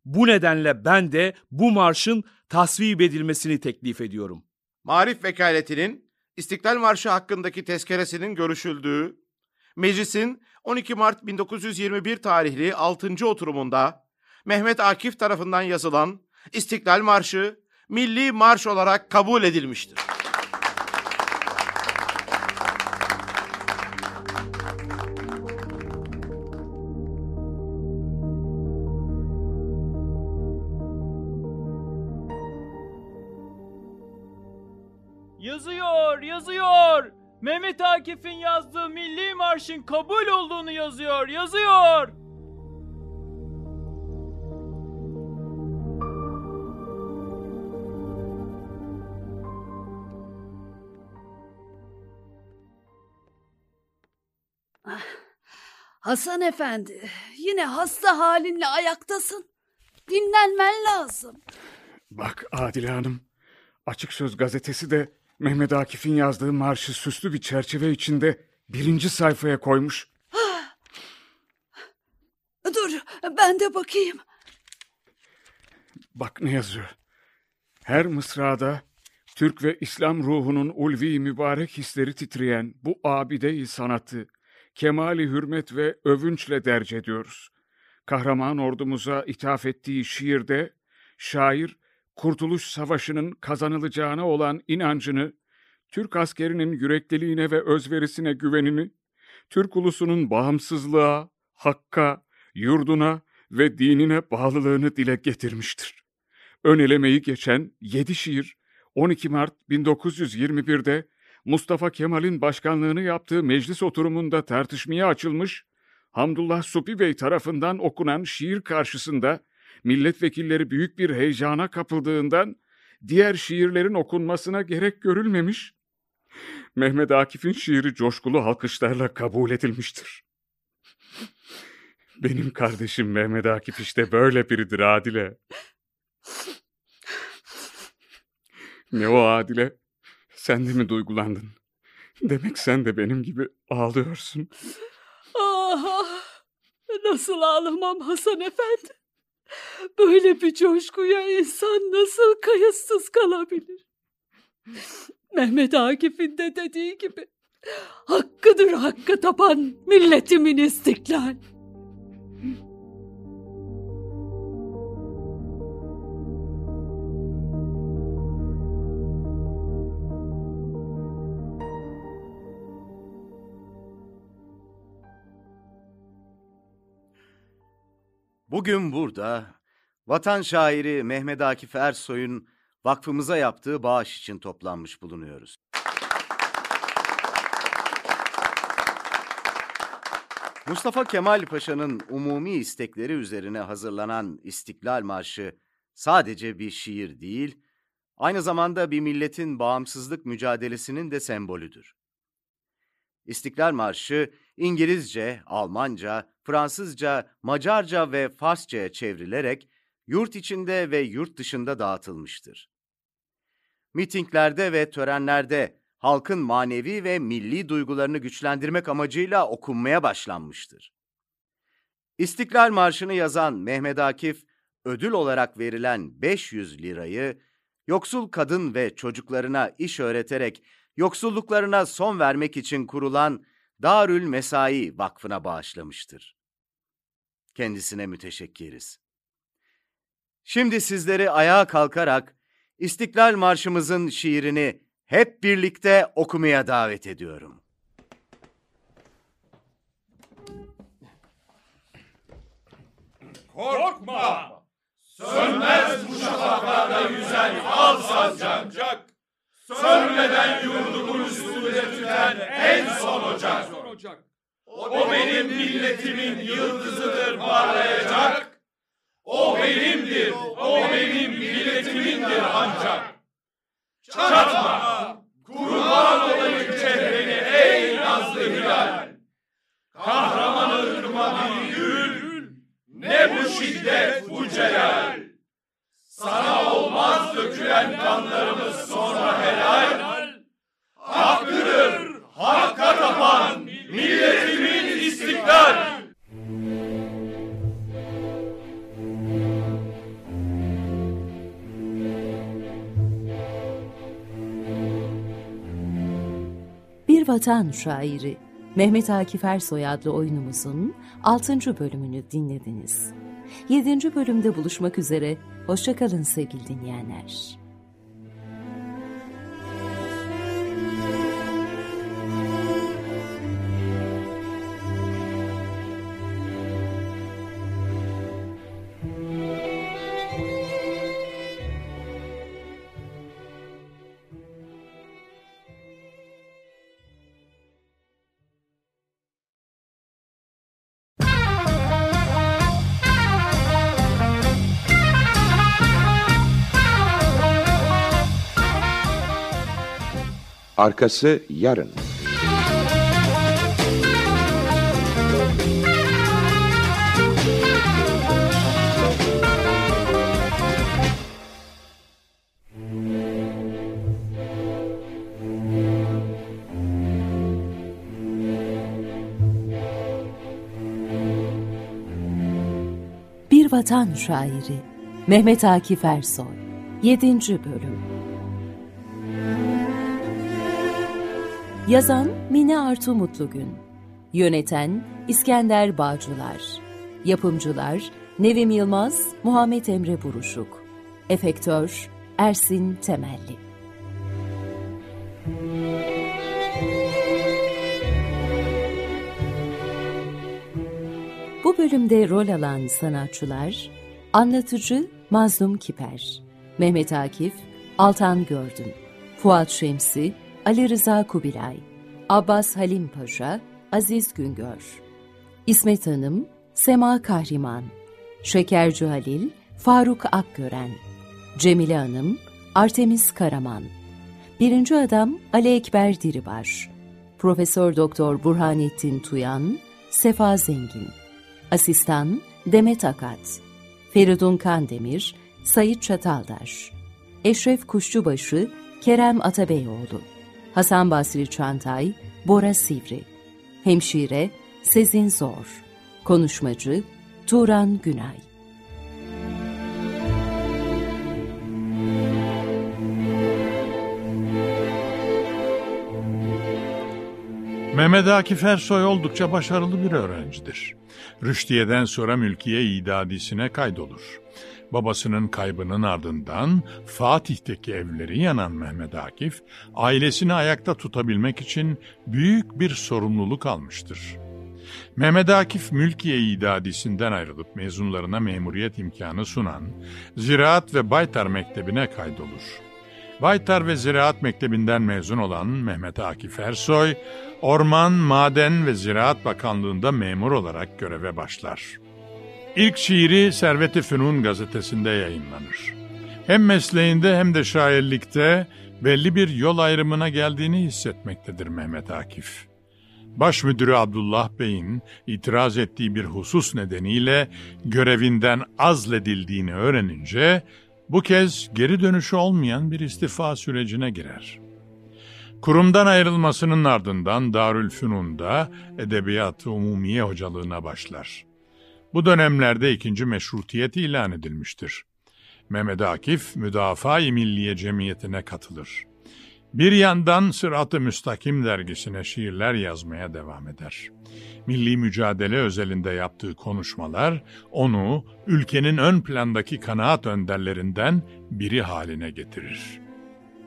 Bu nedenle ben de bu marşın tasvip edilmesini teklif ediyorum. Marif Vekaletinin İstiklal Marşı hakkındaki tezkeresinin görüşüldüğü, meclisin 12 Mart 1921 tarihli 6. oturumunda Mehmet Akif tarafından yazılan İstiklal Marşı milli marş olarak kabul edilmiştir. Mehmet Akif'in yazdığı Milli Marş'ın kabul olduğunu yazıyor, yazıyor. Hasan Efendi, yine hasta halinle ayaktasın. Dinlenmen lazım. Bak Adile Hanım, Açık Söz gazetesi de Mehmet Akif'in yazdığı marşı süslü bir çerçeve içinde birinci sayfaya koymuş. Dur, ben de bakayım. Bak ne yazıyor. Her mısrada Türk ve İslam ruhunun ulvi mübarek hisleri titreyen bu abide-i sanatı kemali hürmet ve övünçle derc ediyoruz. Kahraman ordumuza ithaf ettiği şiirde şair Kurtuluş Savaşı'nın kazanılacağına olan inancını, Türk askerinin yürekliliğine ve özverisine güvenini, Türk ulusunun bağımsızlığa, hakka, yurduna ve dinine bağlılığını dile getirmiştir. Ön elemeyi geçen yedi şiir 12 Mart 1921'de Mustafa Kemal'in başkanlığını yaptığı meclis oturumunda tartışmaya açılmış, Hamdullah Supi Bey tarafından okunan şiir karşısında milletvekilleri büyük bir heyecana kapıldığından diğer şiirlerin okunmasına gerek görülmemiş, Mehmet Akif'in şiiri coşkulu alkışlarla kabul edilmiştir. Benim kardeşim Mehmet Akif işte böyle biridir Adile. Ne o Adile? Sen de mi duygulandın? Demek sen de benim gibi ağlıyorsun. Ah, ah, nasıl ağlamam Hasan Efendi? Böyle bir coşkuya insan nasıl kayıtsız kalabilir? Mehmet Akif'in de dediği gibi hakkıdır hakkı tapan milletimin istiklal. Bugün burada vatan şairi Mehmet Akif Ersoy'un vakfımıza yaptığı bağış için toplanmış bulunuyoruz. Mustafa Kemal Paşa'nın umumi istekleri üzerine hazırlanan İstiklal Marşı sadece bir şiir değil, aynı zamanda bir milletin bağımsızlık mücadelesinin de sembolüdür. İstiklal Marşı İngilizce, Almanca, Fransızca, Macarca ve Farsça'ya çevrilerek yurt içinde ve yurt dışında dağıtılmıştır. Mitinglerde ve törenlerde halkın manevi ve milli duygularını güçlendirmek amacıyla okunmaya başlanmıştır. İstiklal Marşı'nı yazan Mehmet Akif, ödül olarak verilen 500 lirayı yoksul kadın ve çocuklarına iş öğreterek yoksulluklarına son vermek için kurulan Darül Mesai Vakfı'na bağışlamıştır. Kendisine müteşekkiriz. Şimdi sizleri ayağa kalkarak İstiklal Marşımızın şiirini hep birlikte okumaya davet ediyorum. Korkma! Sönmez bu şafaklarda yüzen al sancak. Sönmeden yurdumun üstünde tüten en son ocak. O benim milletimin yıldızıdır parlayacak. O benimdir, o benim milletimindir ancak. Çatma, kurban olayım çehreni ey nazlı hilal. Kahraman ırkıma bir gül, ne bu şiddet bu celal. Sana olmaz dökülen kanlarımız sonra helal. Hakkıdır, hakka tapan milletimin istiklal. Bir Vatan Şairi Mehmet Akif Ersoy adlı oyunumuzun 6. bölümünü dinlediniz. 7. bölümde buluşmak üzere, hoşçakalın sevgili dinleyenler. Arkası yarın. Bir Vatan Şairi Mehmet Akif Ersoy 7. Bölüm Yazan Mine Artu Mutlugün. Yöneten İskender Bağcılar. Yapımcılar Nevim Yılmaz, Muhammed Emre Buruşuk. Efektör Ersin Temelli. Bu bölümde rol alan sanatçılar Anlatıcı Mazlum Kiper Mehmet Akif Altan Gördüm Fuat Şemsi Ali Rıza Kubilay, Abbas Halim Paşa, Aziz Güngör, İsmet Hanım, Sema Kahriman, Şekerci Halil, Faruk Akgören, Cemile Hanım, Artemis Karaman, Birinci Adam Ali Ekber Diribaş, Profesör Doktor Burhanettin Tuyan, Sefa Zengin, Asistan Demet Akat, Feridun Kandemir, Sayit Çataldaş, Eşref Kuşçubaşı, Kerem Atabeyoğlu, Hasan Basri Çantay, Bora Sivri, Hemşire, Sezin Zor, Konuşmacı, Turan Günay. Mehmet Akif Ersoy oldukça başarılı bir öğrencidir. Rüştiye'den sonra mülkiye idadisine kaydolur. Babasının kaybının ardından Fatih'teki evleri yanan Mehmet Akif, ailesini ayakta tutabilmek için büyük bir sorumluluk almıştır. Mehmet Akif Mülkiye İdadisi'nden ayrılıp mezunlarına memuriyet imkanı sunan Ziraat ve Baytar Mektebi'ne kaydolur. Baytar ve Ziraat Mektebi'nden mezun olan Mehmet Akif Ersoy, Orman, Maden ve Ziraat Bakanlığı'nda memur olarak göreve başlar. İlk şiiri Servet-i Fünun gazetesinde yayınlanır. Hem mesleğinde hem de şairlikte belli bir yol ayrımına geldiğini hissetmektedir Mehmet Akif. Baş müdürü Abdullah Bey'in itiraz ettiği bir husus nedeniyle görevinden azledildiğini öğrenince bu kez geri dönüşü olmayan bir istifa sürecine girer. Kurumdan ayrılmasının ardından Darülfünun'da Edebiyat Umumiye hocalığına başlar. Bu dönemlerde ikinci meşrutiyet ilan edilmiştir. Mehmet Akif Müdafaa-i Milliye Cemiyeti'ne katılır. Bir yandan Sırat-ı Müstakim dergisine şiirler yazmaya devam eder. Milli mücadele özelinde yaptığı konuşmalar onu ülkenin ön plandaki kanaat önderlerinden biri haline getirir.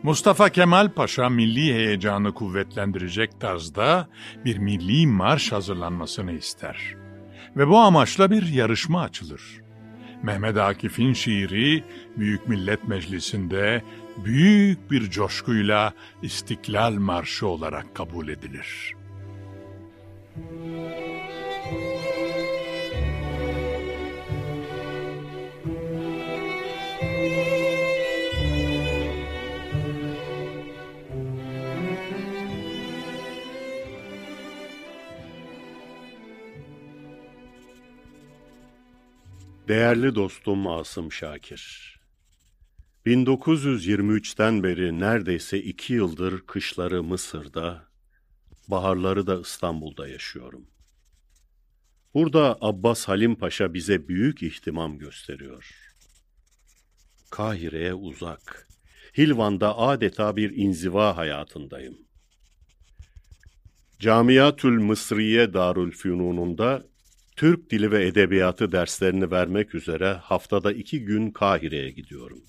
Mustafa Kemal Paşa milli heyecanı kuvvetlendirecek tarzda bir milli marş hazırlanmasını ister. Ve bu amaçla bir yarışma açılır. Mehmet Akif'in şiiri Büyük Millet Meclisi'nde büyük bir coşkuyla İstiklal Marşı olarak kabul edilir. Değerli dostum Asım Şakir, 1923'ten beri neredeyse iki yıldır kışları Mısır'da, baharları da İstanbul'da yaşıyorum. Burada Abbas Halim Paşa bize büyük ihtimam gösteriyor. Kahire'ye uzak, Hilvan'da adeta bir inziva hayatındayım. Camiatül Mısriye Darül Fünun'unda Türk Dili ve Edebiyatı derslerini vermek üzere haftada iki gün Kahire'ye gidiyorum.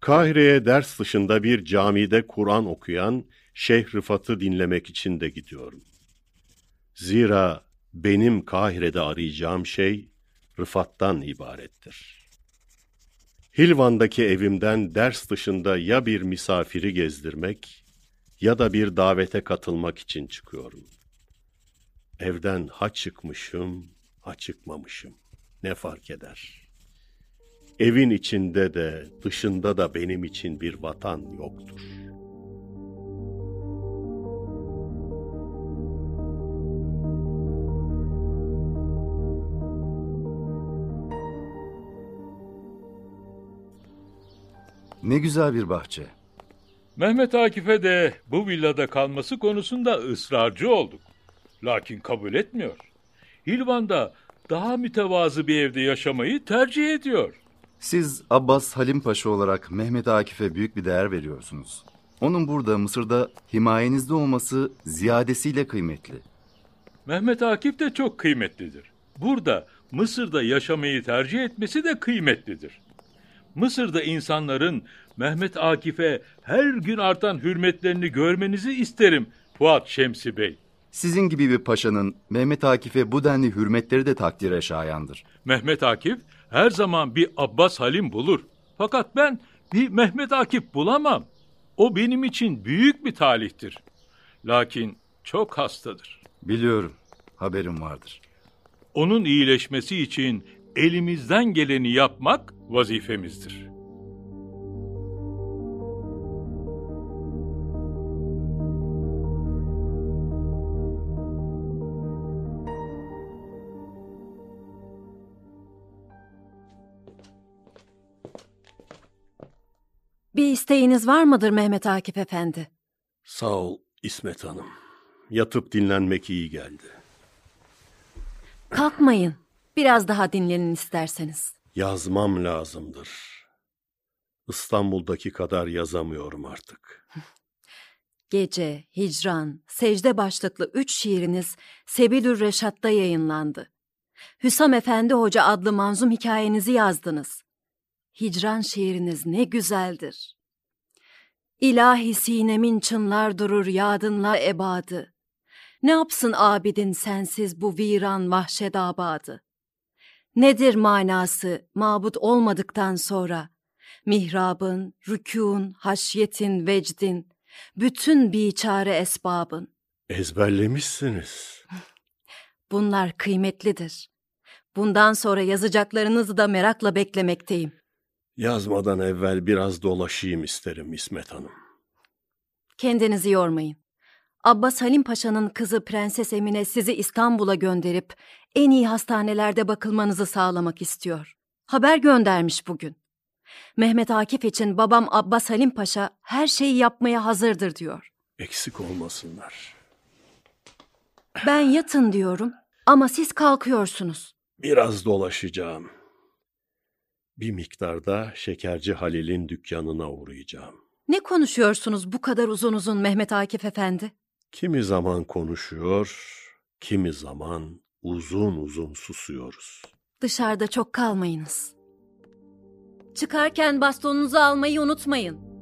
Kahire'ye ders dışında bir camide Kur'an okuyan Şeyh Rıfat'ı dinlemek için de gidiyorum. Zira benim Kahire'de arayacağım şey Rıfat'tan ibarettir. Hilvan'daki evimden ders dışında ya bir misafiri gezdirmek ya da bir davete katılmak için çıkıyorum. Evden ha çıkmışım, ha çıkmamışım. Ne fark eder? Evin içinde de dışında da benim için bir vatan yoktur. Ne güzel bir bahçe. Mehmet Akif'e de bu villada kalması konusunda ısrarcı olduk. Lakin kabul etmiyor. Hilvan'da daha mütevazı bir evde yaşamayı tercih ediyor. Siz Abbas Halim Paşa olarak Mehmet Akif'e büyük bir değer veriyorsunuz. Onun burada Mısır'da himayenizde olması ziyadesiyle kıymetli. Mehmet Akif de çok kıymetlidir. Burada Mısır'da yaşamayı tercih etmesi de kıymetlidir. Mısır'da insanların Mehmet Akif'e her gün artan hürmetlerini görmenizi isterim Fuat Şemsi Bey. Sizin gibi bir paşanın Mehmet Akif'e bu denli hürmetleri de takdire şayandır. Mehmet Akif her zaman bir Abbas Halim bulur. Fakat ben bir Mehmet Akif bulamam. O benim için büyük bir talihtir. Lakin çok hastadır. Biliyorum. Haberim vardır. Onun iyileşmesi için elimizden geleni yapmak vazifemizdir. Bir isteğiniz var mıdır Mehmet Akif Efendi? Sağ ol İsmet Hanım. Yatıp dinlenmek iyi geldi. Kalkmayın. Biraz daha dinlenin isterseniz. Yazmam lazımdır. İstanbul'daki kadar yazamıyorum artık. Gece, Hicran, Secde başlıklı üç şiiriniz Sebilür Reşat'ta yayınlandı. Hüsam Efendi Hoca adlı manzum hikayenizi yazdınız. Hicran şiiriniz ne güzeldir. İlahi sinemin çınlar durur yadınla ebadı. Ne yapsın abidin sensiz bu viran vahşet abadı? Nedir manası mabut olmadıktan sonra? Mihrabın, rükûn, haşyetin, vecdin, bütün biçare esbabın. Ezberlemişsiniz. Bunlar kıymetlidir. Bundan sonra yazacaklarınızı da merakla beklemekteyim. Yazmadan evvel biraz dolaşayım isterim İsmet Hanım. Kendinizi yormayın. Abbas Halim Paşa'nın kızı Prenses Emine sizi İstanbul'a gönderip en iyi hastanelerde bakılmanızı sağlamak istiyor. Haber göndermiş bugün. Mehmet Akif için babam Abbas Halim Paşa her şeyi yapmaya hazırdır diyor. Eksik olmasınlar. Ben yatın diyorum ama siz kalkıyorsunuz. Biraz dolaşacağım. Bir miktarda Şekerci Halil'in dükkanına uğrayacağım. Ne konuşuyorsunuz bu kadar uzun uzun Mehmet Akif Efendi? Kimi zaman konuşuyor, kimi zaman uzun uzun susuyoruz. Dışarıda çok kalmayınız. Çıkarken bastonunuzu almayı unutmayın.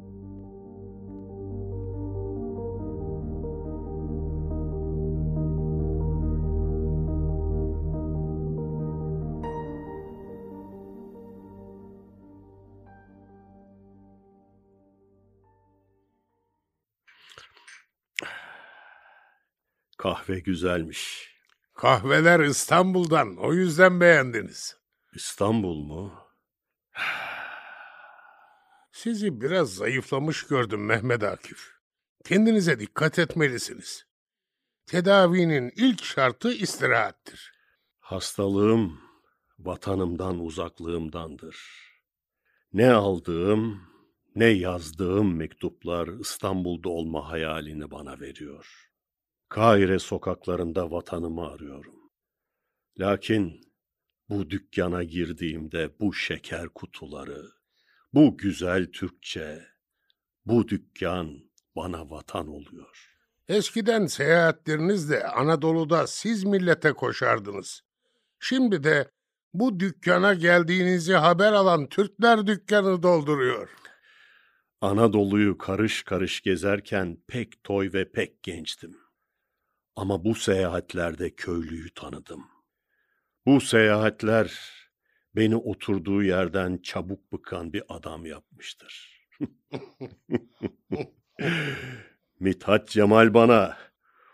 Kahve güzelmiş. Kahveler İstanbul'dan, o yüzden beğendiniz. İstanbul mu? Sizi biraz zayıflamış gördüm Mehmet Akif. Kendinize dikkat etmelisiniz. Tedavinin ilk şartı istirahattir. Hastalığım vatanımdan uzaklığımdandır. Ne aldığım, ne yazdığım mektuplar İstanbul'da olma hayalini bana veriyor. Kahire sokaklarında vatanımı arıyorum. Lakin bu dükkana girdiğimde bu şeker kutuları, bu güzel Türkçe, bu dükkan bana vatan oluyor. Eskiden seyahatlerinizde Anadolu'da siz millete koşardınız. Şimdi de bu dükkana geldiğinizi haber alan Türkler dükkanı dolduruyor. Anadolu'yu karış karış gezerken pek toy ve pek gençtim. Ama bu seyahatlerde köylüyü tanıdım. Bu seyahatler beni oturduğu yerden çabuk bıkan bir adam yapmıştır. Mithat Cemal bana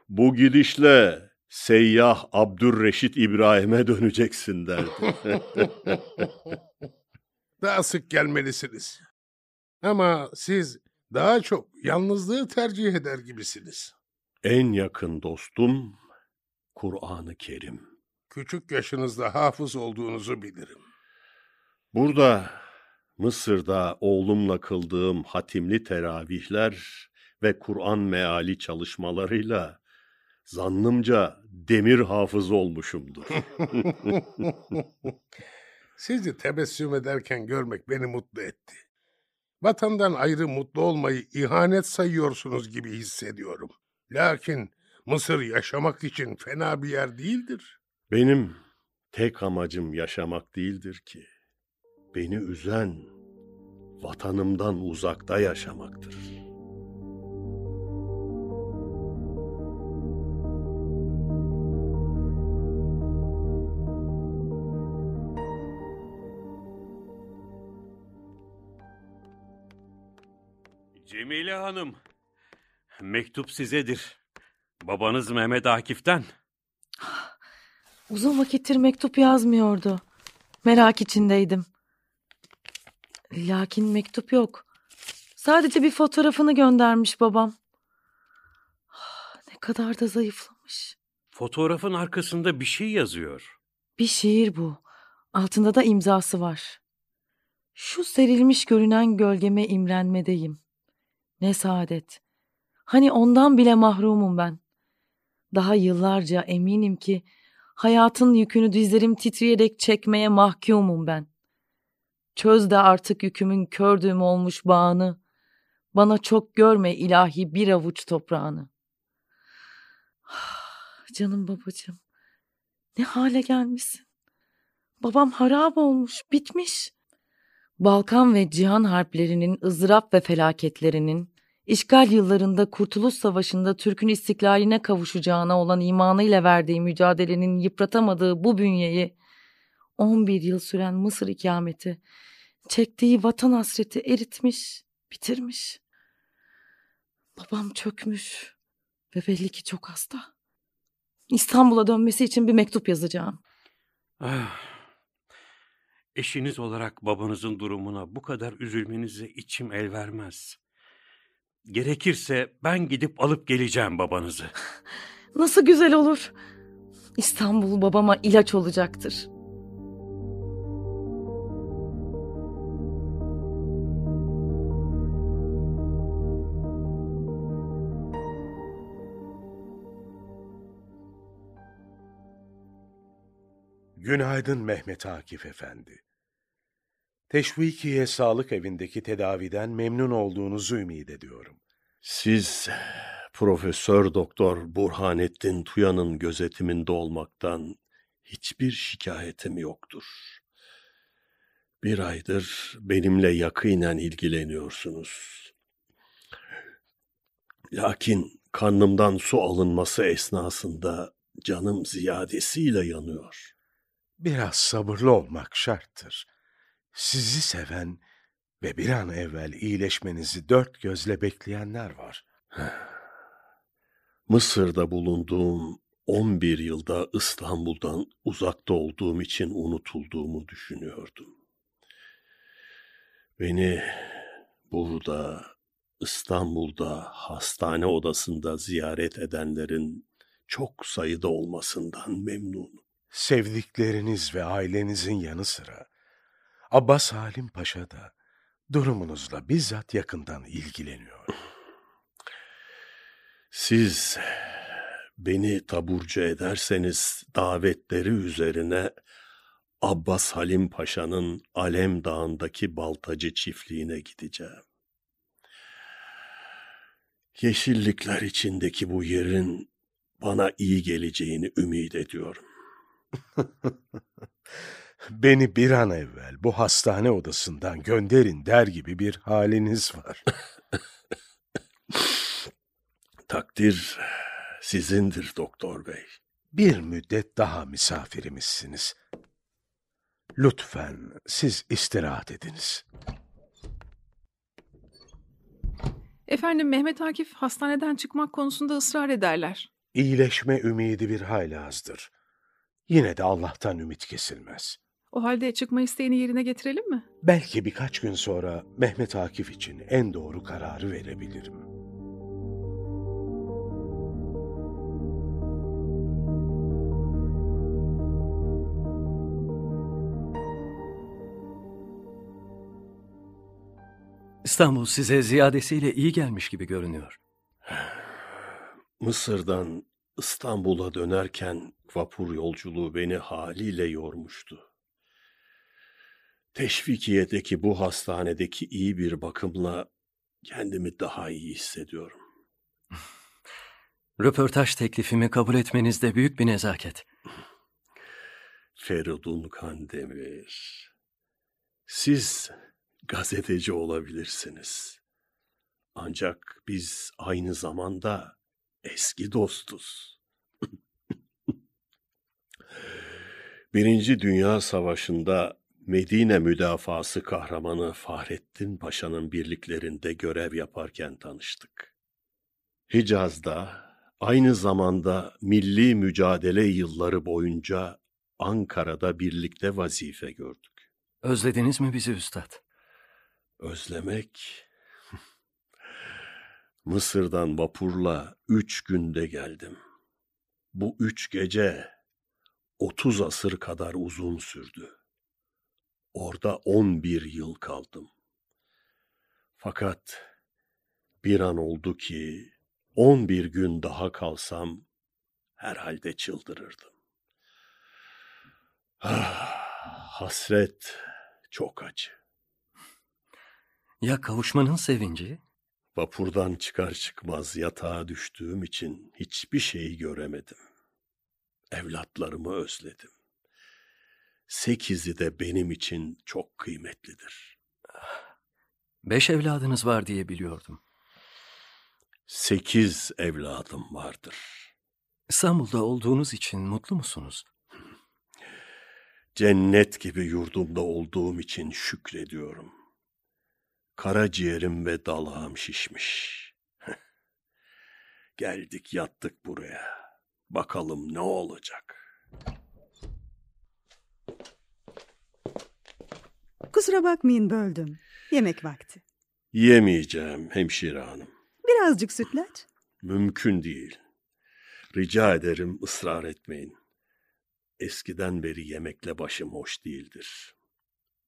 bu gidişle seyyah Abdülreşit İbrahim'e döneceksin derdi. Daha sık gelmelisiniz. Ama siz daha çok yalnızlığı tercih eder gibisiniz. En yakın dostum Kur'an-ı Kerim. Küçük yaşınızda hafız olduğunuzu bilirim. Burada Mısır'da oğlumla kıldığım hatimli teravihler ve Kur'an meali çalışmalarıyla zannımca demir hafız olmuşumdur. Sizi tebessüm ederken görmek beni mutlu etti. Vatandan ayrı mutlu olmayı ihanet sayıyorsunuz gibi hissediyorum. Lakin Mısır yaşamak için fena bir yer değildir. Benim tek amacım yaşamak değildir ki. Beni üzen vatanımdan uzakta yaşamaktır. Cemile Hanım, mektup sizedir. Babanız Mehmet Akif'ten. Uzun vakittir mektup yazmıyordu. Merak içindeydim. Lakin mektup yok. Sadece bir fotoğrafını göndermiş babam. Ne kadar da zayıflamış. Fotoğrafın arkasında bir şey yazıyor. Bir şiir bu. Altında da imzası var. Şu serilmiş görünen gölgeme imrenmedeyim. Ne saadet. Hani ondan bile mahrumum ben. Daha yıllarca eminim ki hayatın yükünü dizlerim titreyerek çekmeye mahkumum ben. Çöz de artık yükümün kördüğüm olmuş bağını. Bana çok görme ilahi bir avuç toprağını. Canım babacığım. Ne hale gelmişsin. Babam harap olmuş, bitmiş. Balkan ve Cihan harplerinin ızdırap ve felaketlerinin, işgal yıllarında Kurtuluş Savaşı'nda Türk'ün istiklaline kavuşacağına olan imanıyla verdiği mücadelenin yıpratamadığı bu bünyeyi, 11 yıl süren Mısır ikameti, çektiği vatan hasreti eritmiş, bitirmiş. Babam çökmüş ve belli ki çok hasta. İstanbul'a dönmesi için bir mektup yazacağım. Ah, eşiniz olarak babanızın durumuna bu kadar üzülmenize içim el vermez. Gerekirse ben gidip alıp geleceğim babanızı. Nasıl güzel olur. İstanbul babama ilaç olacaktır. Günaydın Mehmet Akif Efendi. Teşvikiye Sağlık Evi'ndeki tedaviden memnun olduğunuzu ümit ediyorum. Siz Profesör Doktor Burhanettin Tuyan'ın gözetiminde olmaktan hiçbir şikayetim yoktur. Bir aydır benimle yakinen ilgileniyorsunuz. Lakin karnımdan su alınması esnasında canım ziyadesiyle yanıyor. Biraz sabırlı olmak şarttır. Sizi seven ve bir an evvel iyileşmenizi dört gözle bekleyenler var. Mısır'da bulunduğum 11 yılda İstanbul'dan uzakta olduğum için unutulduğumu düşünüyordum. Beni burada, İstanbul'da hastane odasında ziyaret edenlerin çok sayıda olmasından memnunum. Sevdikleriniz ve ailenizin yanı sıra Abbas Halim Paşa da durumunuzla bizzat yakından ilgileniyor. Siz beni taburcu ederseniz davetleri üzerine Abbas Halim Paşa'nın Alem Dağı'ndaki baltacı çiftliğine gideceğim. Yeşillikler içindeki bu yerin bana iyi geleceğini ümit ediyorum. Beni bir an evvel bu hastane odasından gönderin der gibi bir haliniz var. Takdir sizindir doktor bey. Bir müddet daha misafirimizsiniz. Lütfen siz istirahat ediniz. Efendim Mehmet Akif hastaneden çıkmak konusunda ısrar ederler. İyileşme ümidi bir hayli azdır. Yine de Allah'tan ümit kesilmez. O halde çıkma isteğini yerine getirelim mi? Belki birkaç gün sonra Mehmet Akif için en doğru kararı verebilirim. İstanbul size ziyadesiyle iyi gelmiş gibi görünüyor. Mısır'dan İstanbul'a dönerken vapur yolculuğu beni haliyle yormuştu. Teşvikiye'deki bu hastanedeki iyi bir bakımla kendimi daha iyi hissediyorum. Röportaj teklifimi kabul etmenizde büyük bir nezaket. Feridun Kandemir, siz gazeteci olabilirsiniz. Ancak biz aynı zamanda eski dostuz. Birinci Dünya Savaşı'nda Medine müdafası kahramanı Fahrettin Paşa'nın birliklerinde görev yaparken tanıştık. Hicaz'da aynı zamanda milli mücadele yılları boyunca Ankara'da birlikte vazife gördük. Özlediniz mi bizi üstad? Özlemek... Mısır'dan vapurla üç günde geldim. Bu üç gece otuz asır kadar uzun sürdü. Orada on bir yıl kaldım. Fakat bir an oldu ki on bir gün daha kalsam herhalde çıldırırdım. Ah, hasret çok acı. Ya kavuşmanın sevinci? Vapurdan çıkar çıkmaz yatağa düştüğüm için hiçbir şeyi göremedim. Evlatlarımı özledim. Sekizi de benim için çok kıymetlidir. Beş evladınız var diye biliyordum. Sekiz evladım vardır. İstanbul'da olduğunuz için mutlu musunuz? Cennet gibi yurdumda olduğum için şükrediyorum. Karaciğerim ve dalağım şişmiş. Geldik yattık buraya. Bakalım ne olacak? Kusura bakmayın böldüm. Yemek vakti. Yemeyeceğim hemşire hanım. Birazcık sütlaç. Mümkün değil. Rica ederim ısrar etmeyin. Eskiden beri yemekle başım hoş değildir.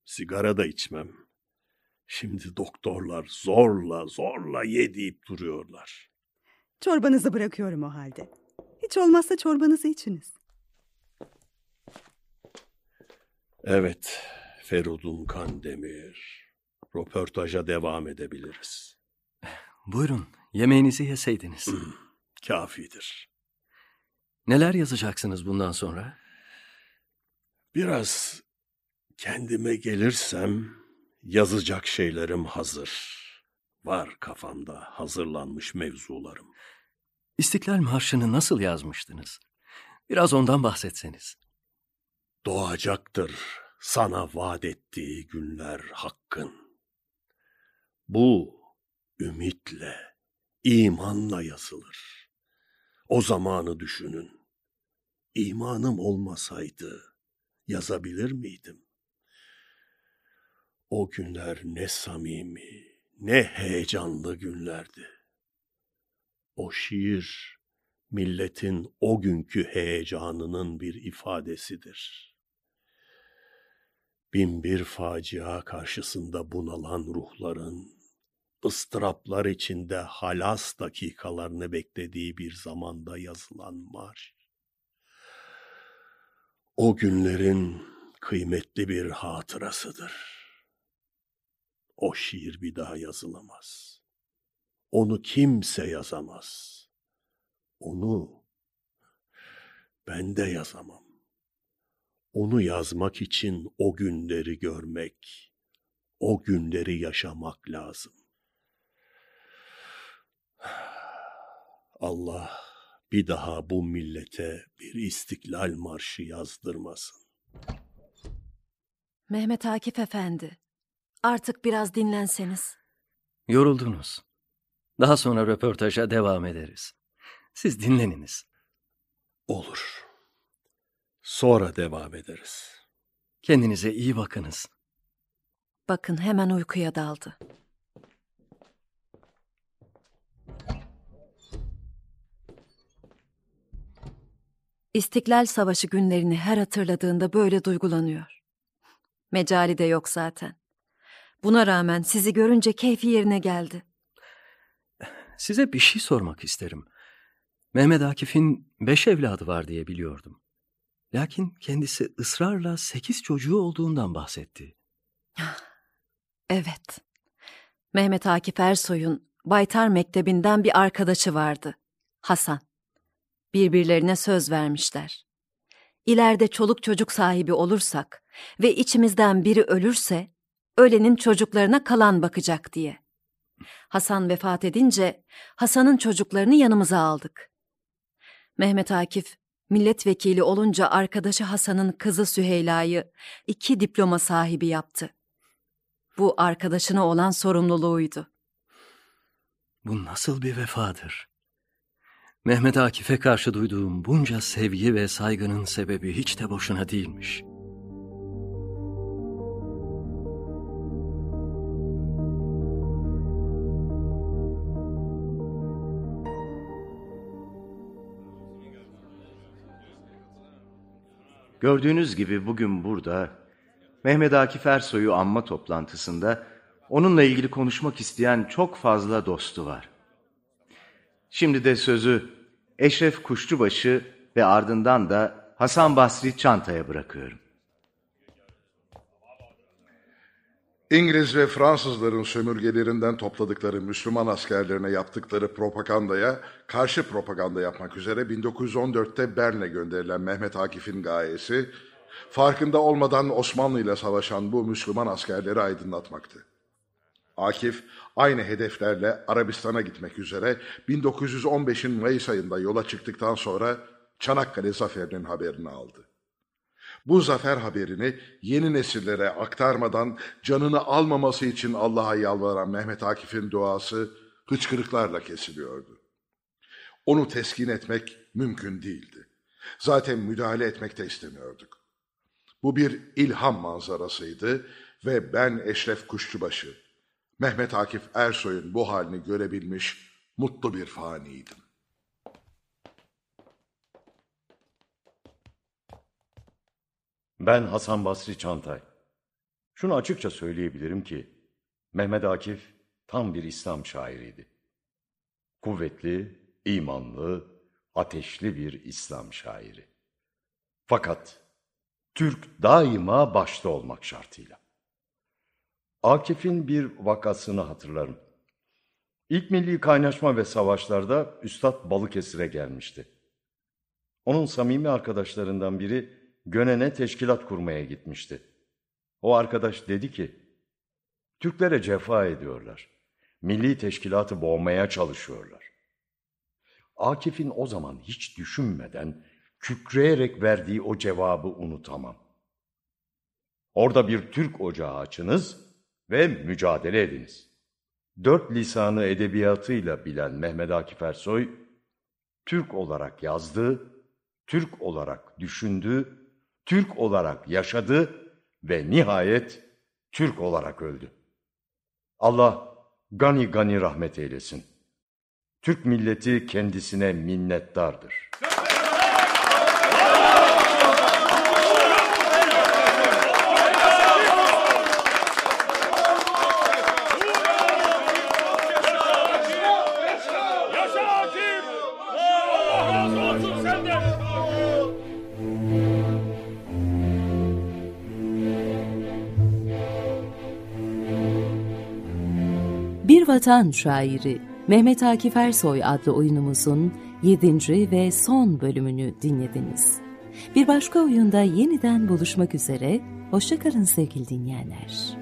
Sigara da içmem. Şimdi doktorlar zorla zorla ye deyip duruyorlar. Çorbanızı bırakıyorum o halde. Hiç olmazsa çorbanızı içiniz. Evet, Feridun Kandemir. Röportaja devam edebiliriz. Buyurun, yemeğinizi yeseydiniz. Kafidir. Neler yazacaksınız bundan sonra? Biraz kendime gelirsem yazacak şeylerim hazır. Var kafamda hazırlanmış mevzularım. İstiklal Marşı'nı nasıl yazmıştınız? Biraz ondan bahsetseniz. Doğacaktır sana vaat ettiği günler hakkın. Bu ümitle, imanla yazılır. O zamanı düşünün. İmanım olmasaydı yazabilir miydim? O günler ne samimi, ne heyecanlı günlerdi. O şiir milletin o günkü heyecanının bir ifadesidir. Bin bir facia karşısında bunalan ruhların, ıstıraplar içinde halas dakikalarını beklediği bir zamanda yazılan marş. O günlerin kıymetli bir hatırasıdır. O şiir bir daha yazılamaz. Onu kimse yazamaz. Onu ben de yazamam. Onu yazmak için o günleri görmek, o günleri yaşamak lazım. Allah bir daha bu millete bir istiklal marşı yazdırmasın. Mehmet Akif Efendi, artık biraz dinlenseniz. Yoruldunuz. Daha sonra röportaja devam ederiz. Siz dinleniniz. Olur. Sonra devam ederiz. Kendinize iyi bakınız. Bakın hemen uykuya daldı. İstiklal Savaşı günlerini her hatırladığında böyle duygulanıyor. Mecali de yok zaten. Buna rağmen sizi görünce keyfi yerine geldi. Size bir şey sormak isterim. Mehmet Akif'in beş evladı var diye biliyordum. Lakin kendisi ısrarla sekiz çocuğu olduğundan bahsetti. Evet. Mehmet Akif Ersoy'un Baytar Mektebi'nden bir arkadaşı vardı. Hasan. Birbirlerine söz vermişler. İleride çoluk çocuk sahibi olursak ve içimizden biri ölürse ölenin çocuklarına kalan bakacak diye. Hasan vefat edince Hasan'ın çocuklarını yanımıza aldık. Mehmet Akif Milletvekili olunca arkadaşı Hasan'ın kızı Süheyla'yı iki diploma sahibi yaptı. Bu arkadaşına olan sorumluluğuydu. Bu nasıl bir vefadır? Mehmet Akif'e karşı duyduğum bunca sevgi ve saygının sebebi hiç de boşuna değilmiş. Gördüğünüz gibi bugün burada Mehmet Akif Ersoy'u anma toplantısında onunla ilgili konuşmak isteyen çok fazla dostu var. Şimdi de sözü Eşref Kuşçubaşı ve ardından da Hasan Basri Çanta'ya bırakıyorum. İngiliz ve Fransızların sömürgelerinden topladıkları Müslüman askerlerine yaptıkları propagandaya karşı propaganda yapmak üzere 1914'te Bern'e gönderilen Mehmet Akif'in gayesi, farkında olmadan Osmanlı ile savaşan bu Müslüman askerleri aydınlatmaktı. Akif aynı hedeflerle Arabistan'a gitmek üzere 1915'in Mayıs ayında yola çıktıktan sonra Çanakkale zaferinin haberini aldı. Bu zafer haberini yeni nesillere aktarmadan canını almaması için Allah'a yalvaran Mehmet Akif'in duası hıçkırıklarla kesiliyordu. Onu teskin etmek mümkün değildi. Zaten müdahale etmek de istemiyorduk. Bu bir ilham manzarasıydı ve ben Eşref Kuşçubaşı, Mehmet Akif Ersoy'un bu halini görebilmiş mutlu bir faniydim. Ben Hasan Basri Çantay. Şunu açıkça söyleyebilirim ki Mehmet Akif tam bir İslam şairiydi. Kuvvetli, imanlı, ateşli bir İslam şairi. Fakat Türk daima başta olmak şartıyla. Akif'in bir vakasını hatırlarım. İlk milli kaynaşma ve savaşlarda Üstad Balıkesir'e gelmişti. Onun samimi arkadaşlarından biri Gönen'e teşkilat kurmaya gitmişti. O arkadaş dedi ki, Türklere cefa ediyorlar. Milli teşkilatı boğmaya çalışıyorlar. Akif'in o zaman hiç düşünmeden kükreyerek verdiği o cevabı unutamam. Orada bir Türk ocağı açınız ve mücadele ediniz. Dört lisanı edebiyatıyla bilen Mehmet Akif Ersoy, Türk olarak yazdı, Türk olarak düşündü Türk olarak yaşadı ve nihayet Türk olarak öldü. Allah gani gani rahmet eylesin. Türk milleti kendisine minnettardır. Vatan Şairi Mehmet Akif Ersoy adlı oyunumuzun 7. ve son bölümünü dinlediniz. Bir başka oyunda yeniden buluşmak üzere, hoşçakalın sevgili dinleyenler.